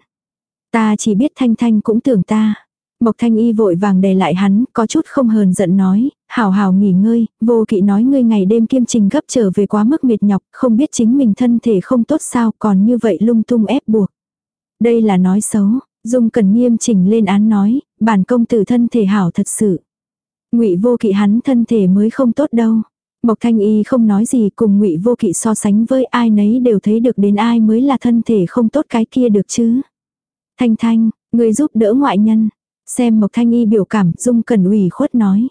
Ta chỉ biết thanh thanh cũng tưởng ta. Mộc thanh y vội vàng đè lại hắn, có chút không hờn giận nói, hảo hảo nghỉ ngơi, vô kỵ nói ngươi ngày đêm kiêm trình gấp trở về quá mức mệt nhọc, không biết chính mình thân thể không tốt sao còn như vậy lung tung ép buộc. Đây là nói xấu, Dung cần nghiêm chỉnh lên án nói, bản công tử thân thể hảo thật sự. Ngụy Vô Kỵ hắn thân thể mới không tốt đâu. Mộc Thanh Y không nói gì cùng Ngụy Vô Kỵ so sánh với ai nấy đều thấy được đến ai mới là thân thể không tốt cái kia được chứ. Thanh Thanh, người giúp đỡ ngoại nhân. Xem Mộc Thanh Y biểu cảm Dung Cần ủy khuất nói.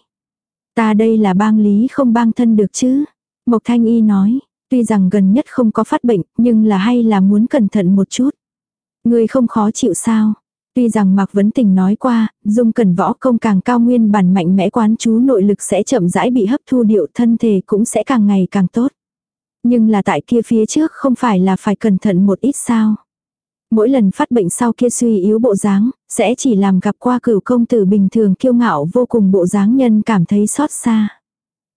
Ta đây là bang lý không bang thân được chứ. Mộc Thanh Y nói, tuy rằng gần nhất không có phát bệnh nhưng là hay là muốn cẩn thận một chút. Người không khó chịu sao. Tuy rằng Mạc Vấn Tình nói qua, dung cần võ công càng cao nguyên bản mạnh mẽ quán chú nội lực sẽ chậm rãi bị hấp thu điệu thân thể cũng sẽ càng ngày càng tốt. Nhưng là tại kia phía trước không phải là phải cẩn thận một ít sao. Mỗi lần phát bệnh sau kia suy yếu bộ dáng, sẽ chỉ làm gặp qua cửu công tử bình thường kiêu ngạo vô cùng bộ dáng nhân cảm thấy xót xa.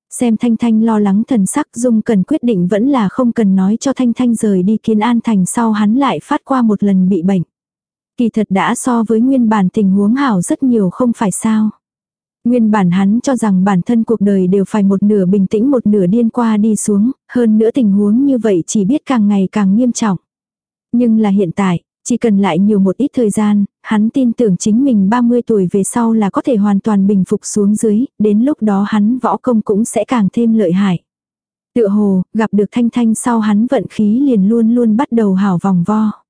Xem Thanh Thanh lo lắng thần sắc Dung cần quyết định vẫn là không cần nói cho Thanh Thanh rời đi kiến an thành sau hắn lại phát qua một lần bị bệnh. Kỳ thật đã so với nguyên bản tình huống hảo rất nhiều không phải sao. Nguyên bản hắn cho rằng bản thân cuộc đời đều phải một nửa bình tĩnh một nửa điên qua đi xuống, hơn nữa tình huống như vậy chỉ biết càng ngày càng nghiêm trọng. Nhưng là hiện tại, chỉ cần lại nhiều một ít thời gian, hắn tin tưởng chính mình 30 tuổi về sau là có thể hoàn toàn bình phục xuống dưới, đến lúc đó hắn võ công cũng sẽ càng thêm lợi hại. Tựa hồ, gặp được Thanh Thanh sau hắn vận khí liền luôn luôn bắt đầu hảo vòng vo.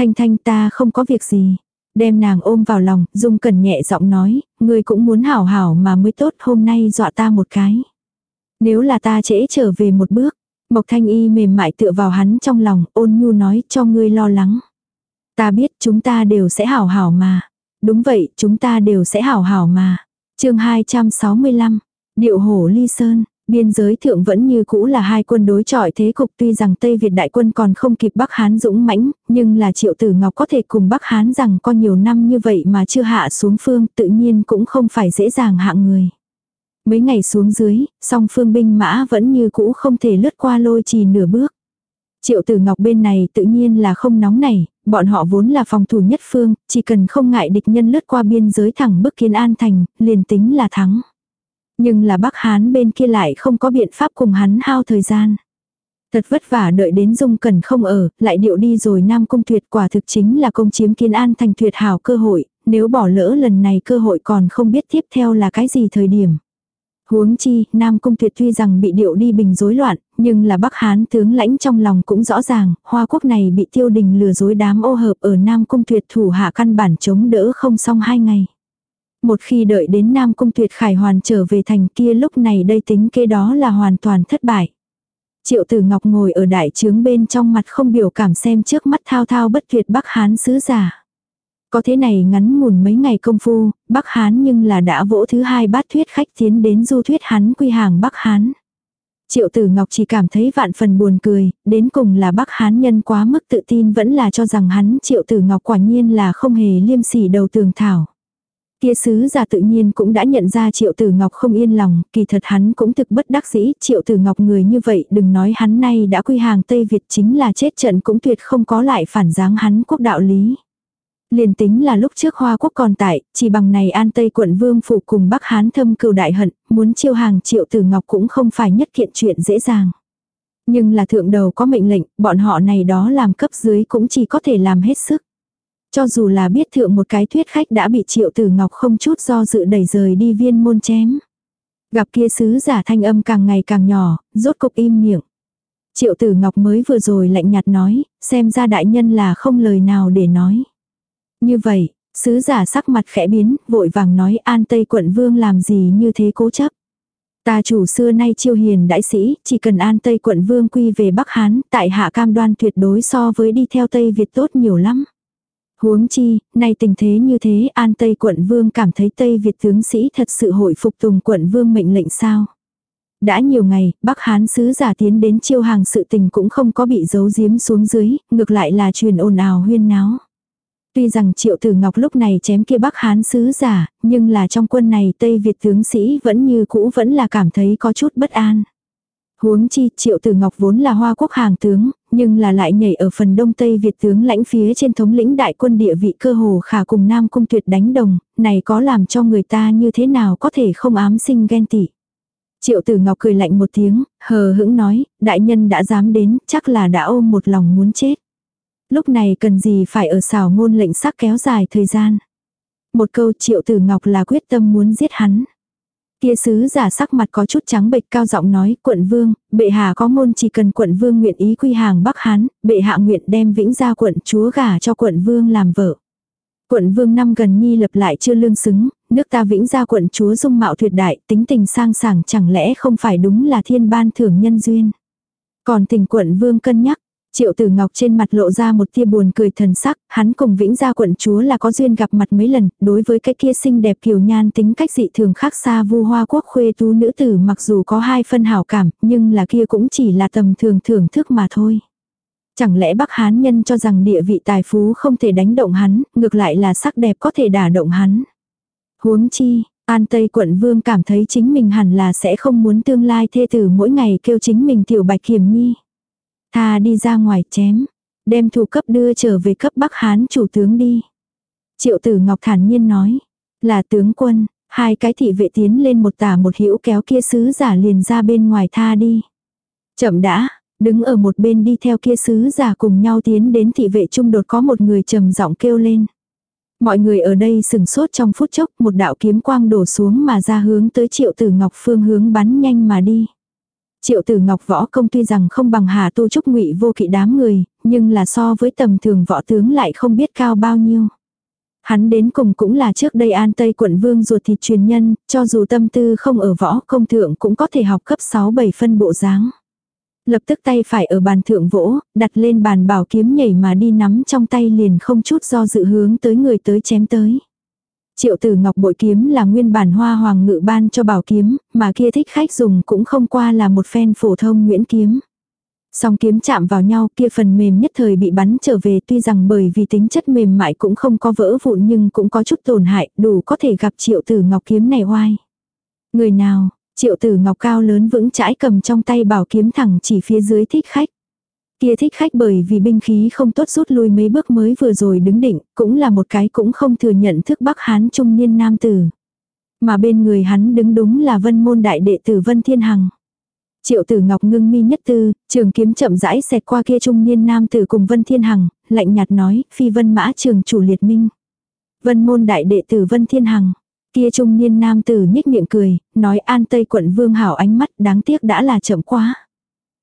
Thanh Thanh ta không có việc gì. Đem nàng ôm vào lòng, Dung cẩn nhẹ giọng nói, ngươi cũng muốn hảo hảo mà mới tốt hôm nay dọa ta một cái. Nếu là ta trễ trở về một bước, Mộc Thanh Y mềm mại tựa vào hắn trong lòng, ôn nhu nói cho ngươi lo lắng. Ta biết chúng ta đều sẽ hảo hảo mà. Đúng vậy, chúng ta đều sẽ hảo hảo mà. chương 265, Điệu hổ ly sơn, Biên giới thượng vẫn như cũ là hai quân đối chọi thế cục tuy rằng Tây Việt đại quân còn không kịp Bắc Hán dũng mãnh, nhưng là triệu tử ngọc có thể cùng Bắc Hán rằng có nhiều năm như vậy mà chưa hạ xuống phương tự nhiên cũng không phải dễ dàng hạ người. Mấy ngày xuống dưới, song phương binh mã vẫn như cũ không thể lướt qua lôi trì nửa bước. Triệu tử ngọc bên này tự nhiên là không nóng nảy, bọn họ vốn là phòng thủ nhất phương, chỉ cần không ngại địch nhân lướt qua biên giới thẳng bức kiến an thành, liền tính là thắng. Nhưng là Bắc Hán bên kia lại không có biện pháp cùng hắn hao thời gian. Thật vất vả đợi đến dung cần không ở, lại điệu đi rồi Nam Cung Tuyệt quả thực chính là công chiếm kiên an thành tuyệt hảo cơ hội, nếu bỏ lỡ lần này cơ hội còn không biết tiếp theo là cái gì thời điểm. Huống chi, Nam Cung Tuyệt tuy rằng bị điệu đi bình rối loạn, nhưng là Bắc Hán tướng lãnh trong lòng cũng rõ ràng, Hoa Quốc này bị tiêu đình lừa dối đám ô hợp ở Nam Cung Tuyệt thủ hạ căn bản chống đỡ không xong hai ngày. Một khi đợi đến Nam Cung Tuyệt Khải hoàn trở về thành kia lúc này đây tính kế đó là hoàn toàn thất bại. Triệu Tử Ngọc ngồi ở đại trướng bên trong mặt không biểu cảm xem trước mắt thao thao bất tuyệt Bắc Hán sứ giả. Có thế này ngắn ngủn mấy ngày công phu, Bắc Hán nhưng là đã vỗ thứ hai bát thuyết khách tiến đến du thuyết hắn quy hàng Bắc Hán. Triệu Tử Ngọc chỉ cảm thấy vạn phần buồn cười, đến cùng là Bắc Hán nhân quá mức tự tin vẫn là cho rằng hắn Triệu Tử Ngọc quả nhiên là không hề liêm sỉ đầu tường thảo. Kia sứ giả tự nhiên cũng đã nhận ra triệu tử ngọc không yên lòng, kỳ thật hắn cũng thực bất đắc dĩ, triệu tử ngọc người như vậy đừng nói hắn nay đã quy hàng Tây Việt chính là chết trận cũng tuyệt không có lại phản giáng hắn quốc đạo lý. Liền tính là lúc trước Hoa Quốc còn tại, chỉ bằng này An Tây quận Vương phủ cùng Bắc Hán thâm cừu đại hận, muốn chiêu hàng triệu tử ngọc cũng không phải nhất kiện chuyện dễ dàng. Nhưng là thượng đầu có mệnh lệnh, bọn họ này đó làm cấp dưới cũng chỉ có thể làm hết sức. Cho dù là biết thượng một cái thuyết khách đã bị triệu tử ngọc không chút do dự đẩy rời đi viên môn chém. Gặp kia sứ giả thanh âm càng ngày càng nhỏ, rốt cục im miệng. Triệu tử ngọc mới vừa rồi lạnh nhạt nói, xem ra đại nhân là không lời nào để nói. Như vậy, sứ giả sắc mặt khẽ biến, vội vàng nói an tây quận vương làm gì như thế cố chấp. Ta chủ xưa nay chiêu hiền đại sĩ, chỉ cần an Tây quận vương quy về Bắc Hán, tại hạ cam đoan tuyệt đối so với đi theo Tây Việt tốt nhiều lắm. Huống chi, nay tình thế như thế an Tây quận vương cảm thấy Tây Việt tướng sĩ thật sự hội phục tùng quận vương mệnh lệnh sao. Đã nhiều ngày, Bắc Hán sứ giả tiến đến chiêu hàng sự tình cũng không có bị giấu giếm xuống dưới, ngược lại là truyền ồn ào huyên náo. Tuy rằng triệu tử ngọc lúc này chém kia Bắc Hán sứ giả, nhưng là trong quân này Tây Việt tướng sĩ vẫn như cũ vẫn là cảm thấy có chút bất an. Huống chi triệu tử ngọc vốn là hoa quốc hàng tướng, nhưng là lại nhảy ở phần đông tây Việt tướng lãnh phía trên thống lĩnh đại quân địa vị cơ hồ khả cùng Nam Cung tuyệt đánh đồng, này có làm cho người ta như thế nào có thể không ám sinh ghen tị. Triệu tử ngọc cười lạnh một tiếng, hờ hững nói, đại nhân đã dám đến, chắc là đã ôm một lòng muốn chết. Lúc này cần gì phải ở xảo ngôn lệnh sắc kéo dài thời gian. Một câu triệu tử ngọc là quyết tâm muốn giết hắn. Kia sứ giả sắc mặt có chút trắng bệch cao giọng nói quận vương, bệ hạ có ngôn chỉ cần quận vương nguyện ý quy hàng Bắc Hán, bệ hạ nguyện đem vĩnh gia quận chúa gả cho quận vương làm vợ. Quận vương năm gần nhi lập lại chưa lương xứng, nước ta vĩnh gia quận chúa dung mạo tuyệt đại, tính tình sang sảng chẳng lẽ không phải đúng là thiên ban thưởng nhân duyên. Còn tình quận vương cân nhắc, Triệu Tử Ngọc trên mặt lộ ra một tia buồn cười thần sắc, hắn cùng Vĩnh Gia quận chúa là có duyên gặp mặt mấy lần, đối với cái kia xinh đẹp kiều nhan tính cách dị thường khác xa vu hoa quốc khuê tú nữ tử mặc dù có hai phân hảo cảm, nhưng là kia cũng chỉ là tầm thường thưởng thức mà thôi. Chẳng lẽ Bắc Hán nhân cho rằng địa vị tài phú không thể đánh động hắn, ngược lại là sắc đẹp có thể đả động hắn. Huống chi, An Tây quận vương cảm thấy chính mình hẳn là sẽ không muốn tương lai thê tử mỗi ngày kêu chính mình tiểu bạch kiểm nhi. Tha đi ra ngoài chém, đem thủ cấp đưa trở về cấp Bắc Hán chủ tướng đi. Triệu tử Ngọc thản nhiên nói, là tướng quân, hai cái thị vệ tiến lên một tả một hữu kéo kia sứ giả liền ra bên ngoài tha đi. Chậm đã, đứng ở một bên đi theo kia sứ giả cùng nhau tiến đến thị vệ trung đột có một người trầm giọng kêu lên. Mọi người ở đây sừng sốt trong phút chốc một đạo kiếm quang đổ xuống mà ra hướng tới triệu tử ngọc phương hướng bắn nhanh mà đi. Triệu tử ngọc võ công tuy rằng không bằng hà tu trúc ngụy vô kỵ đám người, nhưng là so với tầm thường võ tướng lại không biết cao bao nhiêu. Hắn đến cùng cũng là trước đây an tây quận vương ruột thịt truyền nhân, cho dù tâm tư không ở võ công thượng cũng có thể học cấp 6-7 phân bộ dáng. Lập tức tay phải ở bàn thượng vỗ, đặt lên bàn bảo kiếm nhảy mà đi nắm trong tay liền không chút do dự hướng tới người tới chém tới. Triệu tử ngọc bội kiếm là nguyên bản hoa hoàng ngự ban cho bảo kiếm, mà kia thích khách dùng cũng không qua là một phen phổ thông nguyễn kiếm. Song kiếm chạm vào nhau kia phần mềm nhất thời bị bắn trở về tuy rằng bởi vì tính chất mềm mại cũng không có vỡ vụn nhưng cũng có chút tổn hại đủ có thể gặp triệu tử ngọc kiếm này hoai. Người nào, triệu tử ngọc cao lớn vững chãi cầm trong tay bảo kiếm thẳng chỉ phía dưới thích khách. Kia thích khách bởi vì binh khí không tốt rút lui mấy bước mới vừa rồi đứng định, cũng là một cái cũng không thừa nhận thức Bắc Hán trung niên nam tử. Mà bên người hắn đứng đúng là vân môn đại đệ tử Vân Thiên Hằng. Triệu tử ngọc ngưng mi nhất tư, trường kiếm chậm rãi xẹt qua kia trung niên nam tử cùng Vân Thiên Hằng, lạnh nhạt nói, phi vân mã trường chủ liệt minh. Vân môn đại đệ tử Vân Thiên Hằng. Kia trung niên nam tử nhếch miệng cười, nói an tây quận vương hảo ánh mắt đáng tiếc đã là chậm quá.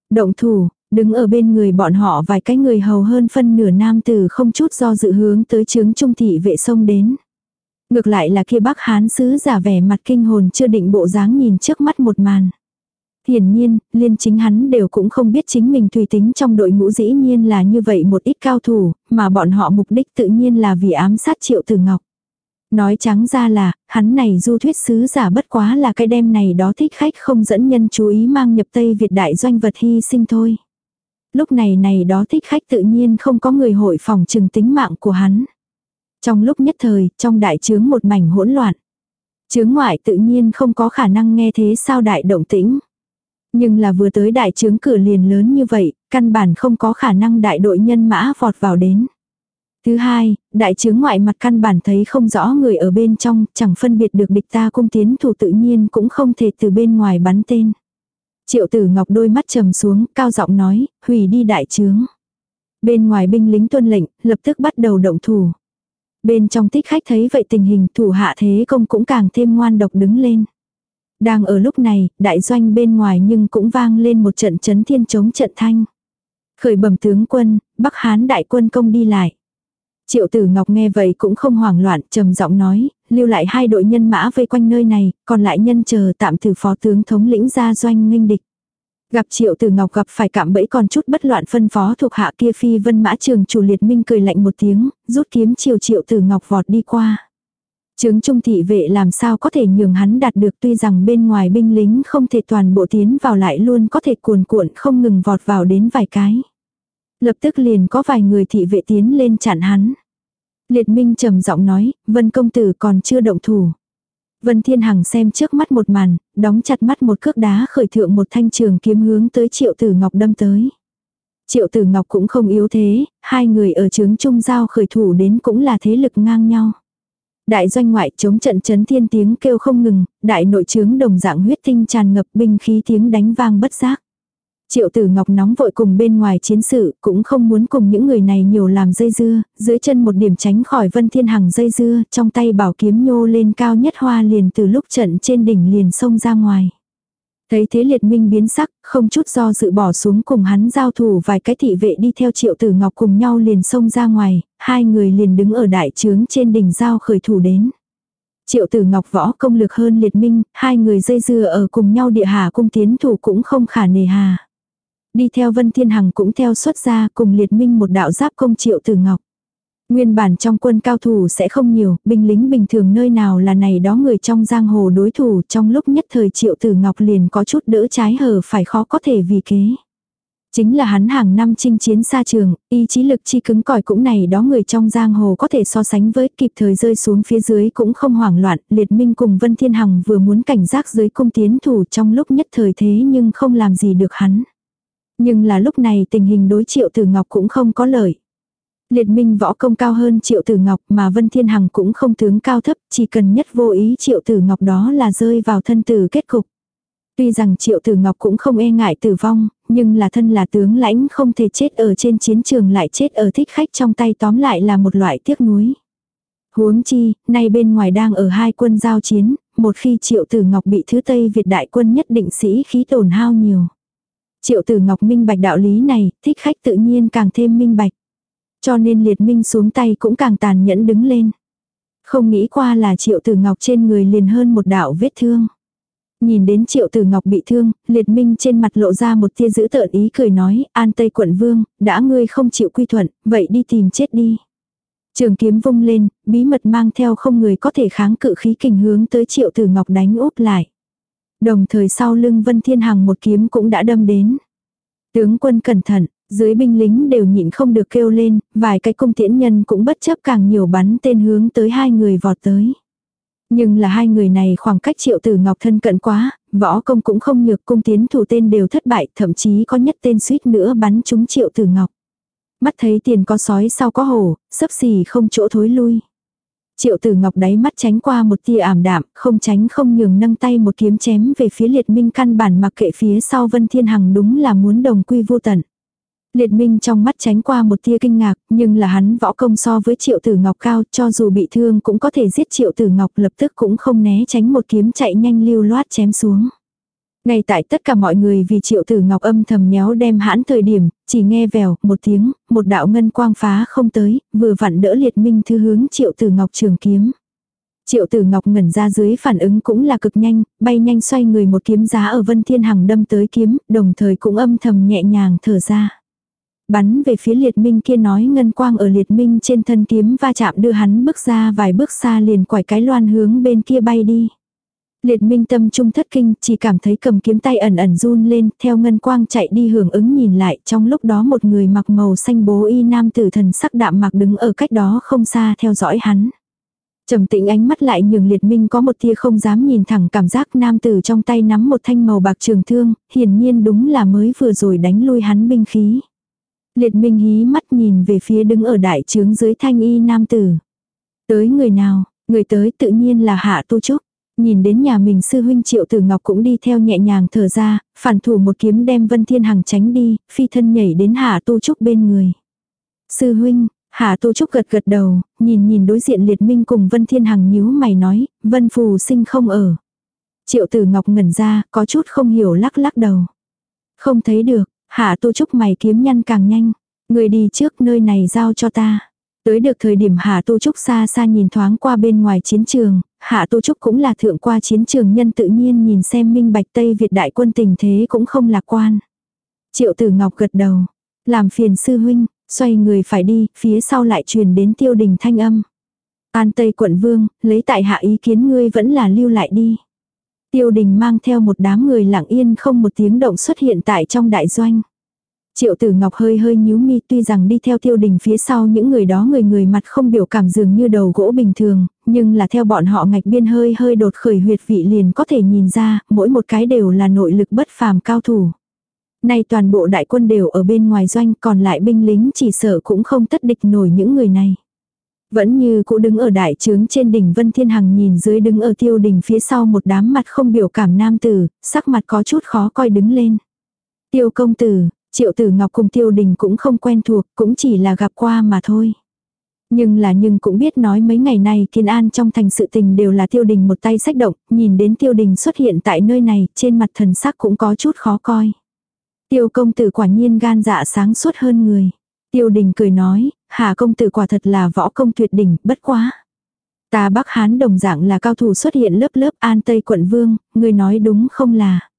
Động thủ, Đứng ở bên người bọn họ vài cái người hầu hơn phân nửa nam tử không chút do dự hướng tới chướng trung thị vệ sông đến. Ngược lại là kia bác hán sứ giả vẻ mặt kinh hồn chưa định bộ dáng nhìn trước mắt một màn. Hiển nhiên, liên chính hắn đều cũng không biết chính mình tùy tính trong đội ngũ dĩ nhiên là như vậy một ít cao thủ, mà bọn họ mục đích tự nhiên là vì ám sát triệu tử ngọc. Nói trắng ra là, hắn này du thuyết sứ giả bất quá là cái đem này đó thích khách không dẫn nhân chú ý mang nhập Tây Việt đại doanh vật hy sinh thôi. Lúc này này đó thích khách tự nhiên không có người hội phòng trừng tính mạng của hắn. Trong lúc nhất thời, trong đại trướng một mảnh hỗn loạn. Trướng ngoại tự nhiên không có khả năng nghe thế sao đại động tĩnh. Nhưng là vừa tới đại trướng cửa liền lớn như vậy, căn bản không có khả năng đại đội nhân mã vọt vào đến. Thứ hai, đại trướng ngoại mặt căn bản thấy không rõ người ở bên trong, chẳng phân biệt được địch ta cung tiến thủ tự nhiên cũng không thể từ bên ngoài bắn tên. Triệu tử ngọc đôi mắt trầm xuống, cao giọng nói, hủy đi đại trướng. Bên ngoài binh lính tuân lệnh, lập tức bắt đầu động thủ. Bên trong tích khách thấy vậy tình hình thủ hạ thế công cũng càng thêm ngoan độc đứng lên. Đang ở lúc này, đại doanh bên ngoài nhưng cũng vang lên một trận chấn thiên chống trận thanh. Khởi bẩm tướng quân, Bắc Hán đại quân công đi lại. Triệu tử Ngọc nghe vậy cũng không hoảng loạn, trầm giọng nói, lưu lại hai đội nhân mã vây quanh nơi này, còn lại nhân chờ tạm thử phó tướng thống lĩnh ra doanh nghênh địch. Gặp triệu tử Ngọc gặp phải cạm bẫy còn chút bất loạn phân phó thuộc hạ kia phi vân mã trường chủ liệt minh cười lạnh một tiếng, rút kiếm chiều triệu tử Ngọc vọt đi qua. Trướng trung thị vệ làm sao có thể nhường hắn đạt được tuy rằng bên ngoài binh lính không thể toàn bộ tiến vào lại luôn có thể cuồn cuộn không ngừng vọt vào đến vài cái. Lập tức liền có vài người thị vệ tiến lên chặn hắn. Liệt Minh trầm giọng nói, Vân công tử còn chưa động thủ. Vân Thiên Hằng xem trước mắt một màn, đóng chặt mắt một cước đá khởi thượng một thanh trường kiếm hướng tới Triệu Tử Ngọc đâm tới. Triệu Tử Ngọc cũng không yếu thế, hai người ở trướng trung giao khởi thủ đến cũng là thế lực ngang nhau. Đại doanh ngoại chống trận chấn thiên tiếng kêu không ngừng, đại nội trướng đồng dạng huyết tinh tràn ngập binh khí tiếng đánh vang bất giác. Triệu tử ngọc nóng vội cùng bên ngoài chiến sự, cũng không muốn cùng những người này nhiều làm dây dưa, dưới chân một điểm tránh khỏi vân thiên hằng dây dưa, trong tay bảo kiếm nhô lên cao nhất hoa liền từ lúc trận trên đỉnh liền xông ra ngoài. Thấy thế liệt minh biến sắc, không chút do dự bỏ xuống cùng hắn giao thủ vài cái thị vệ đi theo triệu tử ngọc cùng nhau liền xông ra ngoài, hai người liền đứng ở đại trướng trên đỉnh giao khởi thủ đến. Triệu tử ngọc võ công lực hơn liệt minh, hai người dây dưa ở cùng nhau địa hà cung tiến thủ cũng không khả nề hà. Đi theo Vân Thiên Hằng cũng theo xuất ra cùng liệt minh một đạo giáp công triệu tử ngọc. Nguyên bản trong quân cao thủ sẽ không nhiều, binh lính bình thường nơi nào là này đó người trong giang hồ đối thủ trong lúc nhất thời triệu tử ngọc liền có chút đỡ trái hở phải khó có thể vì kế. Chính là hắn hàng năm chinh chiến xa trường, ý chí lực chi cứng cỏi cũng này đó người trong giang hồ có thể so sánh với kịp thời rơi xuống phía dưới cũng không hoảng loạn, liệt minh cùng Vân Thiên Hằng vừa muốn cảnh giác dưới cung tiến thủ trong lúc nhất thời thế nhưng không làm gì được hắn. Nhưng là lúc này tình hình đối triệu tử ngọc cũng không có lợi. Liệt minh võ công cao hơn triệu tử ngọc mà Vân Thiên Hằng cũng không tướng cao thấp, chỉ cần nhất vô ý triệu tử ngọc đó là rơi vào thân tử kết cục. Tuy rằng triệu tử ngọc cũng không e ngại tử vong, nhưng là thân là tướng lãnh không thể chết ở trên chiến trường lại chết ở thích khách trong tay tóm lại là một loại tiếc nuối. Huống chi, nay bên ngoài đang ở hai quân giao chiến, một khi triệu tử ngọc bị thứ Tây Việt đại quân nhất định sĩ khí tổn hao nhiều. Triệu tử ngọc minh bạch đạo lý này, thích khách tự nhiên càng thêm minh bạch. Cho nên liệt minh xuống tay cũng càng tàn nhẫn đứng lên. Không nghĩ qua là triệu tử ngọc trên người liền hơn một đạo vết thương. Nhìn đến triệu tử ngọc bị thương, liệt minh trên mặt lộ ra một tia giữ tợn ý cười nói, an tây quận vương, đã ngươi không chịu quy thuận, vậy đi tìm chết đi. Trường kiếm vung lên, bí mật mang theo không người có thể kháng cự khí kình hướng tới triệu tử ngọc đánh úp lại. Đồng thời sau lưng Vân Thiên Hằng một kiếm cũng đã đâm đến. Tướng quân cẩn thận, dưới binh lính đều nhịn không được kêu lên, vài cái cung tiễn nhân cũng bất chấp càng nhiều bắn tên hướng tới hai người vọt tới. Nhưng là hai người này khoảng cách triệu tử ngọc thân cận quá, võ công cũng không nhược cung tiến thủ tên đều thất bại, thậm chí có nhất tên suýt nữa bắn trúng triệu tử ngọc. Mắt thấy tiền có sói sau có hổ, sấp xì không chỗ thối lui. Triệu tử ngọc đáy mắt tránh qua một tia ảm đạm, không tránh không nhường nâng tay một kiếm chém về phía liệt minh căn bản mặc kệ phía sau vân thiên hằng đúng là muốn đồng quy vô tận. Liệt minh trong mắt tránh qua một tia kinh ngạc, nhưng là hắn võ công so với triệu tử ngọc cao, cho dù bị thương cũng có thể giết triệu tử ngọc lập tức cũng không né tránh một kiếm chạy nhanh lưu loát chém xuống. Ngay tại tất cả mọi người vì triệu tử ngọc âm thầm nhéo đem hãn thời điểm, chỉ nghe vèo, một tiếng, một đạo ngân quang phá không tới, vừa vặn đỡ liệt minh thư hướng triệu tử ngọc trường kiếm. Triệu tử ngọc ngẩn ra dưới phản ứng cũng là cực nhanh, bay nhanh xoay người một kiếm giá ở vân thiên hằng đâm tới kiếm, đồng thời cũng âm thầm nhẹ nhàng thở ra. Bắn về phía liệt minh kia nói ngân quang ở liệt minh trên thân kiếm va chạm đưa hắn bước ra vài bước xa liền quải cái loan hướng bên kia bay đi. Liệt minh tâm trung thất kinh, chỉ cảm thấy cầm kiếm tay ẩn ẩn run lên, theo ngân quang chạy đi hưởng ứng nhìn lại, trong lúc đó một người mặc màu xanh bố y nam tử thần sắc đạm mặc đứng ở cách đó không xa theo dõi hắn. Trầm tĩnh ánh mắt lại nhường liệt minh có một tia không dám nhìn thẳng cảm giác nam tử trong tay nắm một thanh màu bạc trường thương, hiển nhiên đúng là mới vừa rồi đánh lui hắn binh khí. Liệt minh hí mắt nhìn về phía đứng ở đại trướng dưới thanh y nam tử. Tới người nào, người tới tự nhiên là hạ tu trúc. Nhìn đến nhà mình sư huynh triệu tử ngọc cũng đi theo nhẹ nhàng thở ra, phản thủ một kiếm đem vân thiên hằng tránh đi, phi thân nhảy đến hạ tu trúc bên người. Sư huynh, hạ tu trúc gật gật đầu, nhìn nhìn đối diện liệt minh cùng vân thiên hằng nhíu mày nói, vân phù sinh không ở. Triệu tử ngọc ngẩn ra, có chút không hiểu lắc lắc đầu. Không thấy được, hạ tu trúc mày kiếm nhăn càng nhanh. Người đi trước nơi này giao cho ta. Tới được thời điểm Hạ Tu Trúc xa xa nhìn thoáng qua bên ngoài chiến trường, Hạ tô Trúc cũng là thượng qua chiến trường nhân tự nhiên nhìn xem minh bạch Tây Việt đại quân tình thế cũng không lạc quan. Triệu Tử Ngọc gật đầu, làm phiền sư huynh, xoay người phải đi, phía sau lại truyền đến tiêu đình thanh âm. An Tây quận vương, lấy tại hạ ý kiến ngươi vẫn là lưu lại đi. Tiêu đình mang theo một đám người lặng yên không một tiếng động xuất hiện tại trong đại doanh. Triệu tử ngọc hơi hơi nhíu mi tuy rằng đi theo tiêu đình phía sau những người đó người người mặt không biểu cảm dường như đầu gỗ bình thường, nhưng là theo bọn họ ngạch biên hơi hơi đột khởi huyệt vị liền có thể nhìn ra, mỗi một cái đều là nội lực bất phàm cao thủ. Nay toàn bộ đại quân đều ở bên ngoài doanh còn lại binh lính chỉ sợ cũng không tất địch nổi những người này. Vẫn như cũ đứng ở đại trướng trên đỉnh Vân Thiên Hằng nhìn dưới đứng ở tiêu đỉnh phía sau một đám mặt không biểu cảm nam tử, sắc mặt có chút khó coi đứng lên. Tiêu công tử, triệu tử ngọc cùng tiêu đình cũng không quen thuộc, cũng chỉ là gặp qua mà thôi. Nhưng là nhưng cũng biết nói mấy ngày này thiên an trong thành sự tình đều là tiêu đình một tay sách động, nhìn đến tiêu đình xuất hiện tại nơi này, trên mặt thần sắc cũng có chút khó coi. Tiêu công tử quả nhiên gan dạ sáng suốt hơn người. Tiêu đình cười nói, hà công tử quả thật là võ công tuyệt đỉnh, bất quá. Ta Bắc Hán đồng dạng là cao thủ xuất hiện lớp lớp an Tây quận vương, người nói đúng không là.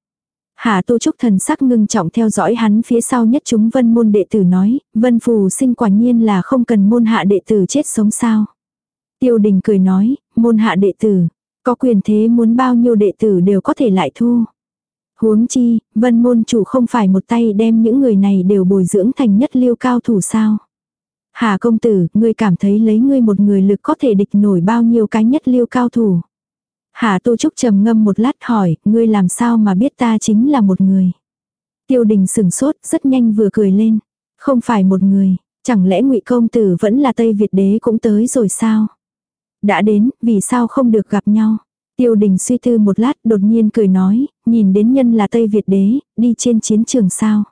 Hạ Tu Trúc thần sắc ngưng trọng theo dõi hắn phía sau nhất chúng vân môn đệ tử nói, vân phù sinh quả nhiên là không cần môn hạ đệ tử chết sống sao. Tiêu đình cười nói, môn hạ đệ tử, có quyền thế muốn bao nhiêu đệ tử đều có thể lại thu. Huống chi, vân môn chủ không phải một tay đem những người này đều bồi dưỡng thành nhất liêu cao thủ sao. Hà công tử, ngươi cảm thấy lấy ngươi một người lực có thể địch nổi bao nhiêu cái nhất liêu cao thủ. Hà Tô Trúc trầm ngâm một lát hỏi, ngươi làm sao mà biết ta chính là một người. Tiêu đình sừng sốt, rất nhanh vừa cười lên. Không phải một người, chẳng lẽ ngụy công tử vẫn là Tây Việt đế cũng tới rồi sao? Đã đến, vì sao không được gặp nhau? Tiêu đình suy tư một lát đột nhiên cười nói, nhìn đến nhân là Tây Việt đế, đi trên chiến trường sao?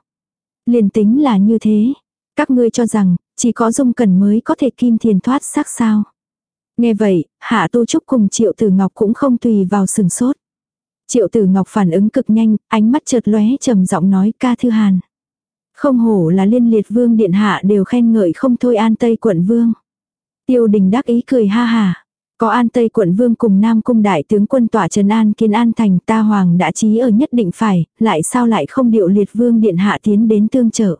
Liền tính là như thế. Các ngươi cho rằng, chỉ có dung cẩn mới có thể kim thiền thoát xác sao? Nghe vậy, Hạ Tu Trúc cùng Triệu Tử Ngọc cũng không tùy vào sừng sốt. Triệu Tử Ngọc phản ứng cực nhanh, ánh mắt chợt lóe trầm giọng nói ca thư hàn. Không hổ là liên liệt vương điện hạ đều khen ngợi không thôi an tây quận vương. Tiêu đình đắc ý cười ha hà. Có an tây quận vương cùng nam cung đại tướng quân tỏa trần an kiên an thành ta hoàng đã trí ở nhất định phải, lại sao lại không điệu liệt vương điện hạ tiến đến tương trợ.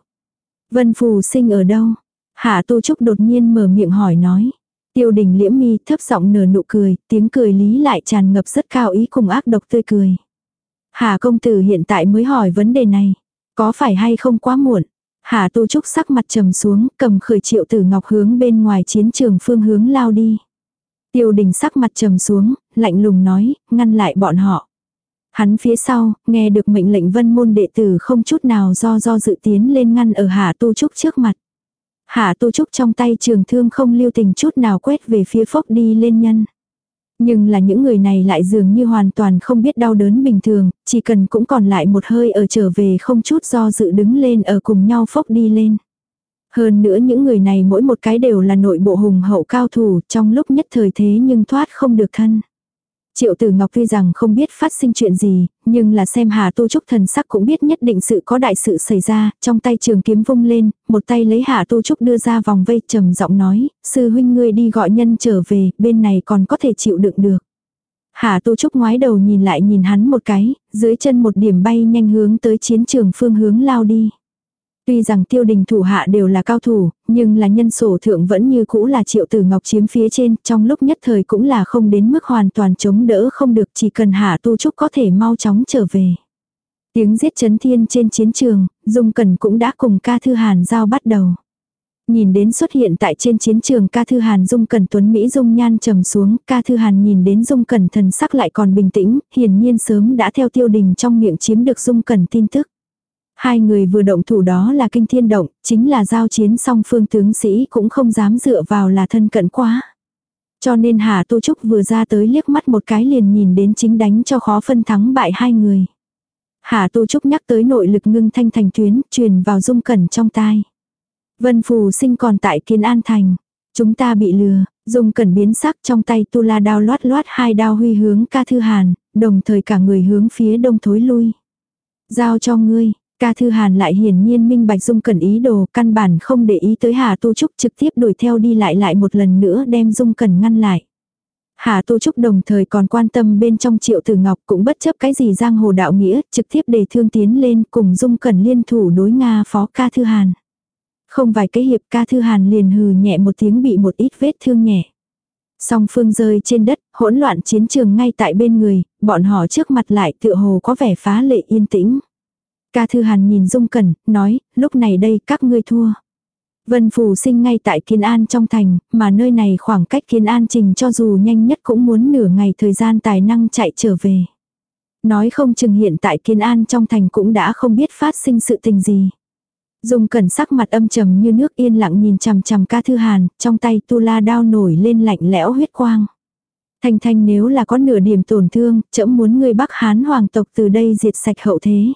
Vân phù sinh ở đâu? Hạ tu trúc đột nhiên mở miệng hỏi nói. Tiêu đình liễm mi thấp giọng nở nụ cười, tiếng cười lý lại tràn ngập rất cao ý cùng ác độc tươi cười. Hà công tử hiện tại mới hỏi vấn đề này. Có phải hay không quá muộn? Hà tu trúc sắc mặt trầm xuống, cầm khởi triệu tử ngọc hướng bên ngoài chiến trường phương hướng lao đi. Tiêu đình sắc mặt trầm xuống, lạnh lùng nói, ngăn lại bọn họ. Hắn phía sau, nghe được mệnh lệnh vân môn đệ tử không chút nào do do dự tiến lên ngăn ở Hà tu trúc trước mặt. Hạ tu trúc trong tay trường thương không lưu tình chút nào quét về phía phốc đi lên nhân. Nhưng là những người này lại dường như hoàn toàn không biết đau đớn bình thường, chỉ cần cũng còn lại một hơi ở trở về không chút do dự đứng lên ở cùng nhau phốc đi lên. Hơn nữa những người này mỗi một cái đều là nội bộ hùng hậu cao thủ trong lúc nhất thời thế nhưng thoát không được thân. Triệu Tử Ngọc tuy rằng không biết phát sinh chuyện gì, nhưng là xem Hà Tu Trúc thần sắc cũng biết nhất định sự có đại sự xảy ra, trong tay trường kiếm vung lên, một tay lấy Hà Tu Trúc đưa ra vòng vây trầm giọng nói, sư huynh ngươi đi gọi nhân trở về, bên này còn có thể chịu đựng được. Hà Tu Trúc ngoái đầu nhìn lại nhìn hắn một cái, dưới chân một điểm bay nhanh hướng tới chiến trường phương hướng lao đi. Tuy rằng tiêu đình thủ hạ đều là cao thủ, nhưng là nhân sổ thượng vẫn như cũ là triệu tử ngọc chiếm phía trên, trong lúc nhất thời cũng là không đến mức hoàn toàn chống đỡ không được chỉ cần hạ tu trúc có thể mau chóng trở về. Tiếng giết chấn thiên trên chiến trường, Dung cần cũng đã cùng ca thư hàn giao bắt đầu. Nhìn đến xuất hiện tại trên chiến trường ca thư hàn Dung cần Tuấn Mỹ Dung nhan trầm xuống, ca thư hàn nhìn đến Dung cần thần sắc lại còn bình tĩnh, hiển nhiên sớm đã theo tiêu đình trong miệng chiếm được Dung cần tin tức. Hai người vừa động thủ đó là kinh thiên động, chính là giao chiến song phương tướng sĩ cũng không dám dựa vào là thân cận quá. Cho nên Hà Tô Trúc vừa ra tới liếc mắt một cái liền nhìn đến chính đánh cho khó phân thắng bại hai người. Hà Tô Trúc nhắc tới nội lực ngưng thanh thành tuyến, truyền vào dung cẩn trong tai. Vân Phù sinh còn tại Kiên An Thành. Chúng ta bị lừa, dung cẩn biến sắc trong tay tu la đao loát loát hai đao huy hướng ca thư hàn, đồng thời cả người hướng phía đông thối lui. Giao cho ngươi, Ca Thư Hàn lại hiển nhiên minh bạch Dung Cẩn ý đồ, căn bản không để ý tới Hà Tu Trúc trực tiếp đuổi theo đi lại lại một lần nữa đem Dung Cẩn ngăn lại. Hà Tu Trúc đồng thời còn quan tâm bên trong triệu tử ngọc cũng bất chấp cái gì giang hồ đạo nghĩa, trực tiếp để thương tiến lên cùng Dung Cẩn liên thủ đối Nga phó ca Thư Hàn. Không vài cái hiệp ca Thư Hàn liền hừ nhẹ một tiếng bị một ít vết thương nhẹ. Song phương rơi trên đất, hỗn loạn chiến trường ngay tại bên người, bọn họ trước mặt lại tựa hồ có vẻ phá lệ yên tĩnh. Ca Thư Hàn nhìn Dung Cẩn, nói, lúc này đây các ngươi thua. Vân Phủ sinh ngay tại kiến An trong thành, mà nơi này khoảng cách kiến An trình cho dù nhanh nhất cũng muốn nửa ngày thời gian tài năng chạy trở về. Nói không chừng hiện tại kiến An trong thành cũng đã không biết phát sinh sự tình gì. Dung cẩn sắc mặt âm trầm như nước yên lặng nhìn chằm chằm ca thư hàn, trong tay tu la đao nổi lên lạnh lẽo huyết quang. Thanh thanh nếu là có nửa điểm tổn thương, chậm muốn người Bắc Hán hoàng tộc từ đây diệt sạch hậu thế.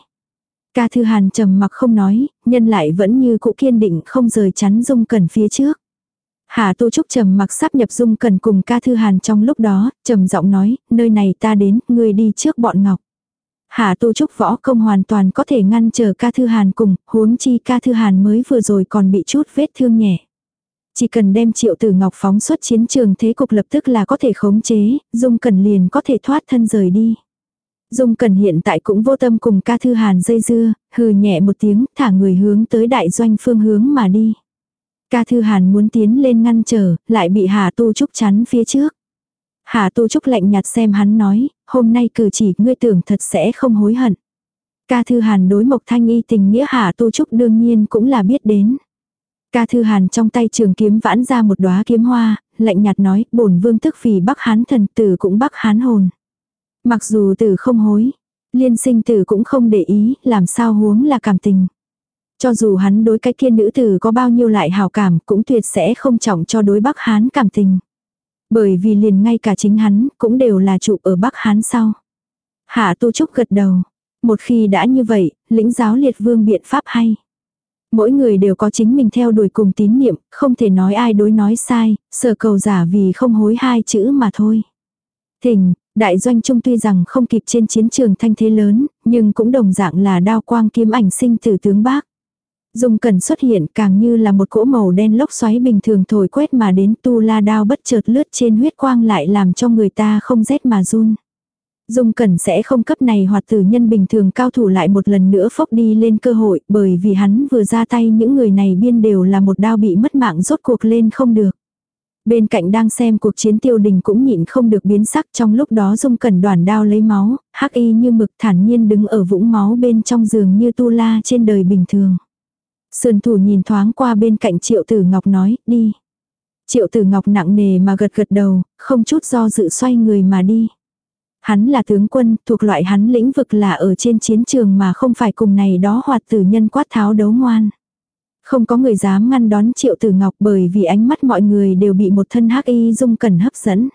Ca Thư Hàn trầm mặc không nói, nhân lại vẫn như cũ kiên định không rời chắn Dung Cẩn phía trước. Hà tô Trúc trầm mặc sắp nhập Dung Cẩn cùng Ca Thư Hàn trong lúc đó, trầm giọng nói, nơi này ta đến, ngươi đi trước bọn Ngọc. Hà tô Trúc võ công hoàn toàn có thể ngăn chờ Ca Thư Hàn cùng, huống chi Ca Thư Hàn mới vừa rồi còn bị chút vết thương nhẹ. Chỉ cần đem triệu tử ngọc phóng xuất chiến trường thế cục lập tức là có thể khống chế, Dung Cẩn liền có thể thoát thân rời đi. Dung Cẩn hiện tại cũng vô tâm cùng ca thư hàn dây dưa, hừ nhẹ một tiếng, thả người hướng tới đại doanh phương hướng mà đi. Ca thư hàn muốn tiến lên ngăn trở, lại bị Hà Tu Trúc chắn phía trước. Hà Tu Trúc lạnh nhạt xem hắn nói, hôm nay cử chỉ ngươi tưởng thật sẽ không hối hận. Ca thư hàn đối mộc thanh y tình nghĩa Hà Tu Trúc đương nhiên cũng là biết đến. Ca thư hàn trong tay trường kiếm vãn ra một đóa kiếm hoa, lạnh nhạt nói, bổn vương tức vì bắc hán thần tử cũng bắc hán hồn. Mặc dù tử không hối, liên sinh tử cũng không để ý, làm sao huống là cảm tình. Cho dù hắn đối cái kia nữ tử có bao nhiêu lại hào cảm cũng tuyệt sẽ không trọng cho đối Bắc Hán cảm tình. Bởi vì liền ngay cả chính hắn cũng đều là trụ ở Bắc Hán sau. Hạ Tu Trúc gật đầu. Một khi đã như vậy, lĩnh giáo liệt vương biện pháp hay. Mỗi người đều có chính mình theo đuổi cùng tín niệm, không thể nói ai đối nói sai, sở cầu giả vì không hối hai chữ mà thôi. Thỉnh, đại doanh trung tuy rằng không kịp trên chiến trường thanh thế lớn, nhưng cũng đồng dạng là đao quang kiếm ảnh sinh tử tướng bác. Dung cần xuất hiện càng như là một cỗ màu đen lốc xoáy bình thường thổi quét mà đến tu la đao bất chợt lướt trên huyết quang lại làm cho người ta không rét mà run. Dung Cẩn sẽ không cấp này hoạt tử nhân bình thường cao thủ lại một lần nữa phốc đi lên cơ hội bởi vì hắn vừa ra tay những người này biên đều là một đao bị mất mạng rốt cuộc lên không được. Bên cạnh đang xem cuộc chiến tiêu đình cũng nhịn không được biến sắc trong lúc đó Dung Cẩn đoàn đao lấy máu, hắc y như mực thản nhiên đứng ở vũng máu bên trong giường như tu la trên đời bình thường. Sườn thủ nhìn thoáng qua bên cạnh triệu tử ngọc nói, đi. Triệu tử ngọc nặng nề mà gật gật đầu, không chút do dự xoay người mà đi. Hắn là tướng quân, thuộc loại hắn lĩnh vực là ở trên chiến trường mà không phải cùng này đó hoạt tử nhân quát tháo đấu ngoan. Không có người dám ngăn đón triệu tử ngọc bởi vì ánh mắt mọi người đều bị một thân hắc y dung cẩn hấp dẫn.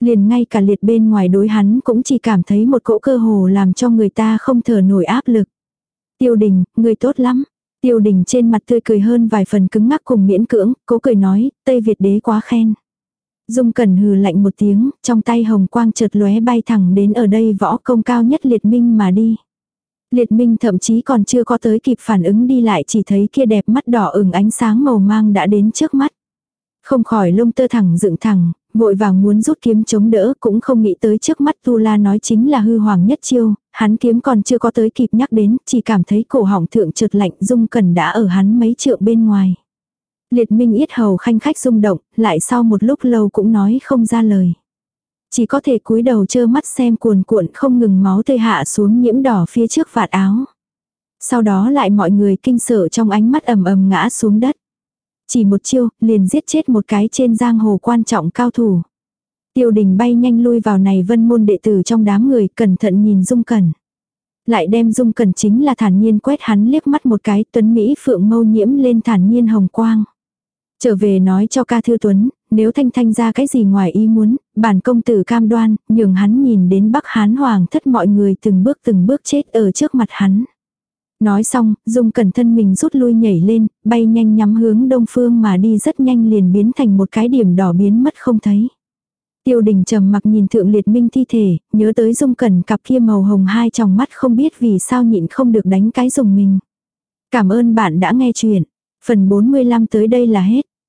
Liền ngay cả liệt bên ngoài đối hắn cũng chỉ cảm thấy một cỗ cơ hồ làm cho người ta không thở nổi áp lực. Tiêu đình, người tốt lắm. Tiêu đình trên mặt tươi cười hơn vài phần cứng ngắc cùng miễn cưỡng, cố cười nói, Tây Việt đế quá khen. Dung Cẩn hừ lạnh một tiếng, trong tay hồng quang chợt lóe bay thẳng đến ở đây võ công cao nhất liệt minh mà đi. Liệt minh thậm chí còn chưa có tới kịp phản ứng đi lại chỉ thấy kia đẹp mắt đỏ ửng ánh sáng màu mang đã đến trước mắt. Không khỏi lông tơ thẳng dựng thẳng, vội vàng muốn rút kiếm chống đỡ cũng không nghĩ tới trước mắt Tu La nói chính là hư hoàng nhất chiêu, hắn kiếm còn chưa có tới kịp nhắc đến, chỉ cảm thấy cổ họng thượng trượt lạnh dung cần đã ở hắn mấy trượng bên ngoài. Liệt minh yết hầu khanh khách rung động, lại sau một lúc lâu cũng nói không ra lời. Chỉ có thể cúi đầu trơ mắt xem cuồn cuộn không ngừng máu tươi hạ xuống nhiễm đỏ phía trước vạt áo. Sau đó lại mọi người kinh sợ trong ánh mắt ầm ầm ngã xuống đất. Chỉ một chiêu, liền giết chết một cái trên giang hồ quan trọng cao thủ. Tiêu đình bay nhanh lui vào này vân môn đệ tử trong đám người cẩn thận nhìn dung cẩn. Lại đem dung cẩn chính là thản nhiên quét hắn liếc mắt một cái tuấn Mỹ phượng mâu nhiễm lên thản nhiên hồng quang. Trở về nói cho ca thư tuấn, nếu thanh thanh ra cái gì ngoài ý muốn, bản công tử cam đoan, nhường hắn nhìn đến bắc hán hoàng thất mọi người từng bước từng bước chết ở trước mặt hắn. Nói xong, dung cẩn thân mình rút lui nhảy lên, bay nhanh nhắm hướng đông phương mà đi rất nhanh liền biến thành một cái điểm đỏ biến mất không thấy. Tiêu đình trầm mặc nhìn thượng liệt minh thi thể, nhớ tới dung cẩn cặp kia màu hồng hai trong mắt không biết vì sao nhịn không được đánh cái dùng mình. Cảm ơn bạn đã nghe chuyện. Phần 45 tới đây là hết.